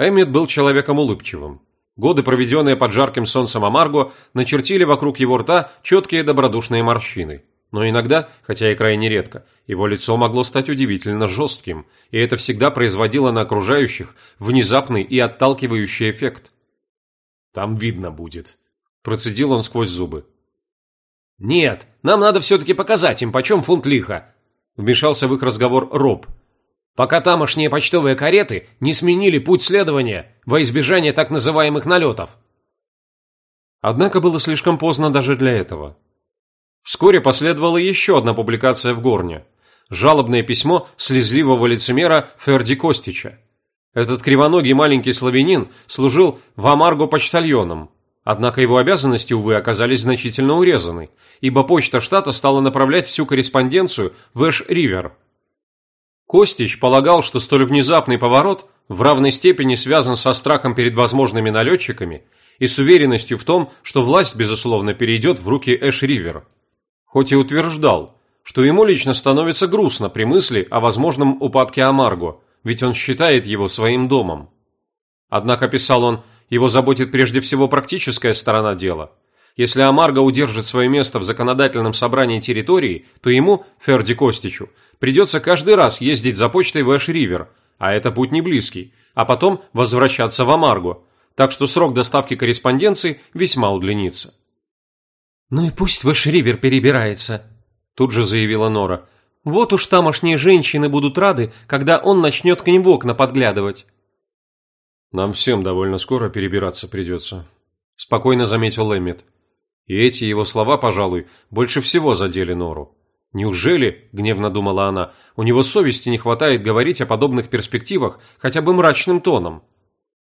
Эммет был человеком улыбчивым. Годы, проведенные под жарким солнцем Амарго, начертили вокруг его рта четкие добродушные морщины. Но иногда, хотя и крайне редко, его лицо могло стать удивительно жестким, и это всегда производило на окружающих внезапный и отталкивающий эффект. «Там видно будет», – процедил он сквозь зубы. «Нет, нам надо все-таки показать им, почем фунт лиха», – вмешался в их разговор Роб – пока тамошние почтовые кареты не сменили путь следования во избежание так называемых налетов. Однако было слишком поздно даже для этого. Вскоре последовала еще одна публикация в Горне. Жалобное письмо слезливого лицемера Ферди Костича. Этот кривоногий маленький славянин служил в Амарго почтальоном, однако его обязанности, увы, оказались значительно урезаны, ибо почта штата стала направлять всю корреспонденцию в Эш-Ривер – Костич полагал, что столь внезапный поворот в равной степени связан со страхом перед возможными налетчиками и с уверенностью в том, что власть, безусловно, перейдет в руки Эш-Ривер. Хоть и утверждал, что ему лично становится грустно при мысли о возможном упадке Амарго, ведь он считает его своим домом. Однако, писал он, его заботит прежде всего практическая сторона дела. Если Амарго удержит свое место в законодательном собрании территории, то ему, Ферди Костичу, придется каждый раз ездить за почтой в Эш-Ривер, а это путь не близкий, а потом возвращаться в Амарго, так что срок доставки корреспонденции весьма удлинится. «Ну и пусть в Эш-Ривер перебирается», – тут же заявила Нора. «Вот уж тамошние женщины будут рады, когда он начнет к ним в окна подглядывать». «Нам всем довольно скоро перебираться придется», – спокойно заметил Эммет. И эти его слова, пожалуй, больше всего задели Нору. Неужели, гневно думала она, у него совести не хватает говорить о подобных перспективах хотя бы мрачным тоном?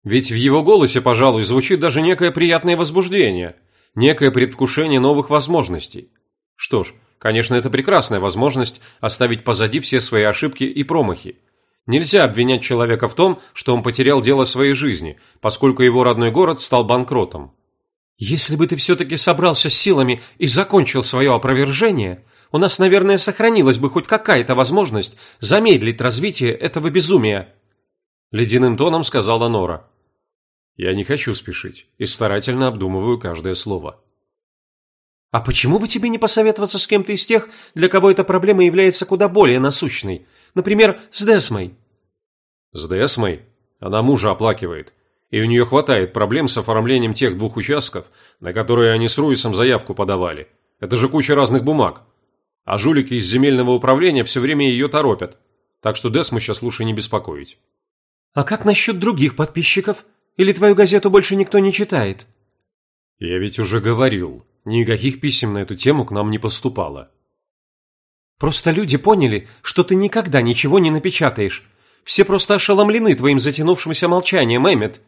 Ведь в его голосе, пожалуй, звучит даже некое приятное возбуждение, некое предвкушение новых возможностей. Что ж, конечно, это прекрасная возможность оставить позади все свои ошибки и промахи. Нельзя обвинять человека в том, что он потерял дело своей жизни, поскольку его родной город стал банкротом. Если бы ты все-таки собрался с силами и закончил свое опровержение, у нас, наверное, сохранилась бы хоть какая-то возможность замедлить развитие этого безумия. Ледяным тоном сказала Нора. Я не хочу спешить и старательно обдумываю каждое слово. А почему бы тебе не посоветоваться с кем-то из тех, для кого эта проблема является куда более насущной? Например, с Десмой. С Десмой? Она мужа оплакивает. И у нее хватает проблем с оформлением тех двух участков, на которые они с Руисом заявку подавали. Это же куча разных бумаг. А жулики из земельного управления все время ее торопят. Так что Десму сейчас лучше не беспокоить. А как насчет других подписчиков? Или твою газету больше никто не читает? Я ведь уже говорил, никаких писем на эту тему к нам не поступало. Просто люди поняли, что ты никогда ничего не напечатаешь. Все просто ошеломлены твоим затянувшимся молчанием, Эммет.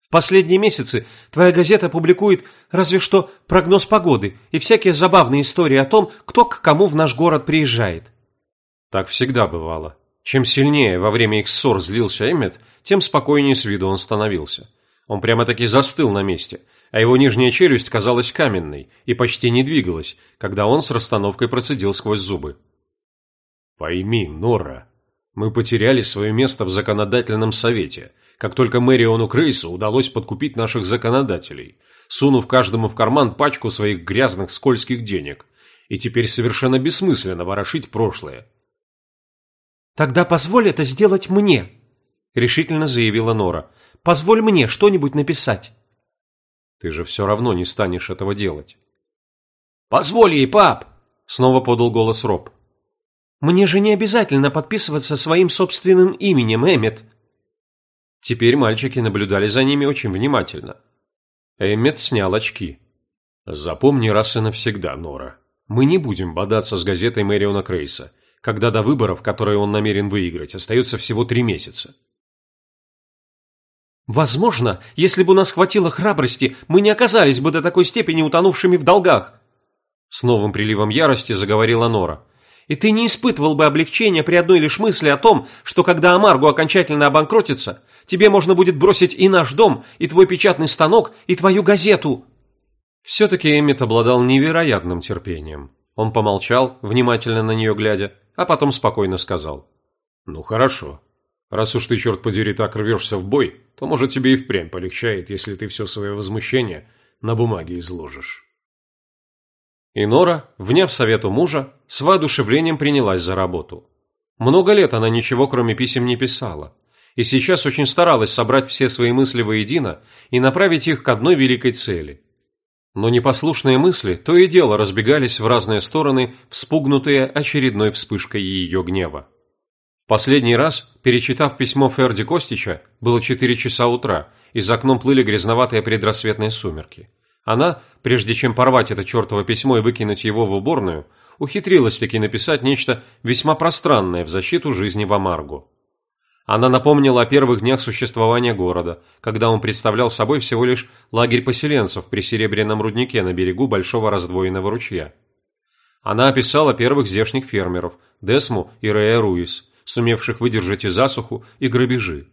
В последние месяцы твоя газета публикует разве что прогноз погоды и всякие забавные истории о том, кто к кому в наш город приезжает. Так всегда бывало. Чем сильнее во время их ссор злился Эммет, тем спокойнее с виду он становился. Он прямо-таки застыл на месте, а его нижняя челюсть казалась каменной и почти не двигалась, когда он с расстановкой процедил сквозь зубы. «Пойми, Нора, мы потеряли свое место в законодательном совете, как только Мэриону Крейсу удалось подкупить наших законодателей, сунув каждому в карман пачку своих грязных скользких денег, и теперь совершенно бессмысленно ворошить прошлое». «Тогда позволь это сделать мне», – решительно заявила Нора. «Позволь мне что-нибудь написать». Ты же все равно не станешь этого делать. «Позволь ей, пап!» – снова подал голос Роб. «Мне же не обязательно подписываться своим собственным именем, Эммет». Теперь мальчики наблюдали за ними очень внимательно. Эммет снял очки. «Запомни раз и навсегда, Нора. Мы не будем бодаться с газетой Мэриона Крейса, когда до выборов, которые он намерен выиграть, остается всего три месяца. Возможно, если бы у нас хватило храбрости, мы не оказались бы до такой степени утонувшими в долгах. С новым приливом ярости заговорила Нора. И ты не испытывал бы облегчения при одной лишь мысли о том, что когда Амаргу окончательно обанкротится, тебе можно будет бросить и наш дом, и твой печатный станок, и твою газету. Все-таки Эммит обладал невероятным терпением. Он помолчал, внимательно на нее глядя, а потом спокойно сказал. «Ну хорошо, Раз уж ты, черт подери, так рвешься в бой, то, может, тебе и впрямь полегчает, если ты все свое возмущение на бумаге изложишь. И Нора, вняв совету мужа, с воодушевлением принялась за работу. Много лет она ничего, кроме писем, не писала, и сейчас очень старалась собрать все свои мысли воедино и направить их к одной великой цели. Но непослушные мысли то и дело разбегались в разные стороны, вспугнутые очередной вспышкой ее гнева. Последний раз, перечитав письмо Ферди Костича, было 4 часа утра, и за окном плыли грязноватые предрассветные сумерки. Она, прежде чем порвать это чертово письмо и выкинуть его в уборную, ухитрилась таки написать нечто весьма пространное в защиту жизни в Амаргу. Она напомнила о первых днях существования города, когда он представлял собой всего лишь лагерь поселенцев при Серебряном руднике на берегу большого раздвоенного ручья. Она описала первых здешних фермеров – Десму и Рея Руис – сумевших выдержать и засуху, и грабежи.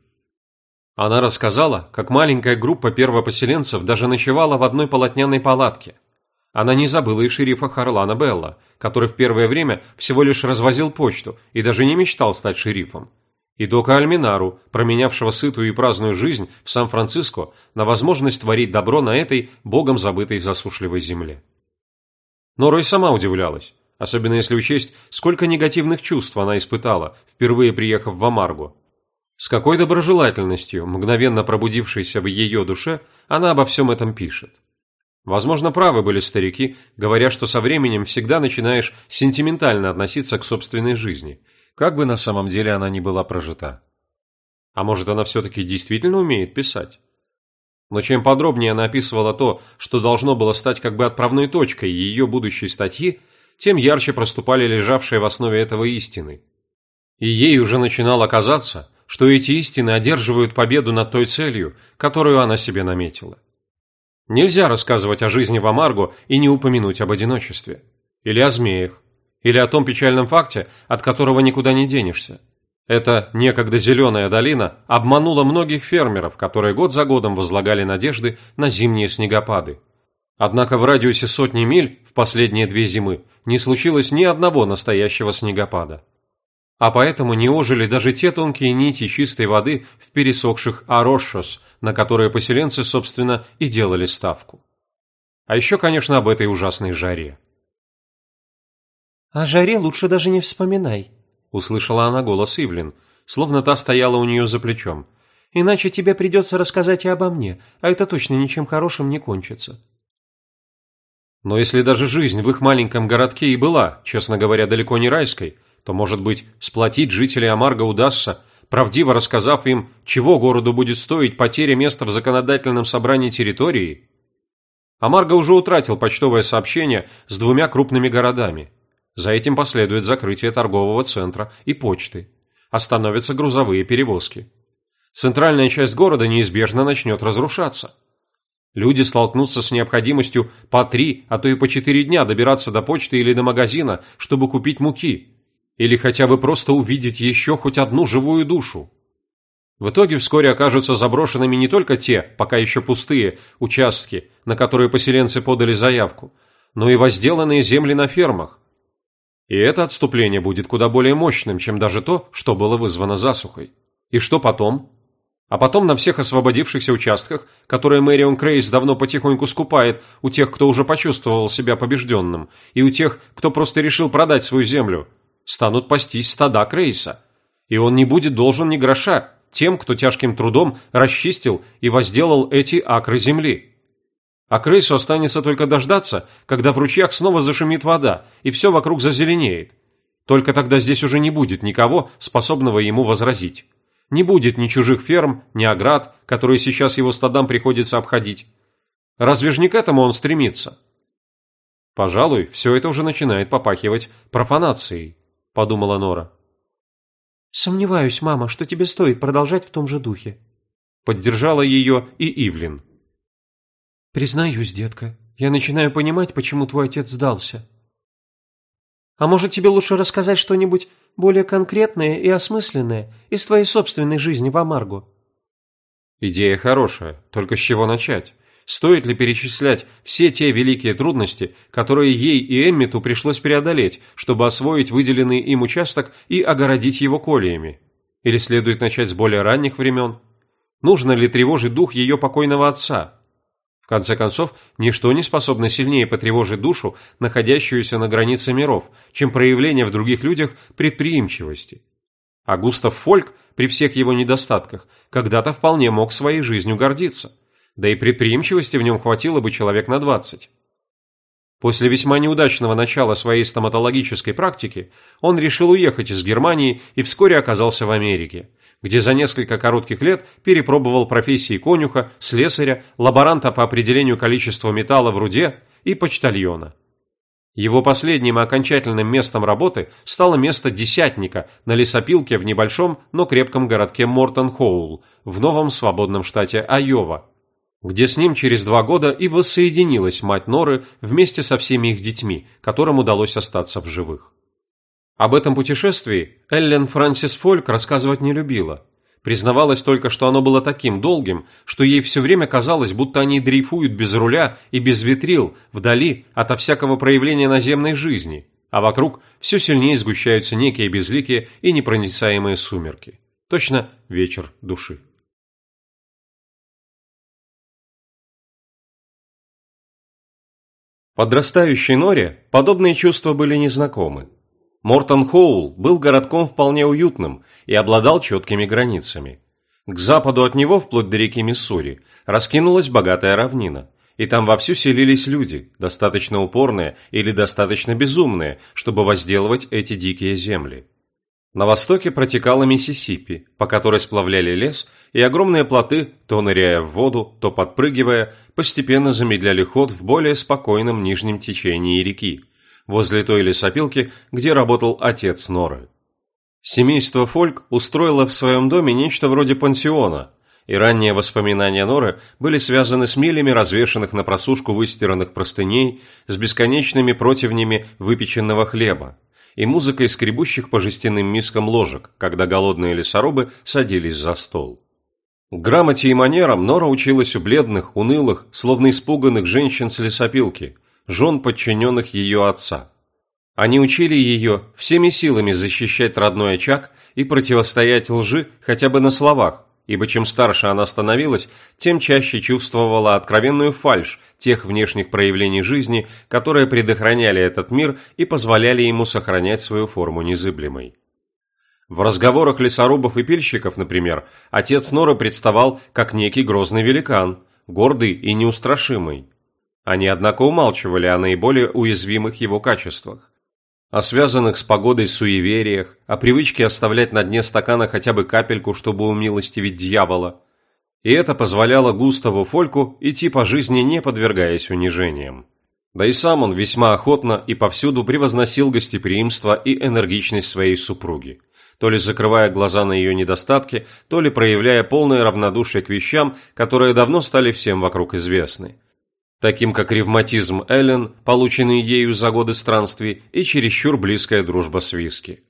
Она рассказала, как маленькая группа первопоселенцев даже ночевала в одной полотняной палатке. Она не забыла и шерифа Харлана Белла, который в первое время всего лишь развозил почту и даже не мечтал стать шерифом. И Дока Альминару, променявшего сытую и праздную жизнь в Сан-Франциско на возможность творить добро на этой богом забытой засушливой земле. Но Рой сама удивлялась особенно если учесть, сколько негативных чувств она испытала, впервые приехав в Амаргу. С какой доброжелательностью, мгновенно пробудившейся в ее душе, она обо всем этом пишет. Возможно, правы были старики, говоря, что со временем всегда начинаешь сентиментально относиться к собственной жизни, как бы на самом деле она ни была прожита. А может, она все-таки действительно умеет писать? Но чем подробнее она описывала то, что должно было стать как бы отправной точкой ее будущей статьи, тем ярче проступали лежавшие в основе этого истины. И ей уже начинало казаться, что эти истины одерживают победу над той целью, которую она себе наметила. Нельзя рассказывать о жизни в Амарго и не упомянуть об одиночестве. Или о змеях. Или о том печальном факте, от которого никуда не денешься. Эта некогда зеленая долина обманула многих фермеров, которые год за годом возлагали надежды на зимние снегопады. Однако в радиусе сотни миль в последние две зимы не случилось ни одного настоящего снегопада. А поэтому не ожили даже те тонкие нити чистой воды в пересохших Арошос, на которые поселенцы, собственно, и делали ставку. А еще, конечно, об этой ужасной жаре. «О жаре лучше даже не вспоминай», – услышала она голос Ивлин, словно та стояла у нее за плечом. «Иначе тебе придется рассказать и обо мне, а это точно ничем хорошим не кончится». Но если даже жизнь в их маленьком городке и была, честно говоря, далеко не райской, то, может быть, сплотить жителей Амарга удастся, правдиво рассказав им, чего городу будет стоить потеря места в законодательном собрании территории? Амарго уже утратил почтовое сообщение с двумя крупными городами. За этим последует закрытие торгового центра и почты. Остановятся грузовые перевозки. Центральная часть города неизбежно начнет разрушаться. Люди столкнутся с необходимостью по три, а то и по четыре дня добираться до почты или до магазина, чтобы купить муки. Или хотя бы просто увидеть еще хоть одну живую душу. В итоге вскоре окажутся заброшенными не только те, пока еще пустые, участки, на которые поселенцы подали заявку, но и возделанные земли на фермах. И это отступление будет куда более мощным, чем даже то, что было вызвано засухой. И что потом? А потом на всех освободившихся участках, которые Мэрион Крейс давно потихоньку скупает у тех, кто уже почувствовал себя побежденным, и у тех, кто просто решил продать свою землю, станут пастись стада Крейса. И он не будет должен ни гроша, тем, кто тяжким трудом расчистил и возделал эти акры земли. А крысу останется только дождаться, когда в ручьях снова зашумит вода, и все вокруг зазеленеет. Только тогда здесь уже не будет никого, способного ему возразить. Не будет ни чужих ферм, ни оград, которые сейчас его стадам приходится обходить. Разве ж не к этому он стремится? Пожалуй, все это уже начинает попахивать профанацией, подумала Нора. «Сомневаюсь, мама, что тебе стоит продолжать в том же духе». Поддержала ее и Ивлин. «Признаюсь, детка, я начинаю понимать, почему твой отец сдался». «А может, тебе лучше рассказать что-нибудь более конкретное и осмысленное из твоей собственной жизни в Амарго?» «Идея хорошая, только с чего начать?» Стоит ли перечислять все те великие трудности, которые ей и Эммиту пришлось преодолеть, чтобы освоить выделенный им участок и огородить его колеями? Или следует начать с более ранних времен? Нужно ли тревожить дух ее покойного отца? В конце концов, ничто не способно сильнее потревожить душу, находящуюся на границе миров, чем проявление в других людях предприимчивости. А Густав Фольк, при всех его недостатках, когда-то вполне мог своей жизнью гордиться – да и предприимчивости в нем хватило бы человек на 20. После весьма неудачного начала своей стоматологической практики он решил уехать из Германии и вскоре оказался в Америке, где за несколько коротких лет перепробовал профессии конюха, слесаря, лаборанта по определению количества металла в руде и почтальона. Его последним и окончательным местом работы стало место десятника на лесопилке в небольшом, но крепком городке Мортон-Хоул в новом свободном штате Айова, где с ним через два года и воссоединилась мать Норы вместе со всеми их детьми, которым удалось остаться в живых. Об этом путешествии Эллен Франсис Фольк рассказывать не любила. Признавалась только, что оно было таким долгим, что ей все время казалось, будто они дрейфуют без руля и без ветрил, вдали ото всякого проявления наземной жизни, а вокруг все сильнее сгущаются некие безликие и непроницаемые сумерки. Точно вечер души. Подрастающей Норе подобные чувства были незнакомы. Мортон Хоул был городком вполне уютным и обладал четкими границами. К западу от него, вплоть до реки Миссури, раскинулась богатая равнина, и там вовсю селились люди, достаточно упорные или достаточно безумные, чтобы возделывать эти дикие земли. На востоке протекала Миссисипи, по которой сплавляли лес, и огромные плоты, то ныряя в воду, то подпрыгивая, постепенно замедляли ход в более спокойном нижнем течении реки, возле той лесопилки, где работал отец Норы. Семейство Фольк устроило в своем доме нечто вроде пансиона, и ранние воспоминания Норы были связаны с милями развешанных на просушку выстиранных простыней, с бесконечными противнями выпеченного хлеба, и музыкой скребущих по жестяным мискам ложек, когда голодные лесорубы садились за стол. Грамоте и манерам Нора училась у бледных, унылых, словно испуганных женщин с лесопилки, жен подчиненных ее отца. Они учили ее всеми силами защищать родной очаг и противостоять лжи хотя бы на словах, ибо чем старше она становилась, тем чаще чувствовала откровенную фальшь тех внешних проявлений жизни, которые предохраняли этот мир и позволяли ему сохранять свою форму незыблемой. В разговорах лесорубов и пильщиков, например, отец Норы представал как некий грозный великан, гордый и неустрашимый. Они, однако, умалчивали о наиболее уязвимых его качествах. О связанных с погодой суевериях, о привычке оставлять на дне стакана хотя бы капельку, чтобы умилостивить дьявола. И это позволяло Густаву Фольку идти по жизни, не подвергаясь унижениям. Да и сам он весьма охотно и повсюду превозносил гостеприимство и энергичность своей супруги то ли закрывая глаза на ее недостатки, то ли проявляя полное равнодушие к вещам, которые давно стали всем вокруг известны. Таким как ревматизм Эллен, полученный ею за годы странствий, и чересчур близкая дружба с виски.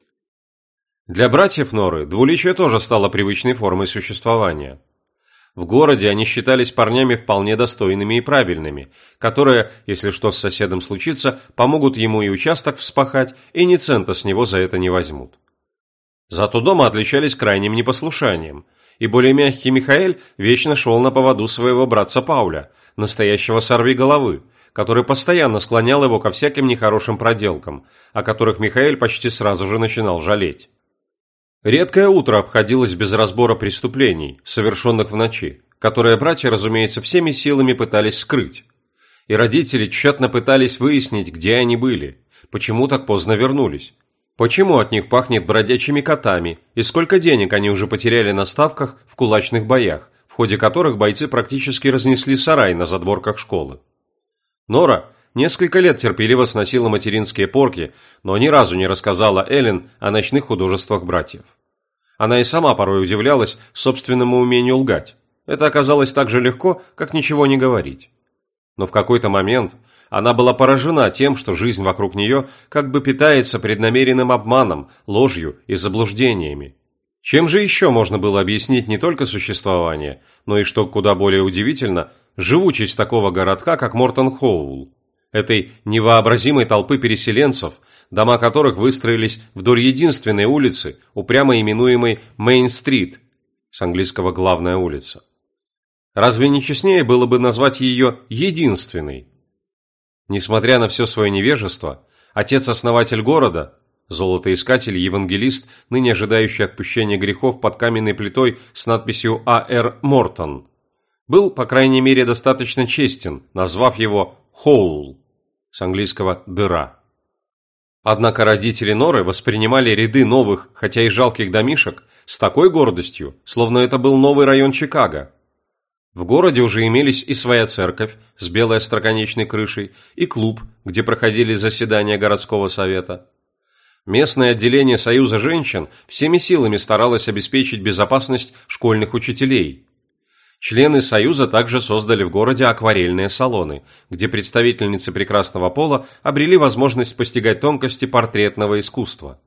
Для братьев Норы двуличие тоже стало привычной формой существования. В городе они считались парнями вполне достойными и правильными, которые, если что с соседом случится, помогут ему и участок вспахать, и ни цента с него за это не возьмут. Зато дома отличались крайним непослушанием, и более мягкий Михаэль вечно шел на поводу своего братца Пауля, настоящего сорвиголовы, который постоянно склонял его ко всяким нехорошим проделкам, о которых Михаэль почти сразу же начинал жалеть. Редкое утро обходилось без разбора преступлений, совершенных в ночи, которые братья, разумеется, всеми силами пытались скрыть. И родители тщетно пытались выяснить, где они были, почему так поздно вернулись, Почему от них пахнет бродячими котами, и сколько денег они уже потеряли на ставках в кулачных боях, в ходе которых бойцы практически разнесли сарай на задворках школы? Нора несколько лет терпеливо сносила материнские порки, но ни разу не рассказала Эллен о ночных художествах братьев. Она и сама порой удивлялась собственному умению лгать. Это оказалось так же легко, как ничего не говорить. Но в какой-то момент она была поражена тем, что жизнь вокруг нее как бы питается преднамеренным обманом, ложью и заблуждениями. Чем же еще можно было объяснить не только существование, но и, что куда более удивительно, живучесть такого городка, как Мортон-Хоул, этой невообразимой толпы переселенцев, дома которых выстроились вдоль единственной улицы, упрямо именуемой Мейн-стрит, с английского «главная улица». Разве не честнее было бы назвать ее «единственной»? Несмотря на все свое невежество, отец-основатель города, золотоискатель, евангелист, ныне ожидающий отпущения грехов под каменной плитой с надписью А.Р. Мортон, был, по крайней мере, достаточно честен, назвав его «Хоул» с английского «дыра». Однако родители Норы воспринимали ряды новых, хотя и жалких домишек, с такой гордостью, словно это был новый район Чикаго – в городе уже имелись и своя церковь с белой остроконечной крышей, и клуб, где проходили заседания городского совета. Местное отделение Союза женщин всеми силами старалось обеспечить безопасность школьных учителей. Члены Союза также создали в городе акварельные салоны, где представительницы прекрасного пола обрели возможность постигать тонкости портретного искусства.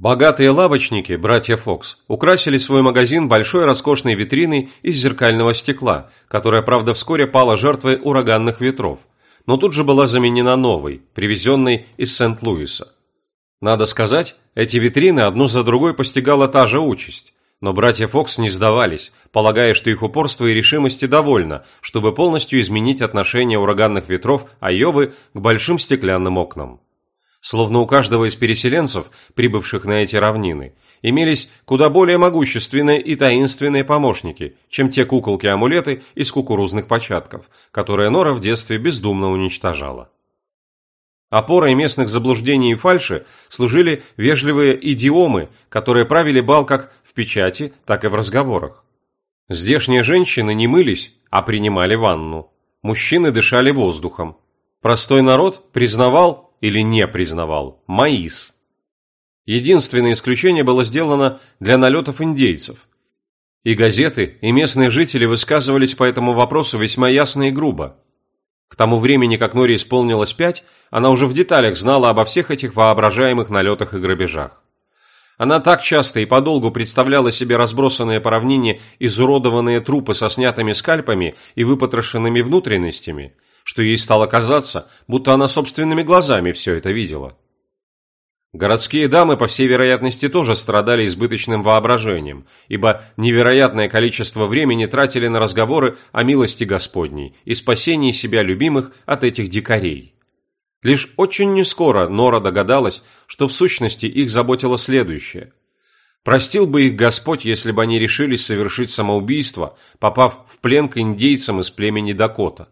Богатые лавочники, братья Фокс, украсили свой магазин большой роскошной витриной из зеркального стекла, которая, правда, вскоре пала жертвой ураганных ветров, но тут же была заменена новой, привезенной из Сент-Луиса. Надо сказать, эти витрины одну за другой постигала та же участь, но братья Фокс не сдавались, полагая, что их упорство и решимости довольно, чтобы полностью изменить отношение ураганных ветров Айовы к большим стеклянным окнам. Словно у каждого из переселенцев, прибывших на эти равнины, имелись куда более могущественные и таинственные помощники, чем те куколки-амулеты из кукурузных початков, которые Нора в детстве бездумно уничтожала. Опорой местных заблуждений и фальши служили вежливые идиомы, которые правили бал как в печати, так и в разговорах. Здешние женщины не мылись, а принимали ванну. Мужчины дышали воздухом. Простой народ признавал или не признавал маис. Единственное исключение было сделано для налетов индейцев. И газеты, и местные жители высказывались по этому вопросу весьма ясно и грубо. К тому времени, как Нори исполнилось пять, она уже в деталях знала обо всех этих воображаемых налетах и грабежах. Она так часто и подолгу представляла себе разбросанные по равнине изуродованные трупы со снятыми скальпами и выпотрошенными внутренностями, что ей стало казаться, будто она собственными глазами все это видела. Городские дамы, по всей вероятности, тоже страдали избыточным воображением, ибо невероятное количество времени тратили на разговоры о милости Господней и спасении себя любимых от этих дикарей. Лишь очень нескоро Нора догадалась, что в сущности их заботило следующее. Простил бы их Господь, если бы они решились совершить самоубийство, попав в плен к индейцам из племени Дакота.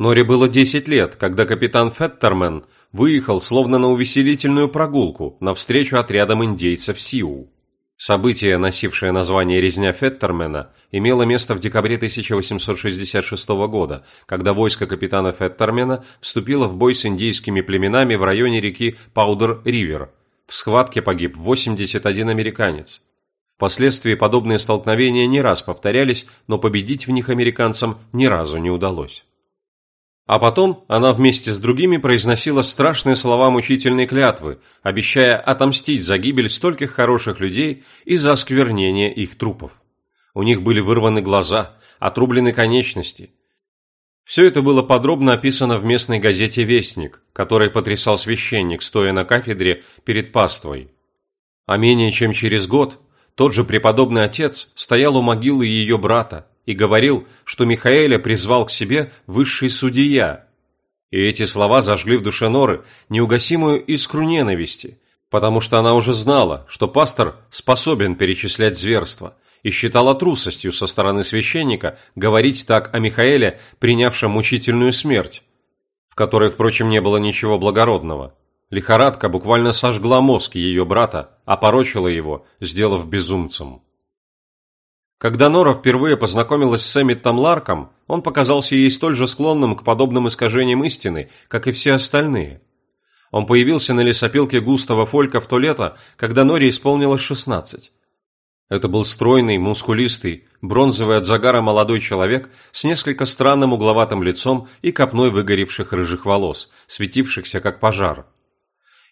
Норе было 10 лет, когда капитан Феттермен выехал словно на увеселительную прогулку навстречу отрядам индейцев Сиу. Событие, носившее название «Резня Феттермена», имело место в декабре 1866 года, когда войско капитана Феттермена вступило в бой с индейскими племенами в районе реки Паудер-Ривер. В схватке погиб 81 американец. Впоследствии подобные столкновения не раз повторялись, но победить в них американцам ни разу не удалось. А потом она вместе с другими произносила страшные слова мучительной клятвы, обещая отомстить за гибель стольких хороших людей и за осквернение их трупов. У них были вырваны глаза, отрублены конечности. Все это было подробно описано в местной газете «Вестник», которой потрясал священник, стоя на кафедре перед паствой. А менее чем через год тот же преподобный отец стоял у могилы ее брата, и говорил, что Михаэля призвал к себе высший судья. И эти слова зажгли в душе Норы неугасимую искру ненависти, потому что она уже знала, что пастор способен перечислять зверства, и считала трусостью со стороны священника говорить так о Михаэле, принявшем мучительную смерть, в которой, впрочем, не было ничего благородного. Лихорадка буквально сожгла мозг ее брата, опорочила его, сделав безумцем. Когда Нора впервые познакомилась с Эммитом Ларком, он показался ей столь же склонным к подобным искажениям истины, как и все остальные. Он появился на лесопилке Густава Фолька в то лето, когда Норе исполнилось 16. Это был стройный, мускулистый, бронзовый от загара молодой человек с несколько странным угловатым лицом и копной выгоревших рыжих волос, светившихся как пожар.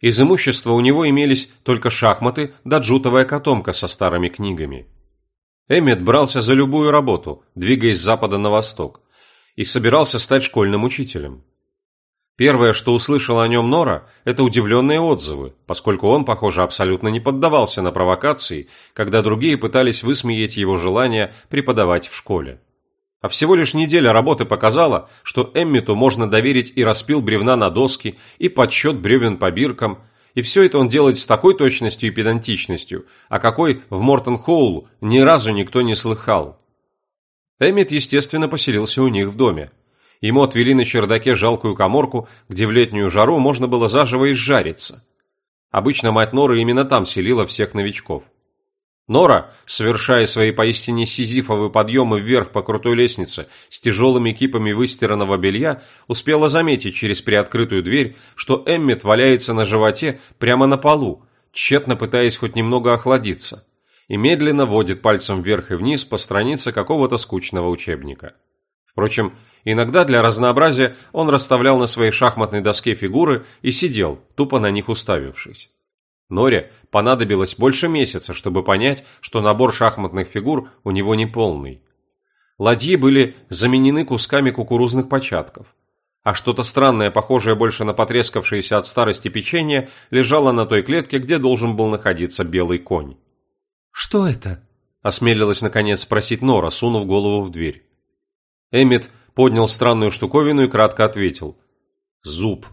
Из имущества у него имелись только шахматы да джутовая котомка со старыми книгами. Эммет брался за любую работу, двигаясь с запада на восток, и собирался стать школьным учителем. Первое, что услышала о нем Нора, это удивленные отзывы, поскольку он, похоже, абсолютно не поддавался на провокации, когда другие пытались высмеять его желание преподавать в школе. А всего лишь неделя работы показала, что Эммету можно доверить и распил бревна на доски, и подсчет бревен по биркам, и все это он делает с такой точностью и педантичностью, о какой в Мортон-Хоул ни разу никто не слыхал. Эммит, естественно, поселился у них в доме. Ему отвели на чердаке жалкую коморку, где в летнюю жару можно было заживо изжариться. Обычно мать Норы именно там селила всех новичков. Нора, совершая свои поистине сизифовые подъемы вверх по крутой лестнице с тяжелыми кипами выстиранного белья, успела заметить через приоткрытую дверь, что Эммет валяется на животе прямо на полу, тщетно пытаясь хоть немного охладиться, и медленно водит пальцем вверх и вниз по странице какого-то скучного учебника. Впрочем, иногда для разнообразия он расставлял на своей шахматной доске фигуры и сидел, тупо на них уставившись. Норе понадобилось больше месяца, чтобы понять, что набор шахматных фигур у него не полный. Ладьи были заменены кусками кукурузных початков, а что-то странное, похожее больше на потрескавшееся от старости печенье, лежало на той клетке, где должен был находиться белый конь. «Что это?» – осмелилась наконец спросить Нора, сунув голову в дверь. Эммет поднял странную штуковину и кратко ответил. «Зуб».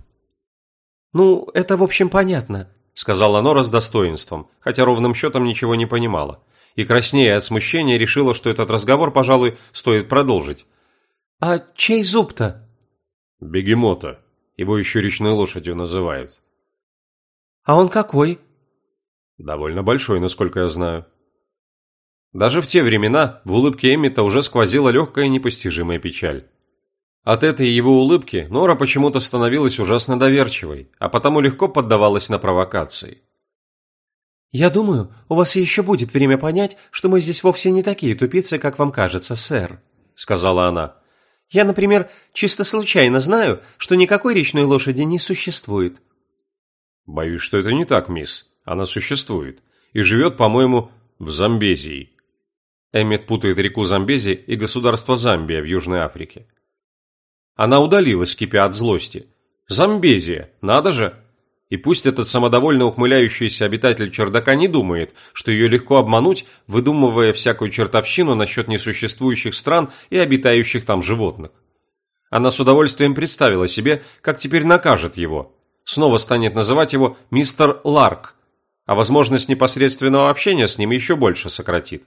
«Ну, это в общем понятно», сказала Нора с достоинством, хотя ровным счетом ничего не понимала. И краснея от смущения решила, что этот разговор, пожалуй, стоит продолжить. «А чей зуб-то?» «Бегемота. Его еще речной лошадью называют». «А он какой?» «Довольно большой, насколько я знаю». Даже в те времена в улыбке Эммита уже сквозила легкая непостижимая печаль. От этой его улыбки Нора почему-то становилась ужасно доверчивой, а потому легко поддавалась на провокации. «Я думаю, у вас еще будет время понять, что мы здесь вовсе не такие тупицы, как вам кажется, сэр», — сказала она. Я, например, чисто случайно знаю, что никакой речной лошади не существует. Боюсь, что это не так, мисс. Она существует. И живет, по-моему, в Замбезии. Эммет путает реку Замбези и государство Замбия в Южной Африке. Она удалилась, кипя от злости. Замбезия, надо же! И пусть этот самодовольно ухмыляющийся обитатель чердака не думает, что ее легко обмануть, выдумывая всякую чертовщину насчет несуществующих стран и обитающих там животных. Она с удовольствием представила себе, как теперь накажет его. Снова станет называть его мистер Ларк, а возможность непосредственного общения с ним еще больше сократит.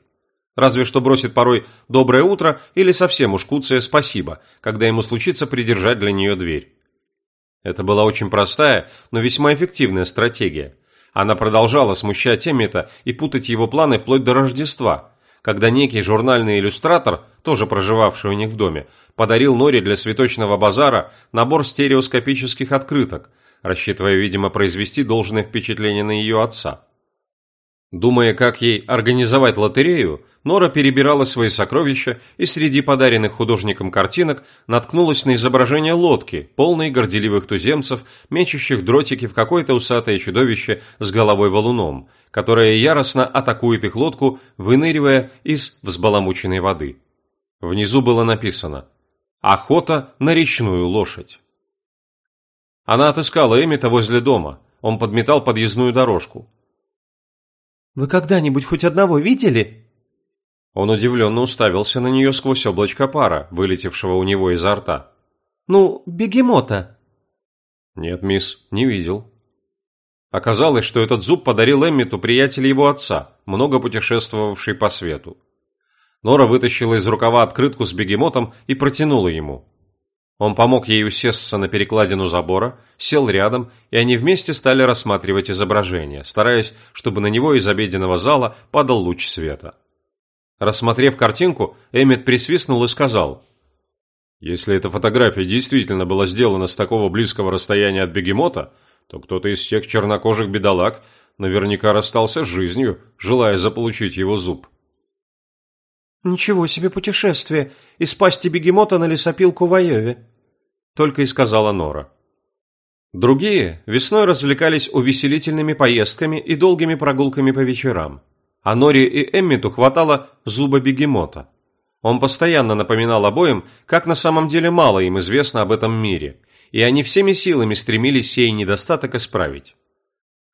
Разве что бросит порой «доброе утро» или совсем уж куцая «спасибо», когда ему случится придержать для нее дверь. Это была очень простая, но весьма эффективная стратегия. Она продолжала смущать Эммета и путать его планы вплоть до Рождества, когда некий журнальный иллюстратор, тоже проживавший у них в доме, подарил Норе для цветочного базара набор стереоскопических открыток, рассчитывая, видимо, произвести должное впечатление на ее отца. Думая, как ей организовать лотерею, Нора перебирала свои сокровища и среди подаренных художником картинок наткнулась на изображение лодки, полной горделивых туземцев, мечущих дротики в какое-то усатое чудовище с головой валуном, которое яростно атакует их лодку, выныривая из взбаламученной воды. Внизу было написано «Охота на речную лошадь». Она отыскала Эмита возле дома. Он подметал подъездную дорожку. «Вы когда-нибудь хоть одного видели?» Он удивленно уставился на нее сквозь облачко пара, вылетевшего у него изо рта. «Ну, бегемота». «Нет, мисс, не видел». Оказалось, что этот зуб подарил Эммиту приятель его отца, много путешествовавший по свету. Нора вытащила из рукава открытку с бегемотом и протянула ему. Он помог ей усесться на перекладину забора, сел рядом, и они вместе стали рассматривать изображение, стараясь, чтобы на него из обеденного зала падал луч света. Рассмотрев картинку, Эммет присвистнул и сказал, «Если эта фотография действительно была сделана с такого близкого расстояния от бегемота, то кто-то из всех чернокожих бедолаг наверняка расстался с жизнью, желая заполучить его зуб». «Ничего себе путешествие! Из пасти бегемота на лесопилку в Айове!» Только и сказала Нора. Другие весной развлекались увеселительными поездками и долгими прогулками по вечерам а Нори и Эммиту хватало зуба бегемота. Он постоянно напоминал обоим, как на самом деле мало им известно об этом мире, и они всеми силами стремились сей недостаток исправить.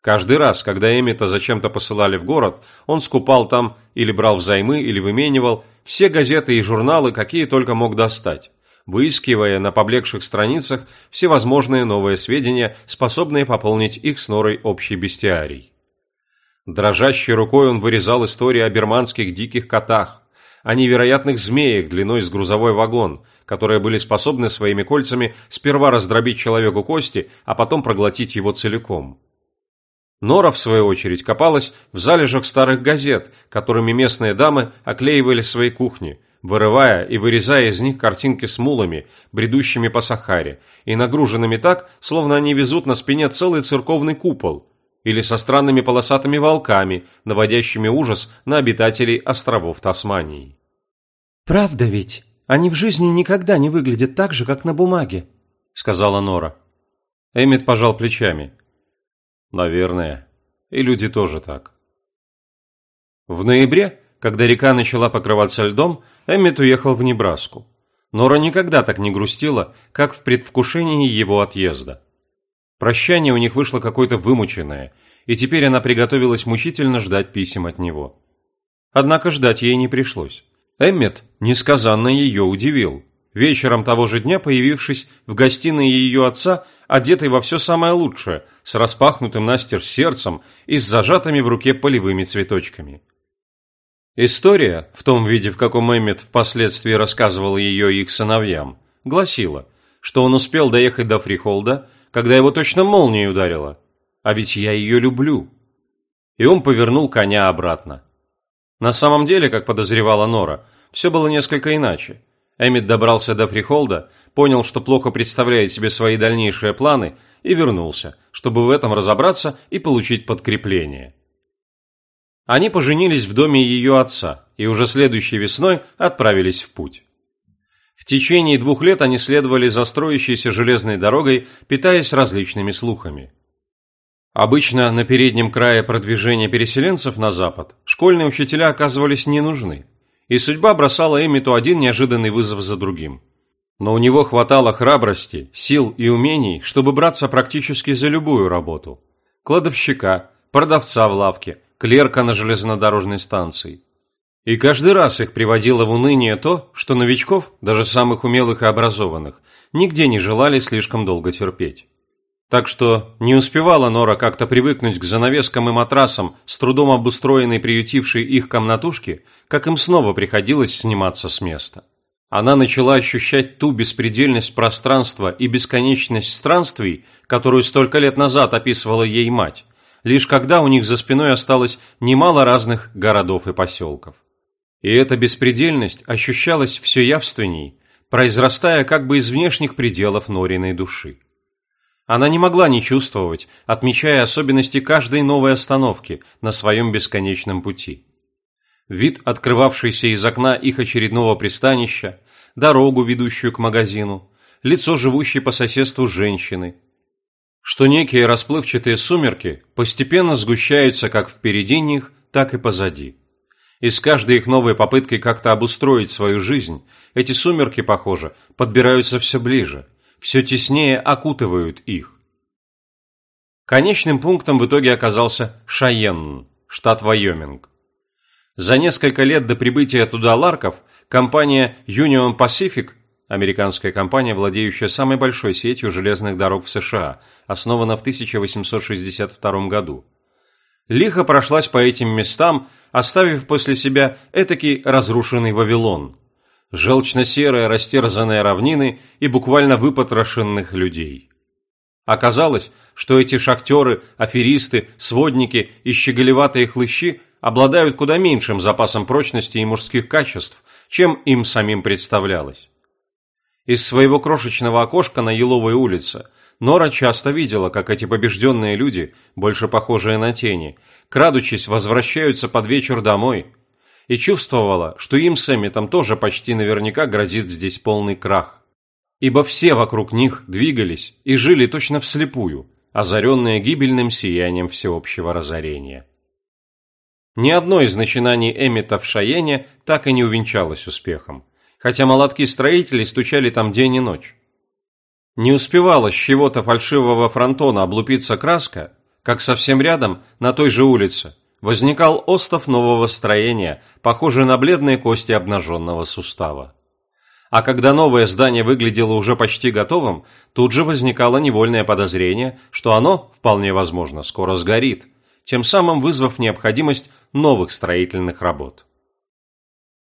Каждый раз, когда Эммита зачем-то посылали в город, он скупал там или брал взаймы, или выменивал все газеты и журналы, какие только мог достать, выискивая на поблекших страницах всевозможные новые сведения, способные пополнить их с Норой общий бестиарий. Дрожащей рукой он вырезал истории о берманских диких котах, о невероятных змеях длиной с грузовой вагон, которые были способны своими кольцами сперва раздробить человеку кости, а потом проглотить его целиком. Нора, в свою очередь, копалась в залежах старых газет, которыми местные дамы оклеивали свои кухни, вырывая и вырезая из них картинки с мулами, бредущими по Сахаре, и нагруженными так, словно они везут на спине целый церковный купол – или со странными полосатыми волками, наводящими ужас на обитателей островов Тасмании. «Правда ведь? Они в жизни никогда не выглядят так же, как на бумаге», — сказала Нора. Эммет пожал плечами. «Наверное. И люди тоже так». В ноябре, когда река начала покрываться льдом, Эммет уехал в Небраску. Нора никогда так не грустила, как в предвкушении его отъезда. Прощание у них вышло какое-то вымученное, и теперь она приготовилась мучительно ждать писем от него. Однако ждать ей не пришлось. Эммет несказанно ее удивил, вечером того же дня появившись в гостиной ее отца, одетый во все самое лучшее, с распахнутым настежь сердцем и с зажатыми в руке полевыми цветочками. История, в том виде, в каком Эммет впоследствии рассказывал ее их сыновьям, гласила, что он успел доехать до Фрихолда, когда его точно молнией ударило. А ведь я ее люблю. И он повернул коня обратно. На самом деле, как подозревала Нора, все было несколько иначе. Эммит добрался до Фрихолда, понял, что плохо представляет себе свои дальнейшие планы, и вернулся, чтобы в этом разобраться и получить подкрепление. Они поженились в доме ее отца и уже следующей весной отправились в путь. В течение двух лет они следовали за строящейся железной дорогой, питаясь различными слухами. Обычно на переднем крае продвижения переселенцев на запад школьные учителя оказывались не нужны, и судьба бросала Эмиту один неожиданный вызов за другим. Но у него хватало храбрости, сил и умений, чтобы браться практически за любую работу. Кладовщика, продавца в лавке, клерка на железнодорожной станции. И каждый раз их приводило в уныние то, что новичков, даже самых умелых и образованных, нигде не желали слишком долго терпеть. Так что не успевала Нора как-то привыкнуть к занавескам и матрасам, с трудом обустроенной приютившей их комнатушки, как им снова приходилось сниматься с места. Она начала ощущать ту беспредельность пространства и бесконечность странствий, которую столько лет назад описывала ей мать, лишь когда у них за спиной осталось немало разных городов и поселков. И эта беспредельность ощущалась все явственней, произрастая как бы из внешних пределов Нориной души. Она не могла не чувствовать, отмечая особенности каждой новой остановки на своем бесконечном пути. Вид, открывавшийся из окна их очередного пристанища, дорогу, ведущую к магазину, лицо живущей по соседству женщины. Что некие расплывчатые сумерки постепенно сгущаются как впереди них, так и позади. И с каждой их новой попыткой как-то обустроить свою жизнь, эти сумерки, похоже, подбираются все ближе, все теснее окутывают их. Конечным пунктом в итоге оказался Шайенн, штат Вайоминг. За несколько лет до прибытия туда Ларков компания Union Pacific, американская компания, владеющая самой большой сетью железных дорог в США, основана в 1862 году, лихо прошлась по этим местам, оставив после себя этакий разрушенный Вавилон. Желчно-серые растерзанные равнины и буквально выпотрошенных людей. Оказалось, что эти шахтеры, аферисты, сводники и щеголеватые хлыщи обладают куда меньшим запасом прочности и мужских качеств, чем им самим представлялось. Из своего крошечного окошка на Еловой улице Нора часто видела, как эти побежденные люди, больше похожие на тени, крадучись, возвращаются под вечер домой, и чувствовала, что им с Эмметом тоже почти наверняка грозит здесь полный крах. Ибо все вокруг них двигались и жили точно вслепую, озаренные гибельным сиянием всеобщего разорения. Ни одно из начинаний Эммета в Шаене так и не увенчалось успехом, хотя молотки строителей стучали там день и ночь. Не успевала с чего-то фальшивого фронтона облупиться краска, как совсем рядом, на той же улице, возникал остов нового строения, похожий на бледные кости обнаженного сустава. А когда новое здание выглядело уже почти готовым, тут же возникало невольное подозрение, что оно, вполне возможно, скоро сгорит, тем самым вызвав необходимость новых строительных работ.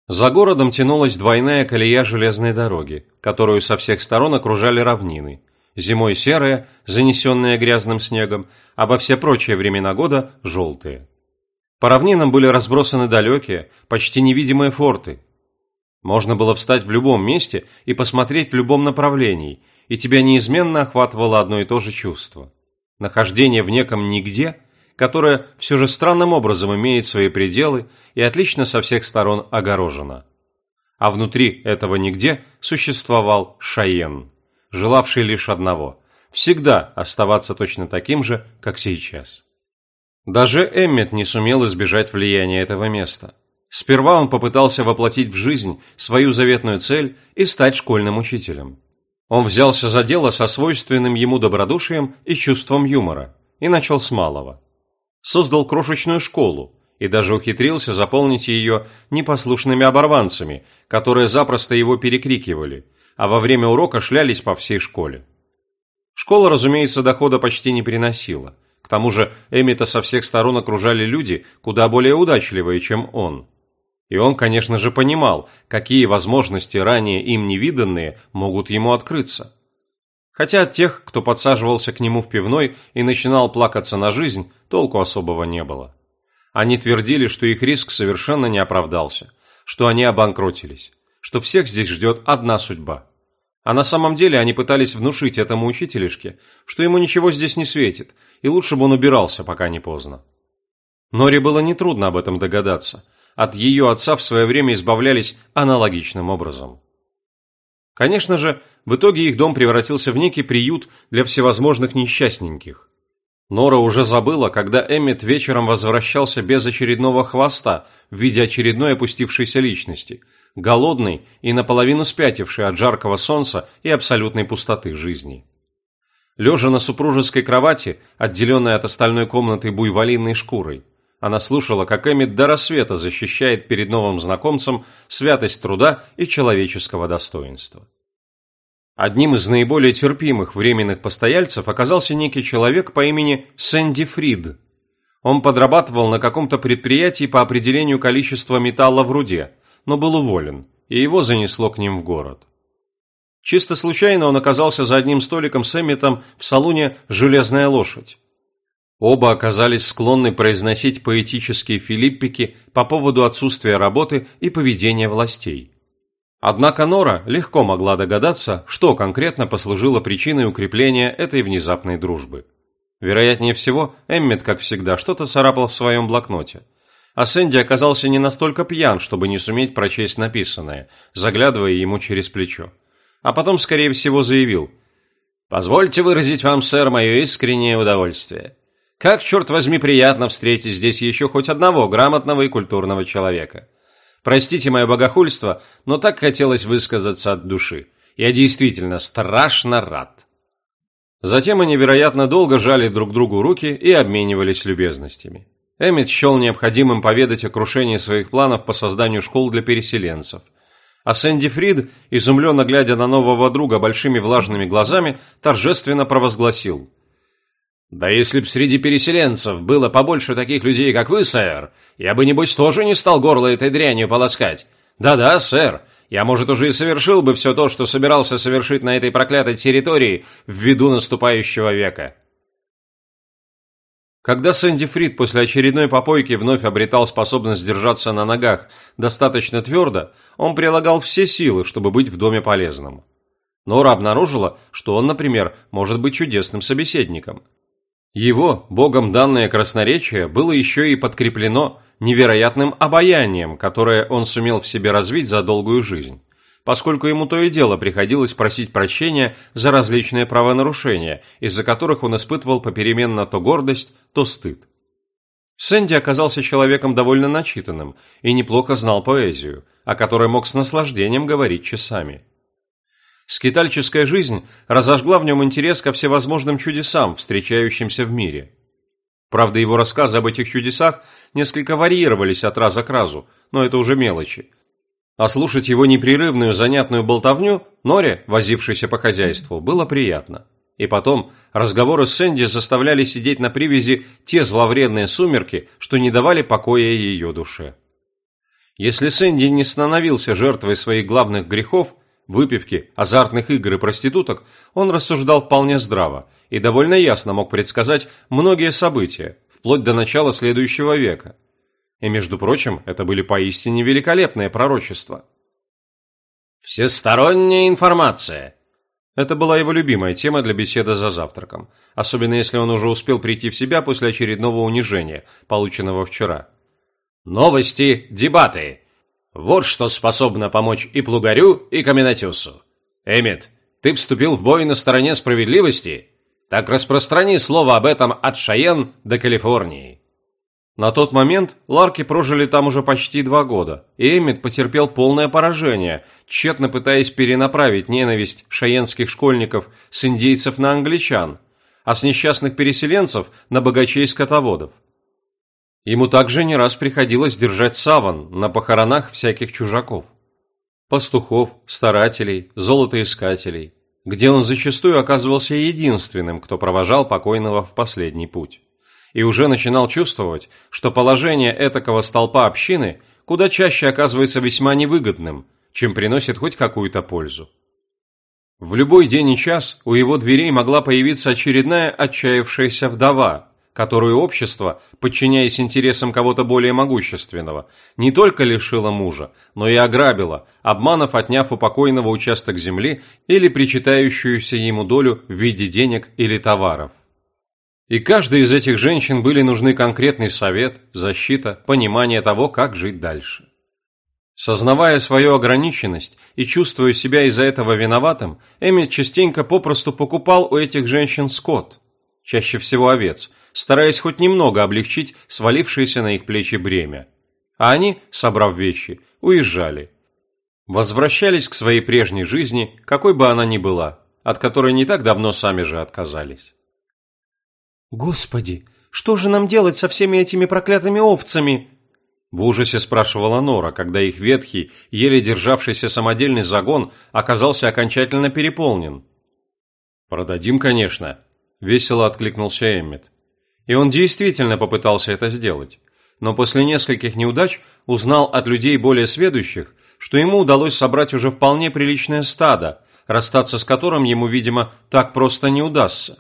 За городом тянулась двойная колея железной дороги, которую со всех сторон окружали равнины. Зимой серые, занесенные грязным снегом, а во все прочие времена года – желтые. По равнинам были разбросаны далекие, почти невидимые форты. Можно было встать в любом месте и посмотреть в любом направлении, и тебя неизменно охватывало одно и то же чувство. Нахождение в неком нигде которая все же странным образом имеет свои пределы и отлично со всех сторон огорожена. А внутри этого нигде существовал Шаен, желавший лишь одного – всегда оставаться точно таким же, как сейчас. Даже Эммет не сумел избежать влияния этого места. Сперва он попытался воплотить в жизнь свою заветную цель и стать школьным учителем. Он взялся за дело со свойственным ему добродушием и чувством юмора и начал с малого создал крошечную школу и даже ухитрился заполнить ее непослушными оборванцами, которые запросто его перекрикивали, а во время урока шлялись по всей школе. Школа, разумеется, дохода почти не приносила. К тому же Эмита со всех сторон окружали люди, куда более удачливые, чем он. И он, конечно же, понимал, какие возможности ранее им невиданные могут ему открыться. Хотя от тех, кто подсаживался к нему в пивной и начинал плакаться на жизнь, толку особого не было. Они твердили, что их риск совершенно не оправдался, что они обанкротились, что всех здесь ждет одна судьба. А на самом деле они пытались внушить этому учителишке, что ему ничего здесь не светит, и лучше бы он убирался, пока не поздно. Норе было нетрудно об этом догадаться. От ее отца в свое время избавлялись аналогичным образом. Конечно же, в итоге их дом превратился в некий приют для всевозможных несчастненьких. Нора уже забыла, когда Эммет вечером возвращался без очередного хвоста в виде очередной опустившейся личности, голодный и наполовину спятивший от жаркого солнца и абсолютной пустоты жизни. Лежа на супружеской кровати, отделенной от остальной комнаты буйволинной шкурой, она слушала, как Эммет до рассвета защищает перед новым знакомцем святость труда и человеческого достоинства. Одним из наиболее терпимых временных постояльцев оказался некий человек по имени Сэнди Фрид. Он подрабатывал на каком-то предприятии по определению количества металла в руде, но был уволен, и его занесло к ним в город. Чисто случайно он оказался за одним столиком с Эмметом в салоне «Железная лошадь». Оба оказались склонны произносить поэтические филиппики по поводу отсутствия работы и поведения властей. Однако Нора легко могла догадаться, что конкретно послужило причиной укрепления этой внезапной дружбы. Вероятнее всего, Эммет, как всегда, что-то царапал в своем блокноте. А Сэнди оказался не настолько пьян, чтобы не суметь прочесть написанное, заглядывая ему через плечо. А потом, скорее всего, заявил «Позвольте выразить вам, сэр, мое искреннее удовольствие. Как, черт возьми, приятно встретить здесь еще хоть одного грамотного и культурного человека. Простите мое богохульство, но так хотелось высказаться от души. Я действительно страшно рад. Затем они, вероятно, долго жали друг другу руки и обменивались любезностями. Эммет счел необходимым поведать о крушении своих планов по созданию школ для переселенцев. А Сэнди Фрид, изумленно глядя на нового друга большими влажными глазами, торжественно провозгласил. «Да если б среди переселенцев было побольше таких людей, как вы, сэр, я бы, небось, тоже не стал горло этой дрянью полоскать. Да-да, сэр, я, может, уже и совершил бы все то, что собирался совершить на этой проклятой территории в виду наступающего века». Когда Сэнди Фрид после очередной попойки вновь обретал способность держаться на ногах достаточно твердо, он прилагал все силы, чтобы быть в доме полезным. Нора обнаружила, что он, например, может быть чудесным собеседником – его, богом данное красноречие, было еще и подкреплено невероятным обаянием, которое он сумел в себе развить за долгую жизнь, поскольку ему то и дело приходилось просить прощения за различные правонарушения, из-за которых он испытывал попеременно то гордость, то стыд. Сэнди оказался человеком довольно начитанным и неплохо знал поэзию, о которой мог с наслаждением говорить часами. Скитальческая жизнь разожгла в нем интерес ко всевозможным чудесам, встречающимся в мире. Правда, его рассказы об этих чудесах несколько варьировались от раза к разу, но это уже мелочи. А слушать его непрерывную занятную болтовню Норе, возившейся по хозяйству, было приятно. И потом, разговоры с Сэнди заставляли сидеть на привязи те зловредные сумерки, что не давали покоя ее душе. Если Сэнди не становился жертвой своих главных грехов – выпивки, азартных игр и проституток, он рассуждал вполне здраво и довольно ясно мог предсказать многие события, вплоть до начала следующего века. И, между прочим, это были поистине великолепные пророчества. «Всесторонняя информация», это была его любимая тема для беседы за завтраком, особенно если он уже успел прийти в себя после очередного унижения, полученного вчера. «Новости, дебаты. Вот что способно помочь и Плугарю, и Каменотесу. Эмит, ты вступил в бой на стороне справедливости? Так распространи слово об этом от Шайен до Калифорнии. На тот момент Ларки прожили там уже почти два года, и Эммит потерпел полное поражение, тщетно пытаясь перенаправить ненависть шаенских школьников с индейцев на англичан, а с несчастных переселенцев на богачей-скотоводов. Ему также не раз приходилось держать саван на похоронах всяких чужаков. Пастухов, старателей, золотоискателей, где он зачастую оказывался единственным, кто провожал покойного в последний путь. И уже начинал чувствовать, что положение этакого столпа общины куда чаще оказывается весьма невыгодным, чем приносит хоть какую-то пользу. В любой день и час у его дверей могла появиться очередная отчаявшаяся вдова, которую общество, подчиняясь интересам кого-то более могущественного, не только лишило мужа, но и ограбило, обманов отняв у покойного участок земли или причитающуюся ему долю в виде денег или товаров. И каждой из этих женщин были нужны конкретный совет, защита, понимание того, как жить дальше. Сознавая свою ограниченность и чувствуя себя из-за этого виноватым, Эммет частенько попросту покупал у этих женщин скот, чаще всего овец, стараясь хоть немного облегчить свалившееся на их плечи бремя. А они, собрав вещи, уезжали. Возвращались к своей прежней жизни, какой бы она ни была, от которой не так давно сами же отказались. «Господи, что же нам делать со всеми этими проклятыми овцами?» В ужасе спрашивала Нора, когда их ветхий, еле державшийся самодельный загон оказался окончательно переполнен. «Продадим, конечно», – весело откликнулся Эммет. И он действительно попытался это сделать, но после нескольких неудач узнал от людей более сведущих, что ему удалось собрать уже вполне приличное стадо, расстаться с которым ему, видимо, так просто не удастся.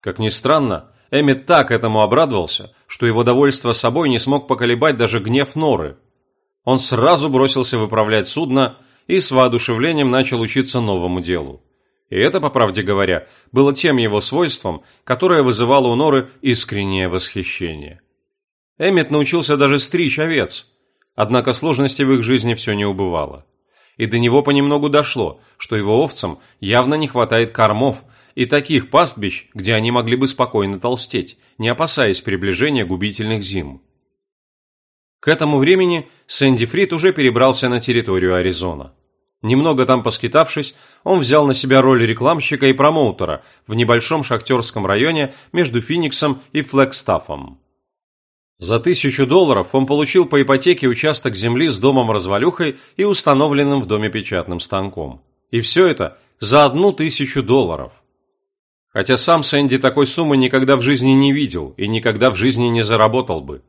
Как ни странно, Эммет так этому обрадовался, что его довольство собой не смог поколебать даже гнев Норы. Он сразу бросился выправлять судно и с воодушевлением начал учиться новому делу. И это, по правде говоря, было тем его свойством, которое вызывало у Норы искреннее восхищение. Эммет научился даже стричь овец, однако сложности в их жизни все не убывало. И до него понемногу дошло, что его овцам явно не хватает кормов и таких пастбищ, где они могли бы спокойно толстеть, не опасаясь приближения губительных зим. К этому времени Сэнди Фрид уже перебрался на территорию Аризона. Немного там поскитавшись, он взял на себя роль рекламщика и промоутера в небольшом шахтерском районе между Финиксом и Флэгстафом. За тысячу долларов он получил по ипотеке участок земли с домом-развалюхой и установленным в доме печатным станком. И все это за одну тысячу долларов. Хотя сам Сэнди такой суммы никогда в жизни не видел и никогда в жизни не заработал бы.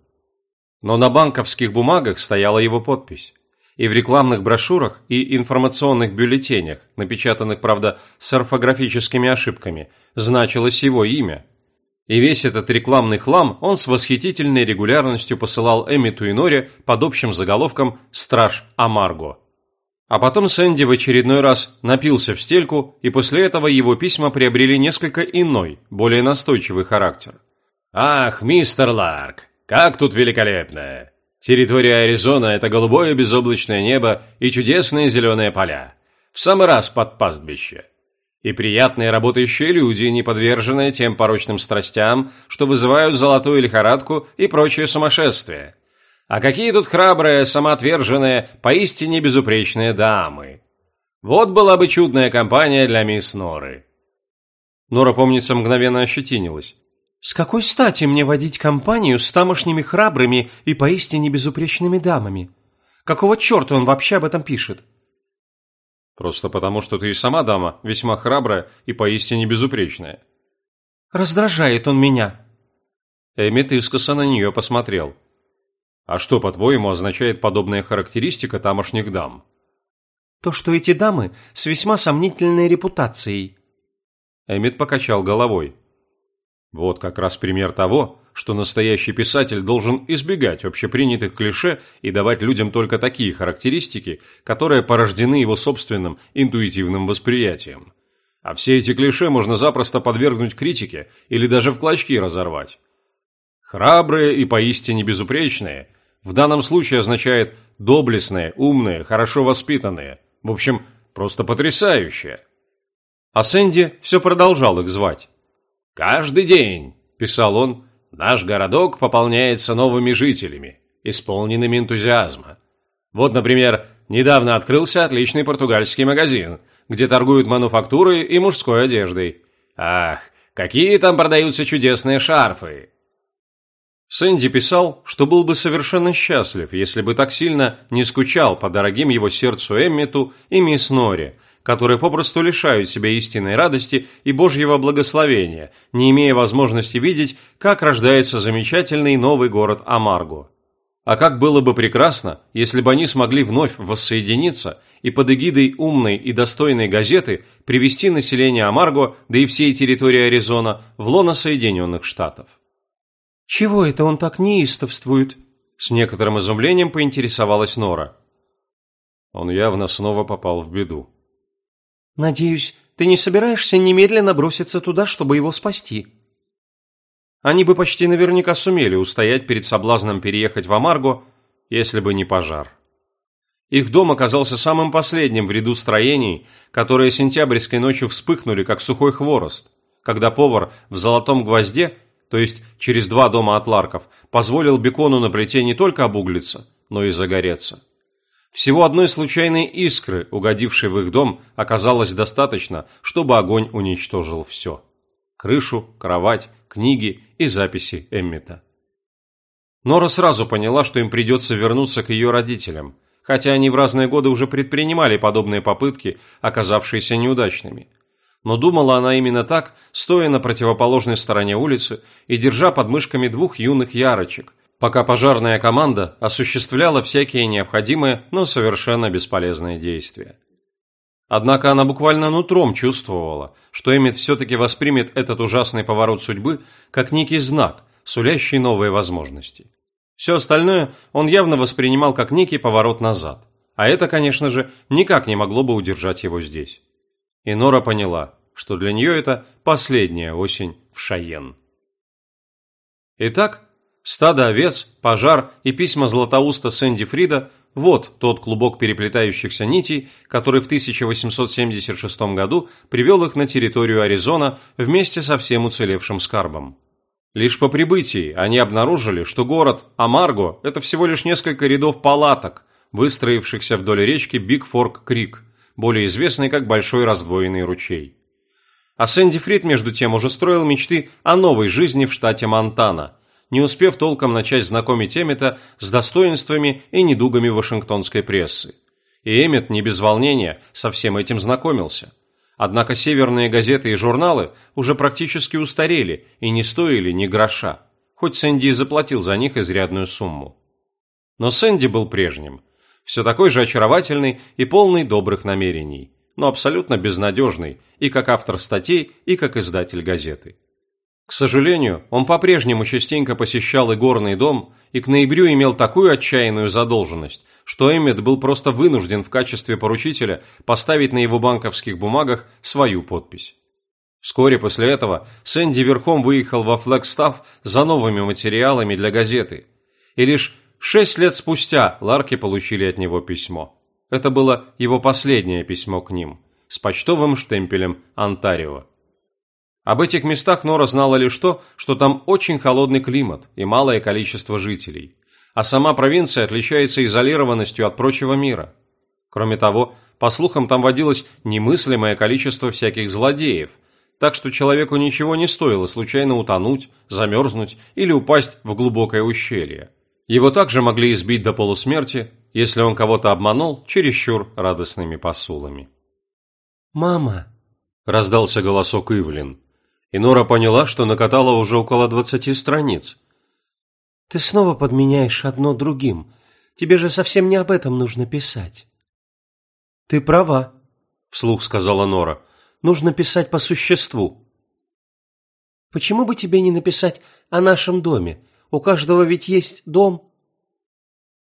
Но на банковских бумагах стояла его подпись. И в рекламных брошюрах и информационных бюллетенях, напечатанных, правда, с орфографическими ошибками, значилось его имя. И весь этот рекламный хлам он с восхитительной регулярностью посылал Эмиту и под общим заголовком «Страж Амарго». А потом Сэнди в очередной раз напился в стельку, и после этого его письма приобрели несколько иной, более настойчивый характер. «Ах, мистер Ларк, как тут великолепно! Территория Аризона – это голубое безоблачное небо и чудесные зеленые поля. В самый раз под пастбище. И приятные работающие люди, не подверженные тем порочным страстям, что вызывают золотую лихорадку и прочее сумасшествие. А какие тут храбрые, самоотверженные, поистине безупречные дамы. Вот была бы чудная компания для мисс Норы. Нора, помнится, мгновенно ощетинилась. «С какой стати мне водить компанию с тамошними храбрыми и поистине безупречными дамами? Какого черта он вообще об этом пишет?» «Просто потому, что ты и сама дама, весьма храбрая и поистине безупречная». «Раздражает он меня». Эммит искоса на нее посмотрел. А что, по-твоему, означает подобная характеристика тамошних дам? То, что эти дамы с весьма сомнительной репутацией. Эммит покачал головой. Вот как раз пример того, что настоящий писатель должен избегать общепринятых клише и давать людям только такие характеристики, которые порождены его собственным интуитивным восприятием. А все эти клише можно запросто подвергнуть критике или даже в клочки разорвать. Храбрые и поистине безупречные в данном случае означает доблестные, умные, хорошо воспитанные. В общем, просто потрясающие. А Сэнди все продолжал их звать. «Каждый день», – писал он, – «наш городок пополняется новыми жителями, исполненными энтузиазма. Вот, например, недавно открылся отличный португальский магазин, где торгуют мануфактурой и мужской одеждой. Ах, какие там продаются чудесные шарфы, Сэнди писал, что был бы совершенно счастлив, если бы так сильно не скучал по дорогим его сердцу Эммету и мисс Нори, которые попросту лишают себя истинной радости и Божьего благословения, не имея возможности видеть, как рождается замечательный новый город Амарго. А как было бы прекрасно, если бы они смогли вновь воссоединиться и под эгидой умной и достойной газеты привести население Амарго, да и всей территории Аризона, в лоно Соединенных Штатов. «Чего это он так неистовствует?» С некоторым изумлением поинтересовалась Нора. Он явно снова попал в беду. «Надеюсь, ты не собираешься немедленно броситься туда, чтобы его спасти?» Они бы почти наверняка сумели устоять перед соблазном переехать в Амарго, если бы не пожар. Их дом оказался самым последним в ряду строений, которые сентябрьской ночью вспыхнули, как сухой хворост, когда повар в «Золотом гвозде», то есть через два дома от Ларков, позволил бекону на плите не только обуглиться, но и загореться. Всего одной случайной искры, угодившей в их дом, оказалось достаточно, чтобы огонь уничтожил все. Крышу, кровать, книги и записи Эммита. Нора сразу поняла, что им придется вернуться к ее родителям – хотя они в разные годы уже предпринимали подобные попытки, оказавшиеся неудачными. Но думала она именно так, стоя на противоположной стороне улицы и держа под мышками двух юных ярочек, пока пожарная команда осуществляла всякие необходимые, но совершенно бесполезные действия. Однако она буквально нутром чувствовала, что Эммит все-таки воспримет этот ужасный поворот судьбы как некий знак, сулящий новые возможности. Все остальное он явно воспринимал как некий поворот назад. А это, конечно же, никак не могло бы удержать его здесь. И Нора поняла, что для нее это последняя осень в Шайен. Итак, стадо овец, пожар и письма Златоуста Сэнди Фрида – вот тот клубок переплетающихся нитей, который в 1876 году привел их на территорию Аризона вместе со всем уцелевшим скарбом. Лишь по прибытии они обнаружили, что город Амарго – это всего лишь несколько рядов палаток, выстроившихся вдоль речки Биг Форк Крик, более известной как Большой раздвоенный ручей. А Сэнди Фрид, между тем, уже строил мечты о новой жизни в штате Монтана, не успев толком начать знакомить Эммета с достоинствами и недугами вашингтонской прессы. И Эммет не без волнения со всем этим знакомился – Однако северные газеты и журналы уже практически устарели и не стоили ни гроша, хоть Сэнди и заплатил за них изрядную сумму. Но Сэнди был прежним, все такой же очаровательный и полный добрых намерений, но абсолютно безнадежный и как автор статей, и как издатель газеты. К сожалению, он по-прежнему частенько посещал игорный дом и к ноябрю имел такую отчаянную задолженность, что Эммет был просто вынужден в качестве поручителя поставить на его банковских бумагах свою подпись. Вскоре после этого Сэнди верхом выехал во Флэгстаф за новыми материалами для газеты. И лишь шесть лет спустя Ларки получили от него письмо. Это было его последнее письмо к ним, с почтовым штемпелем «Онтарио». Об этих местах Нора знала лишь то, что там очень холодный климат и малое количество жителей а сама провинция отличается изолированностью от прочего мира. Кроме того, по слухам, там водилось немыслимое количество всяких злодеев, так что человеку ничего не стоило случайно утонуть, замерзнуть или упасть в глубокое ущелье. Его также могли избить до полусмерти, если он кого-то обманул чересчур радостными посулами. «Мама!» – раздался голосок Ивлин, и Нора поняла, что накатала уже около двадцати страниц – ты снова подменяешь одно другим. Тебе же совсем не об этом нужно писать. Ты права, вслух сказала Нора. Нужно писать по существу. Почему бы тебе не написать о нашем доме? У каждого ведь есть дом.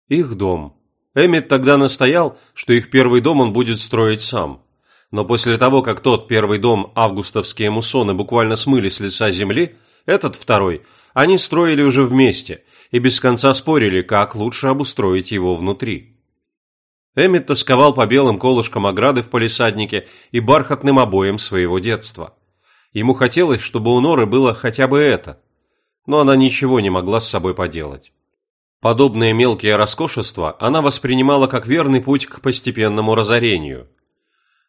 Их дом. Эммет тогда настоял, что их первый дом он будет строить сам. Но после того, как тот первый дом августовские муссоны буквально смыли с лица земли, этот второй они строили уже вместе и без конца спорили, как лучше обустроить его внутри. Эммет тосковал по белым колышкам ограды в палисаднике и бархатным обоям своего детства. Ему хотелось, чтобы у Норы было хотя бы это, но она ничего не могла с собой поделать. Подобные мелкие роскошества она воспринимала как верный путь к постепенному разорению.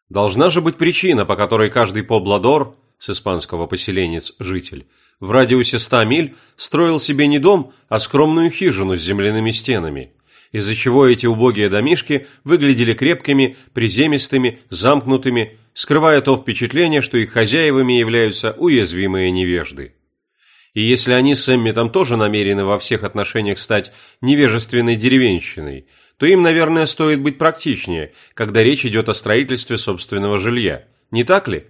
Должна же быть причина, по которой каждый побладор, с испанского поселенец житель, в радиусе ста миль строил себе не дом, а скромную хижину с земляными стенами, из-за чего эти убогие домишки выглядели крепкими, приземистыми, замкнутыми, скрывая то впечатление, что их хозяевами являются уязвимые невежды. И если они с Эмметом тоже намерены во всех отношениях стать невежественной деревенщиной, то им, наверное, стоит быть практичнее, когда речь идет о строительстве собственного жилья. Не так ли?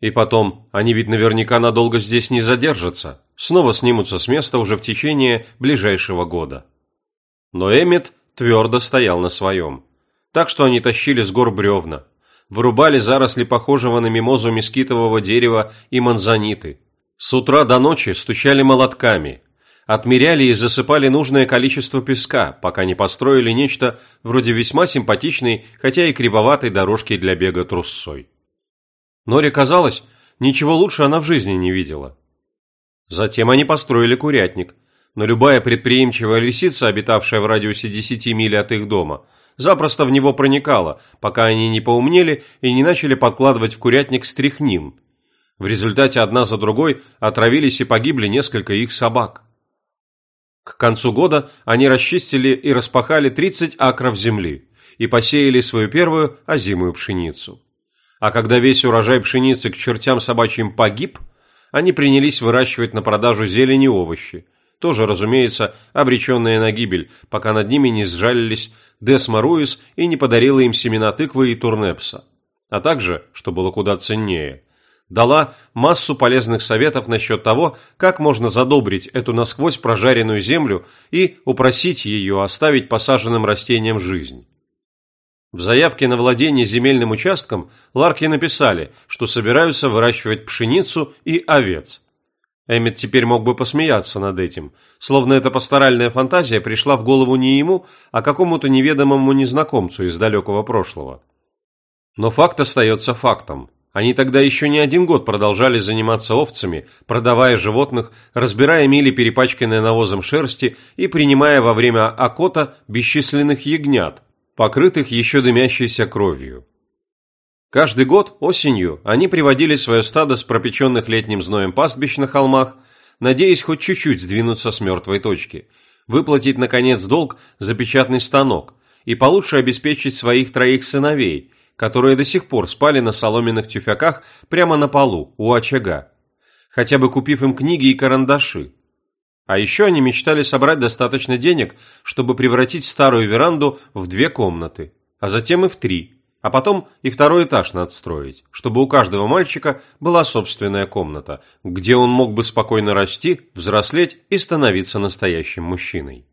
И потом, они ведь наверняка надолго здесь не задержатся, снова снимутся с места уже в течение ближайшего года. Но Эммет твердо стоял на своем. Так что они тащили с гор бревна, вырубали заросли похожего на мимозу мескитового дерева и манзаниты. С утра до ночи стучали молотками, Отмеряли и засыпали нужное количество песка, пока не построили нечто вроде весьма симпатичной, хотя и кривоватой дорожки для бега трусцой. Норе казалось, ничего лучше она в жизни не видела. Затем они построили курятник, но любая предприимчивая лисица, обитавшая в радиусе 10 миль от их дома, запросто в него проникала, пока они не поумнели и не начали подкладывать в курятник стряхнин. В результате одна за другой отравились и погибли несколько их собак. К концу года они расчистили и распахали 30 акров земли и посеяли свою первую озимую пшеницу. А когда весь урожай пшеницы к чертям собачьим погиб, они принялись выращивать на продажу зелень и овощи, тоже, разумеется, обреченные на гибель, пока над ними не сжалились Десма Руис и не подарила им семена тыквы и турнепса. А также, что было куда ценнее, дала массу полезных советов насчет того, как можно задобрить эту насквозь прожаренную землю и упросить ее оставить посаженным растениям жизнь. В заявке на владение земельным участком Ларки написали, что собираются выращивать пшеницу и овец. Эммет теперь мог бы посмеяться над этим, словно эта пасторальная фантазия пришла в голову не ему, а какому-то неведомому незнакомцу из далекого прошлого. Но факт остается фактом. Они тогда еще не один год продолжали заниматься овцами, продавая животных, разбирая мили перепачканные навозом шерсти и принимая во время окота бесчисленных ягнят, покрытых еще дымящейся кровью. Каждый год осенью они приводили свое стадо с пропеченных летним зноем пастбищ на холмах, надеясь хоть чуть-чуть сдвинуться с мертвой точки, выплатить, наконец, долг за печатный станок и получше обеспечить своих троих сыновей, которые до сих пор спали на соломенных тюфяках прямо на полу, у очага, хотя бы купив им книги и карандаши. А еще они мечтали собрать достаточно денег, чтобы превратить старую веранду в две комнаты, а затем и в три – а потом и второй этаж надстроить, чтобы у каждого мальчика была собственная комната, где он мог бы спокойно расти, взрослеть и становиться настоящим мужчиной.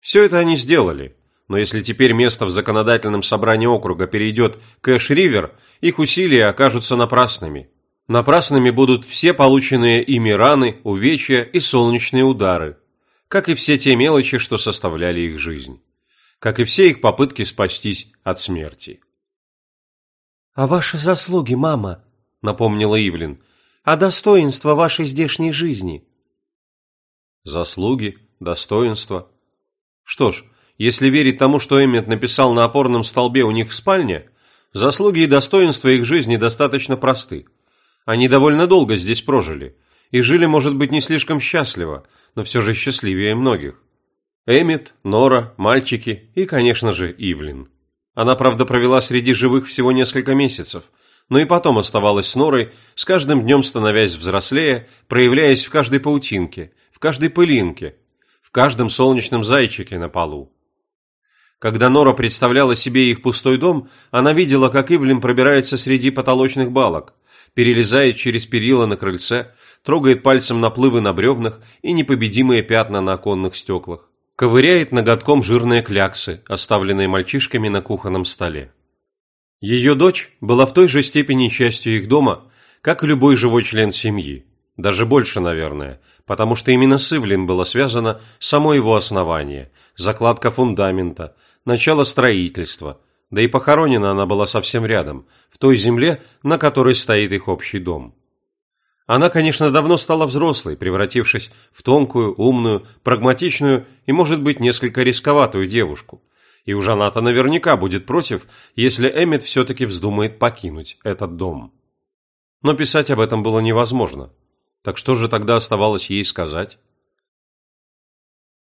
Все это они сделали, но если теперь место в законодательном собрании округа перейдет к Эш-Ривер, их усилия окажутся напрасными. Напрасными будут все полученные ими раны, увечья и солнечные удары, как и все те мелочи, что составляли их жизнь как и все их попытки спастись от смерти. «А ваши заслуги, мама», — напомнила Ивлин, — «а достоинство вашей здешней жизни». Заслуги, достоинство. Что ж, если верить тому, что Эммет написал на опорном столбе у них в спальне, заслуги и достоинства их жизни достаточно просты. Они довольно долго здесь прожили, и жили, может быть, не слишком счастливо, но все же счастливее многих. Эмит, Нора, мальчики и, конечно же, Ивлин. Она, правда, провела среди живых всего несколько месяцев, но и потом оставалась с Норой, с каждым днем становясь взрослее, проявляясь в каждой паутинке, в каждой пылинке, в каждом солнечном зайчике на полу. Когда Нора представляла себе их пустой дом, она видела, как Ивлин пробирается среди потолочных балок, перелезает через перила на крыльце, трогает пальцем наплывы на бревнах и непобедимые пятна на оконных стеклах ковыряет ноготком жирные кляксы, оставленные мальчишками на кухонном столе. Ее дочь была в той же степени частью их дома, как и любой живой член семьи, даже больше, наверное, потому что именно с Ивлин было связано само его основание, закладка фундамента, начало строительства, да и похоронена она была совсем рядом, в той земле, на которой стоит их общий дом. Она, конечно, давно стала взрослой, превратившись в тонкую, умную, прагматичную и, может быть, несколько рисковатую девушку. И уж она-то наверняка будет против, если Эммет все-таки вздумает покинуть этот дом. Но писать об этом было невозможно. Так что же тогда оставалось ей сказать?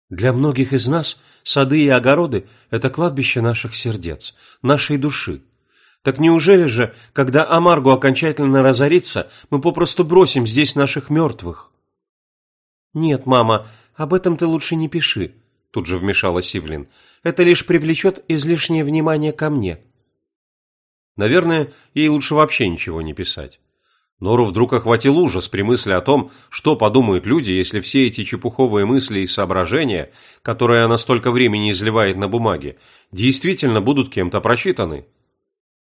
«Для многих из нас сады и огороды – это кладбище наших сердец, нашей души», так неужели же, когда Амарго окончательно разорится, мы попросту бросим здесь наших мертвых? Нет, мама, об этом ты лучше не пиши, тут же вмешалась Сивлин. Это лишь привлечет излишнее внимание ко мне. Наверное, ей лучше вообще ничего не писать. Нору вдруг охватил ужас при мысли о том, что подумают люди, если все эти чепуховые мысли и соображения, которые она столько времени изливает на бумаге, действительно будут кем-то прочитаны.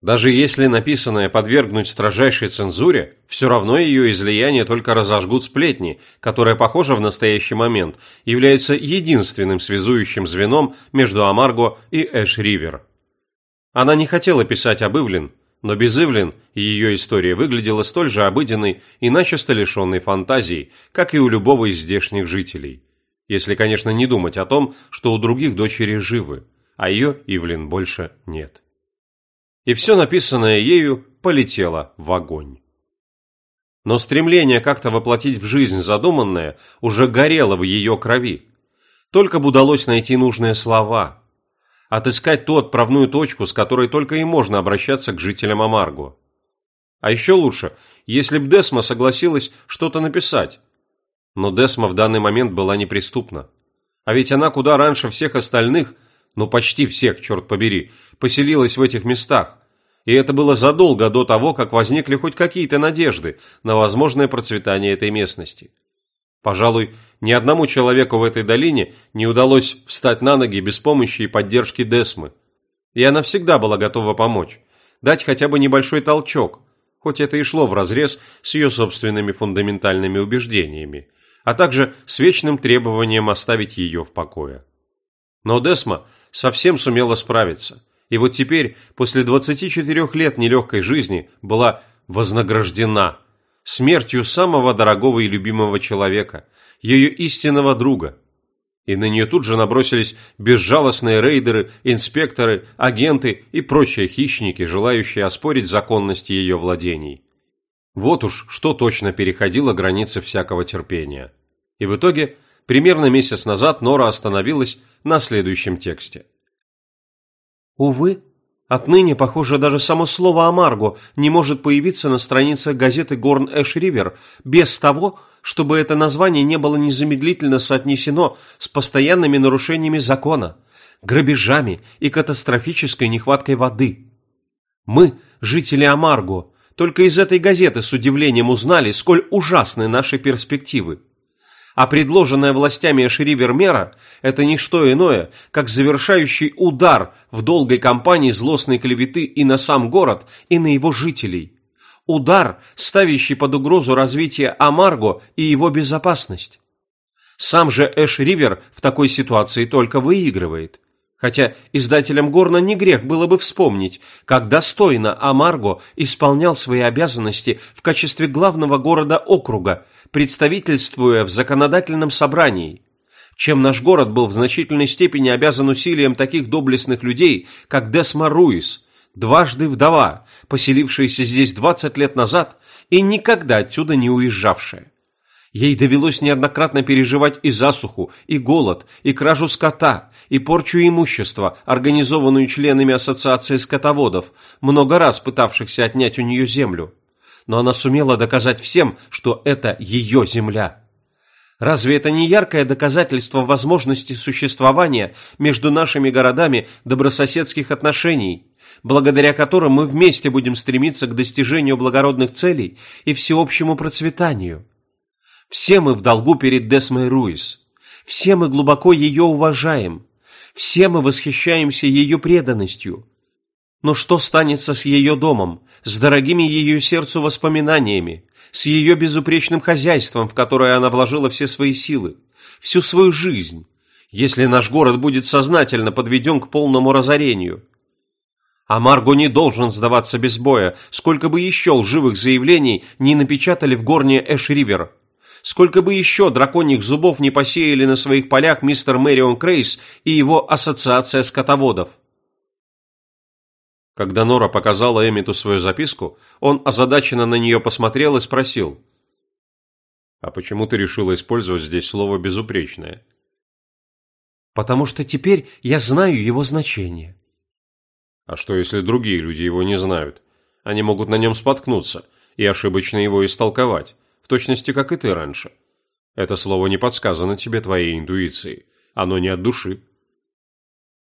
Даже если написанное подвергнуть строжайшей цензуре, все равно ее излияние только разожгут сплетни, которые, похоже, в настоящий момент являются единственным связующим звеном между Амарго и Эш-Ривер. Она не хотела писать об Ивлин, но без Ивлин ее история выглядела столь же обыденной и начисто лишенной фантазии, как и у любого из здешних жителей. Если, конечно, не думать о том, что у других дочери живы, а ее Ивлин больше нет и все написанное ею полетело в огонь. Но стремление как-то воплотить в жизнь задуманное уже горело в ее крови. Только бы удалось найти нужные слова, отыскать ту отправную точку, с которой только и можно обращаться к жителям Амарго. А еще лучше, если б Десма согласилась что-то написать. Но Десма в данный момент была неприступна. А ведь она куда раньше всех остальных – ну почти всех, черт побери, поселилась в этих местах, и это было задолго до того, как возникли хоть какие-то надежды на возможное процветание этой местности. Пожалуй, ни одному человеку в этой долине не удалось встать на ноги без помощи и поддержки Десмы. И она всегда была готова помочь, дать хотя бы небольшой толчок, хоть это и шло вразрез с ее собственными фундаментальными убеждениями, а также с вечным требованием оставить ее в покое. Но Десма совсем сумела справиться, и вот теперь, после 24 лет нелегкой жизни, была вознаграждена смертью самого дорогого и любимого человека, ее истинного друга. И на нее тут же набросились безжалостные рейдеры, инспекторы, агенты и прочие хищники, желающие оспорить законность ее владений. Вот уж что точно переходило границы всякого терпения. И в итоге, примерно месяц назад Нора остановилась на следующем тексте. Увы, отныне, похоже, даже само слово «Амарго» не может появиться на страницах газеты «Горн Эш Ривер» без того, чтобы это название не было незамедлительно соотнесено с постоянными нарушениями закона, грабежами и катастрофической нехваткой воды. Мы, жители Амарго, только из этой газеты с удивлением узнали, сколь ужасны наши перспективы. А предложенная властями Эшривер мера – это не что иное, как завершающий удар в долгой кампании злостной клеветы и на сам город, и на его жителей. Удар, ставящий под угрозу развитие Амарго и его безопасность. Сам же Эш Ривер в такой ситуации только выигрывает. Хотя издателям Горна не грех было бы вспомнить, как достойно Амарго исполнял свои обязанности в качестве главного города округа, представительствуя в законодательном собрании. Чем наш город был в значительной степени обязан усилиям таких доблестных людей, как Десма Руис, дважды вдова, поселившаяся здесь 20 лет назад и никогда отсюда не уезжавшая. Ей довелось неоднократно переживать и засуху, и голод, и кражу скота, и порчу имущества, организованную членами Ассоциации скотоводов, много раз пытавшихся отнять у нее землю. Но она сумела доказать всем, что это ее земля. Разве это не яркое доказательство возможности существования между нашими городами добрососедских отношений, благодаря которым мы вместе будем стремиться к достижению благородных целей и всеобщему процветанию? Все мы в долгу перед Десмой Руис. Все мы глубоко ее уважаем. Все мы восхищаемся ее преданностью. Но что станется с ее домом, с дорогими ее сердцу воспоминаниями, с ее безупречным хозяйством, в которое она вложила все свои силы, всю свою жизнь, если наш город будет сознательно подведен к полному разорению? А Марго не должен сдаваться без боя, сколько бы еще лживых заявлений не напечатали в горне Эш-Ривер – Сколько бы еще драконьих зубов не посеяли на своих полях мистер Мэрион Крейс и его ассоциация скотоводов. Когда Нора показала Эмиту свою записку, он озадаченно на нее посмотрел и спросил. «А почему ты решила использовать здесь слово «безупречное»?» «Потому что теперь я знаю его значение». «А что, если другие люди его не знают? Они могут на нем споткнуться и ошибочно его истолковать в точности, как и ты раньше. Это слово не подсказано тебе твоей интуицией. Оно не от души.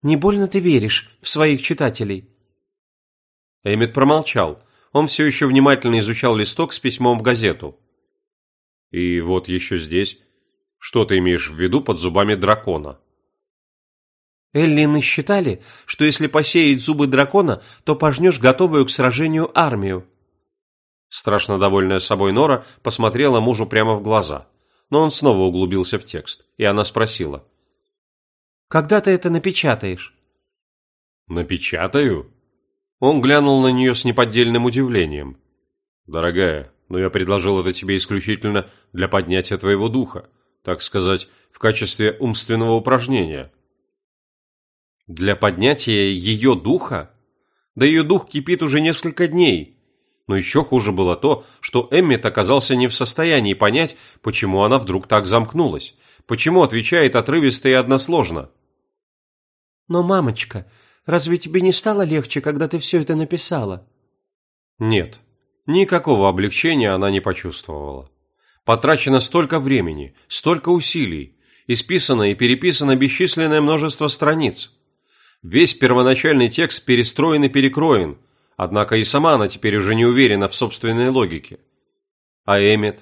Не больно ты веришь в своих читателей. Эммет промолчал. Он все еще внимательно изучал листок с письмом в газету. И вот еще здесь. Что ты имеешь в виду под зубами дракона? Эллины считали, что если посеять зубы дракона, то пожнешь готовую к сражению армию. Страшно довольная собой Нора посмотрела мужу прямо в глаза, но он снова углубился в текст, и она спросила. «Когда ты это напечатаешь?» «Напечатаю?» Он глянул на нее с неподдельным удивлением. «Дорогая, но я предложил это тебе исключительно для поднятия твоего духа, так сказать, в качестве умственного упражнения». Для поднятия ее духа? Да ее дух кипит уже несколько дней. Но еще хуже было то, что Эммет оказался не в состоянии понять, почему она вдруг так замкнулась, почему отвечает отрывисто и односложно. «Но, мамочка, разве тебе не стало легче, когда ты все это написала?» Нет, никакого облегчения она не почувствовала. Потрачено столько времени, столько усилий, исписано и переписано бесчисленное множество страниц. Весь первоначальный текст перестроен и перекроен, однако и сама она теперь уже не уверена в собственной логике. А Эммет?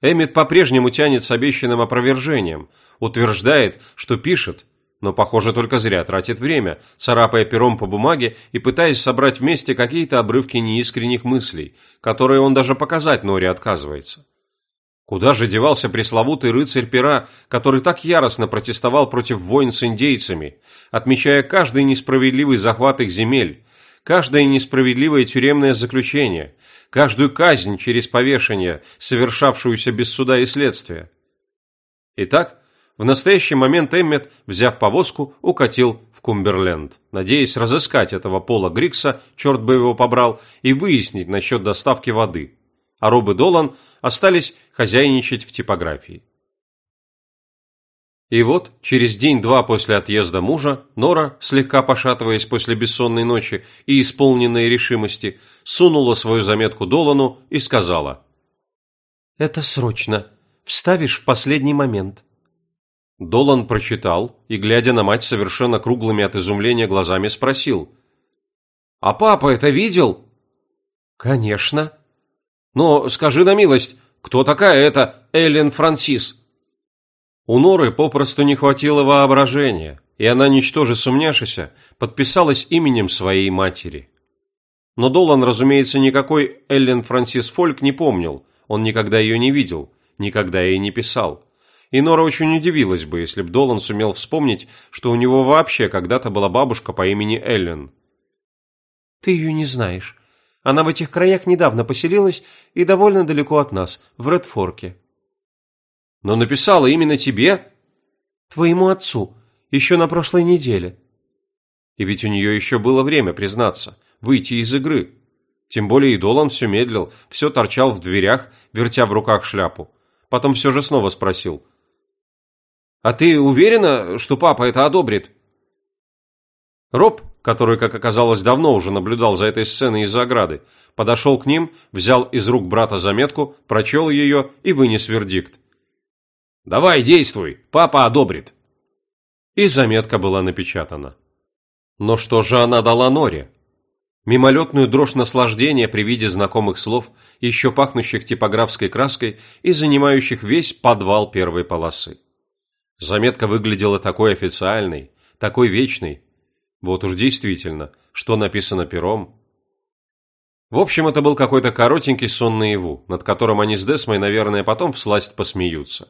Эммет по-прежнему тянет с обещанным опровержением, утверждает, что пишет, но, похоже, только зря тратит время, царапая пером по бумаге и пытаясь собрать вместе какие-то обрывки неискренних мыслей, которые он даже показать Норе отказывается. Куда же девался пресловутый рыцарь пера, который так яростно протестовал против войн с индейцами, отмечая каждый несправедливый захват их земель, каждое несправедливое тюремное заключение, каждую казнь через повешение, совершавшуюся без суда и следствия? Итак, в настоящий момент Эммет, взяв повозку, укатил в Кумберленд, надеясь разыскать этого Пола Грикса, черт бы его побрал, и выяснить насчет доставки воды. А Роб и Долан остались хозяйничать в типографии. И вот, через день-два после отъезда мужа, Нора, слегка пошатываясь после бессонной ночи и исполненной решимости, сунула свою заметку Долану и сказала. «Это срочно. Вставишь в последний момент». Долан прочитал и, глядя на мать совершенно круглыми от изумления глазами, спросил. «А папа это видел?» «Конечно». «Но скажи на милость, кто такая эта Эллен Франсис?» У Норы попросту не хватило воображения, и она, ничтоже сумняшися, подписалась именем своей матери. Но Долан, разумеется, никакой Эллен Франсис Фольк не помнил, он никогда ее не видел, никогда ей не писал. И Нора очень удивилась бы, если б Долан сумел вспомнить, что у него вообще когда-то была бабушка по имени Эллен. «Ты ее не знаешь. Она в этих краях недавно поселилась и довольно далеко от нас, в Редфорке». «Но написала именно тебе?» «Твоему отцу, еще на прошлой неделе». И ведь у нее еще было время признаться, выйти из игры. Тем более и Долан все медлил, все торчал в дверях, вертя в руках шляпу. Потом все же снова спросил. «А ты уверена, что папа это одобрит?» Роб, который, как оказалось, давно уже наблюдал за этой сценой из-за ограды, подошел к ним, взял из рук брата заметку, прочел ее и вынес вердикт. «Давай, действуй, папа одобрит». И заметка была напечатана. Но что же она дала Норе? Мимолетную дрожь наслаждения при виде знакомых слов, еще пахнущих типографской краской и занимающих весь подвал первой полосы. Заметка выглядела такой официальной, такой вечной, вот уж действительно, что написано пером. В общем, это был какой-то коротенький сон наяву, над которым они с Десмой, наверное, потом всласть посмеются.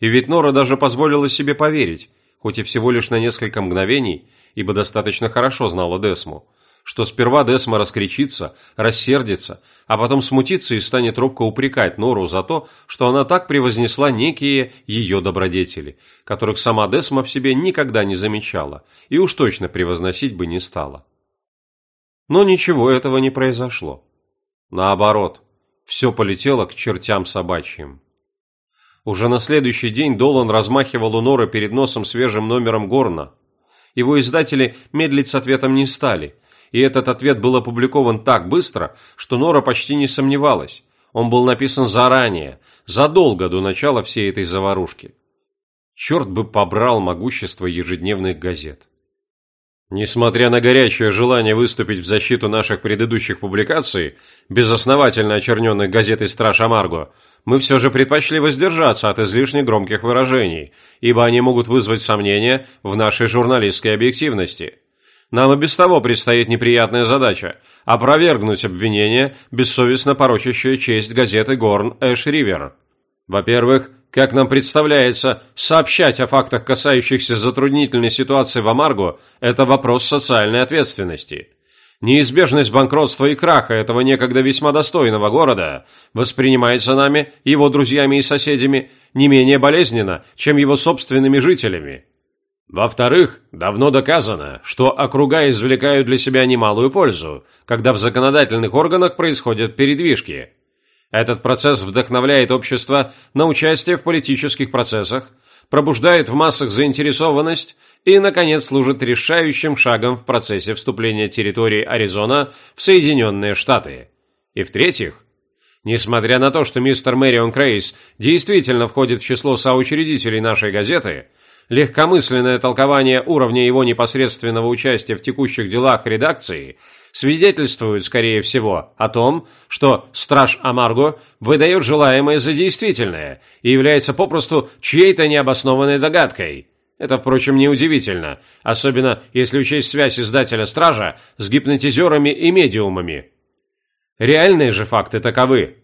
И ведь Нора даже позволила себе поверить, хоть и всего лишь на несколько мгновений, ибо достаточно хорошо знала Десму, что сперва Десма раскричится, рассердится, а потом смутится и станет робко упрекать Нору за то, что она так превознесла некие ее добродетели, которых сама Десма в себе никогда не замечала и уж точно превозносить бы не стала. Но ничего этого не произошло. Наоборот, все полетело к чертям собачьим. Уже на следующий день Долан размахивал у Норы перед носом свежим номером Горна. Его издатели медлить с ответом не стали – и этот ответ был опубликован так быстро, что Нора почти не сомневалась. Он был написан заранее, задолго до начала всей этой заварушки. Черт бы побрал могущество ежедневных газет. Несмотря на горячее желание выступить в защиту наших предыдущих публикаций, безосновательно очерненных газетой «Страж Амарго», мы все же предпочли воздержаться от излишне громких выражений, ибо они могут вызвать сомнения в нашей журналистской объективности. Нам и без того предстоит неприятная задача – опровергнуть обвинение, бессовестно порочащее честь газеты «Горн Эш Ривер». Во-первых, как нам представляется, сообщать о фактах, касающихся затруднительной ситуации в Амарго – это вопрос социальной ответственности. Неизбежность банкротства и краха этого некогда весьма достойного города воспринимается нами, его друзьями и соседями, не менее болезненно, чем его собственными жителями. Во-вторых, давно доказано, что округа извлекают для себя немалую пользу, когда в законодательных органах происходят передвижки – этот процесс вдохновляет общество на участие в политических процессах, пробуждает в массах заинтересованность и, наконец, служит решающим шагом в процессе вступления территории Аризона в Соединенные Штаты. И в-третьих, несмотря на то, что мистер Мэрион Крейс действительно входит в число соучредителей нашей газеты, легкомысленное толкование уровня его непосредственного участия в текущих делах редакции – свидетельствуют, скорее всего, о том, что страж Амарго выдает желаемое за действительное и является попросту чьей-то необоснованной догадкой. Это, впрочем, неудивительно, особенно если учесть связь издателя «Стража» с гипнотизерами и медиумами. Реальные же факты таковы.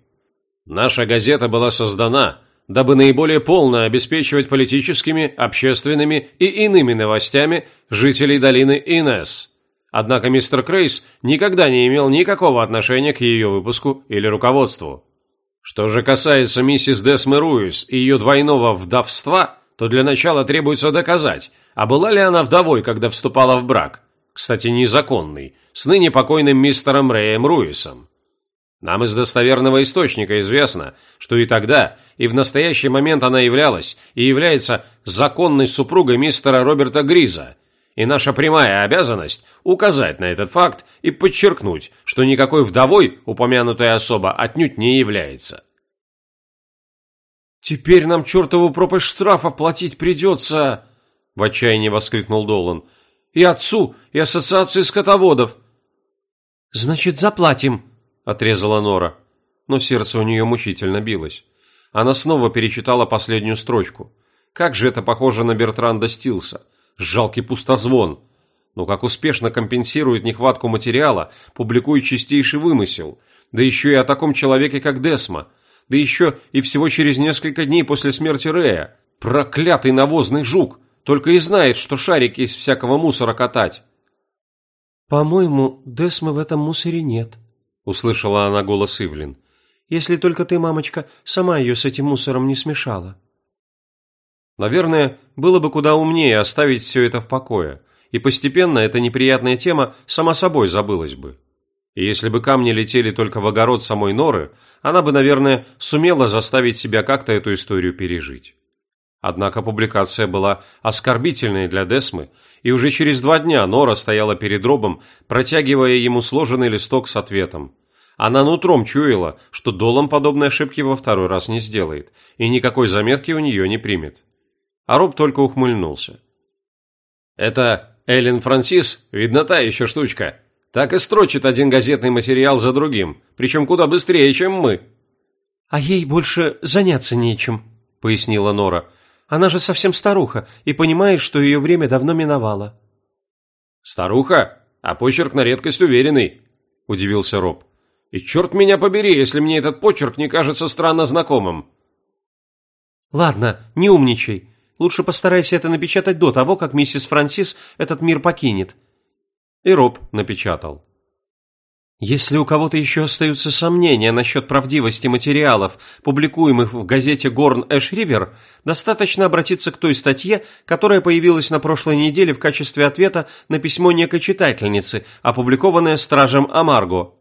Наша газета была создана, дабы наиболее полно обеспечивать политическими, общественными и иными новостями жителей долины Инес – Однако мистер Крейс никогда не имел никакого отношения к ее выпуску или руководству. Что же касается миссис Десмы Руис и ее двойного вдовства, то для начала требуется доказать, а была ли она вдовой, когда вступала в брак, кстати, незаконный, с ныне покойным мистером Рэем Руисом. Нам из достоверного источника известно, что и тогда, и в настоящий момент она являлась и является законной супругой мистера Роберта Гриза – и наша прямая обязанность – указать на этот факт и подчеркнуть, что никакой вдовой упомянутая особа отнюдь не является. «Теперь нам чертову пропасть штрафа платить придется!» – в отчаянии воскликнул Долан. «И отцу, и ассоциации скотоводов!» «Значит, заплатим!» – отрезала Нора. Но сердце у нее мучительно билось. Она снова перечитала последнюю строчку. Как же это похоже на Бертранда Стилса – жалкий пустозвон. Но как успешно компенсирует нехватку материала, публикует чистейший вымысел, да еще и о таком человеке, как Десма, да еще и всего через несколько дней после смерти Рея. Проклятый навозный жук, только и знает, что шарики из всякого мусора катать. «По-моему, Десмы в этом мусоре нет», – услышала она голос Ивлин. «Если только ты, мамочка, сама ее с этим мусором не смешала». Наверное, было бы куда умнее оставить все это в покое, и постепенно эта неприятная тема сама собой забылась бы. И если бы камни летели только в огород самой Норы, она бы, наверное, сумела заставить себя как-то эту историю пережить. Однако публикация была оскорбительной для Десмы, и уже через два дня Нора стояла перед Робом, протягивая ему сложенный листок с ответом. Она нутром чуяла, что Долом подобной ошибки во второй раз не сделает, и никакой заметки у нее не примет а Роб только ухмыльнулся. «Это Эллен Франсис, видно та еще штучка. Так и строчит один газетный материал за другим, причем куда быстрее, чем мы». «А ей больше заняться нечем», — пояснила Нора. «Она же совсем старуха и понимает, что ее время давно миновало». «Старуха? А почерк на редкость уверенный», — удивился Роб. «И черт меня побери, если мне этот почерк не кажется странно знакомым». «Ладно, не умничай. Лучше постарайся это напечатать до того, как миссис Франсис этот мир покинет». И Роб напечатал. Если у кого-то еще остаются сомнения насчет правдивости материалов, публикуемых в газете «Горн Эш Ривер», достаточно обратиться к той статье, которая появилась на прошлой неделе в качестве ответа на письмо некой читательницы, опубликованное стражем Амарго.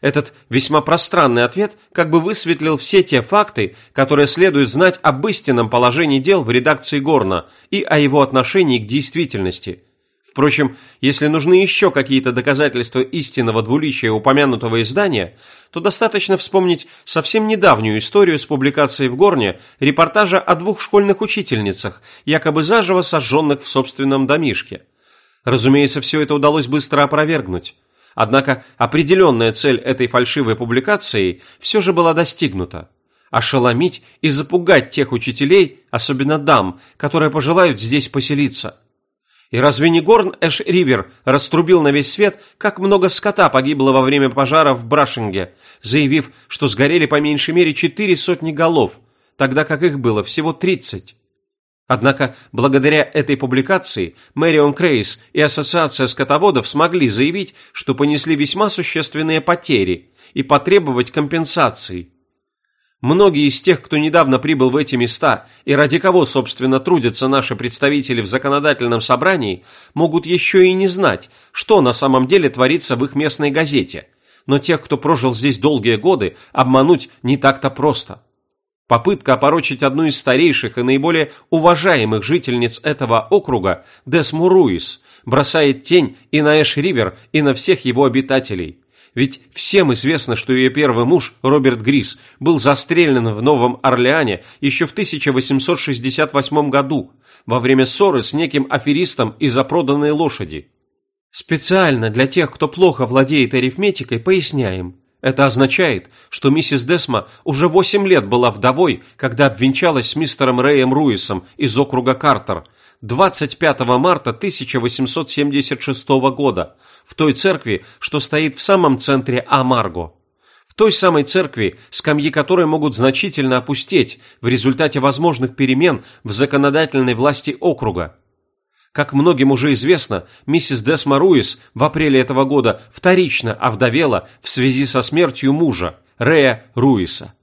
Этот весьма пространный ответ как бы высветлил все те факты, которые следует знать об истинном положении дел в редакции Горна и о его отношении к действительности. Впрочем, если нужны еще какие-то доказательства истинного двуличия упомянутого издания, то достаточно вспомнить совсем недавнюю историю с публикацией в Горне репортажа о двух школьных учительницах, якобы заживо сожженных в собственном домишке. Разумеется, все это удалось быстро опровергнуть. Однако определенная цель этой фальшивой публикации все же была достигнута. ошеломить и запугать тех учителей, особенно дам, которые пожелают здесь поселиться. И разве не Горн Эш Ривер раструбил на весь свет, как много скота погибло во время пожара в Брашинге, заявив, что сгорели по меньшей мере четыре сотни голов, тогда как их было всего тридцать? Однако, благодаря этой публикации, Мэрион Крейс и Ассоциация скотоводов смогли заявить, что понесли весьма существенные потери и потребовать компенсации. Многие из тех, кто недавно прибыл в эти места и ради кого, собственно, трудятся наши представители в законодательном собрании, могут еще и не знать, что на самом деле творится в их местной газете. Но тех, кто прожил здесь долгие годы, обмануть не так-то просто. Попытка опорочить одну из старейших и наиболее уважаемых жительниц этого округа, Десму Руис, бросает тень и на Эш-Ривер, и на всех его обитателей. Ведь всем известно, что ее первый муж, Роберт Грис, был застрелен в Новом Орлеане еще в 1868 году во время ссоры с неким аферистом из-за проданной лошади. Специально для тех, кто плохо владеет арифметикой, поясняем. Это означает, что миссис Десма уже восемь лет была вдовой, когда обвенчалась с мистером Рэем Руисом из округа Картер 25 марта 1876 года в той церкви, что стоит в самом центре Амарго. В той самой церкви, скамьи которой могут значительно опустеть в результате возможных перемен в законодательной власти округа. Как многим уже известно, миссис Десма Руис в апреле этого года вторично овдовела в связи со смертью мужа, Рея Руиса.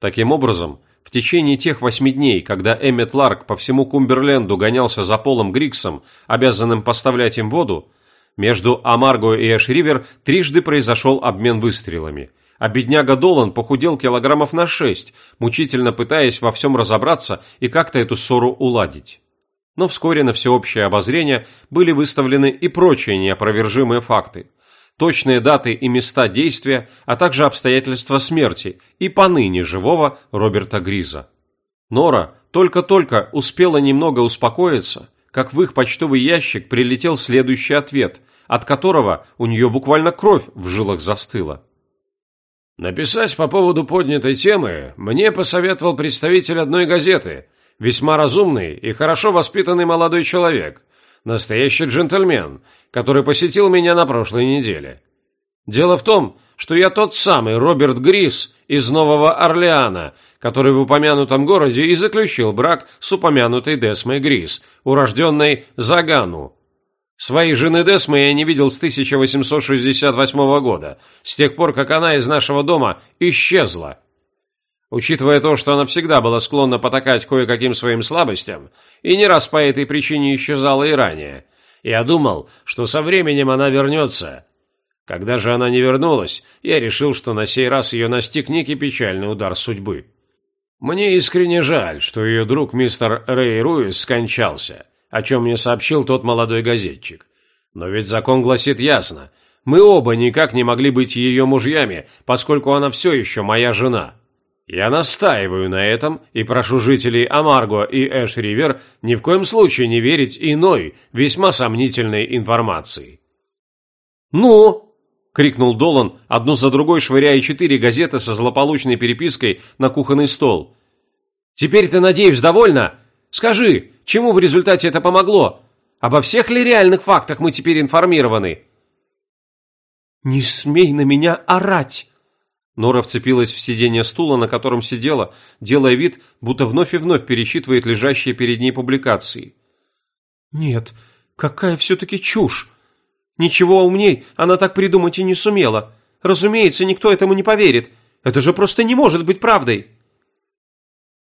Таким образом, в течение тех восьми дней, когда Эммет Ларк по всему Кумберленду гонялся за Полом Гриксом, обязанным поставлять им воду, между Амарго и Эш-Ривер трижды произошел обмен выстрелами, а бедняга Долан похудел килограммов на шесть, мучительно пытаясь во всем разобраться и как-то эту ссору уладить но вскоре на всеобщее обозрение были выставлены и прочие неопровержимые факты. Точные даты и места действия, а также обстоятельства смерти и поныне живого Роберта Гриза. Нора только-только успела немного успокоиться, как в их почтовый ящик прилетел следующий ответ, от которого у нее буквально кровь в жилах застыла. Написать по поводу поднятой темы мне посоветовал представитель одной газеты – Весьма разумный и хорошо воспитанный молодой человек. Настоящий джентльмен, который посетил меня на прошлой неделе. Дело в том, что я тот самый Роберт Грис из Нового Орлеана, который в упомянутом городе и заключил брак с упомянутой Десмой Грис, урожденной Загану. Своей жены Десмы я не видел с 1868 года, с тех пор, как она из нашего дома исчезла. Учитывая то, что она всегда была склонна потакать кое-каким своим слабостям, и не раз по этой причине исчезала и ранее, я думал, что со временем она вернется. Когда же она не вернулась, я решил, что на сей раз ее настиг некий печальный удар судьбы. Мне искренне жаль, что ее друг мистер Рэй Руис скончался, о чем мне сообщил тот молодой газетчик. Но ведь закон гласит ясно, мы оба никак не могли быть ее мужьями, поскольку она все еще моя жена. Я настаиваю на этом и прошу жителей Амарго и Эш-Ривер ни в коем случае не верить иной, весьма сомнительной информации. «Ну?» – крикнул Долан, одну за другой швыряя четыре газеты со злополучной перепиской на кухонный стол. «Теперь ты, надеюсь, довольна? Скажи, чему в результате это помогло? Обо всех ли реальных фактах мы теперь информированы?» «Не смей на меня орать!» Нора вцепилась в сиденье стула, на котором сидела, делая вид, будто вновь и вновь перечитывает лежащие перед ней публикации. «Нет, какая все-таки чушь! Ничего умней она так придумать и не сумела. Разумеется, никто этому не поверит. Это же просто не может быть правдой!»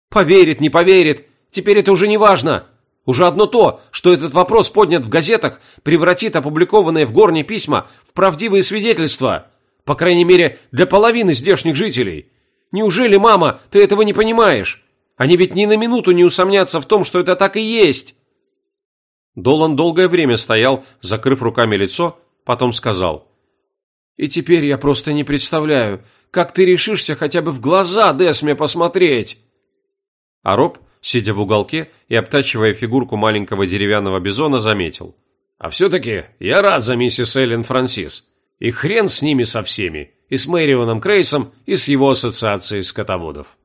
«Поверит, не поверит! Теперь это уже не важно!» Уже одно то, что этот вопрос поднят в газетах, превратит опубликованные в горне письма в правдивые свидетельства. По крайней мере, для половины здешних жителей. Неужели, мама, ты этого не понимаешь? Они ведь ни на минуту не усомнятся в том, что это так и есть. Долан долгое время стоял, закрыв руками лицо, потом сказал. «И теперь я просто не представляю, как ты решишься хотя бы в глаза Десме посмотреть?» А Роб, сидя в уголке и обтачивая фигурку маленького деревянного бизона, заметил. «А все-таки я рад за миссис Эллен Франсис. И хрен с ними со всеми, и с Мэрионом Крейсом, и с его ассоциацией скотоводов.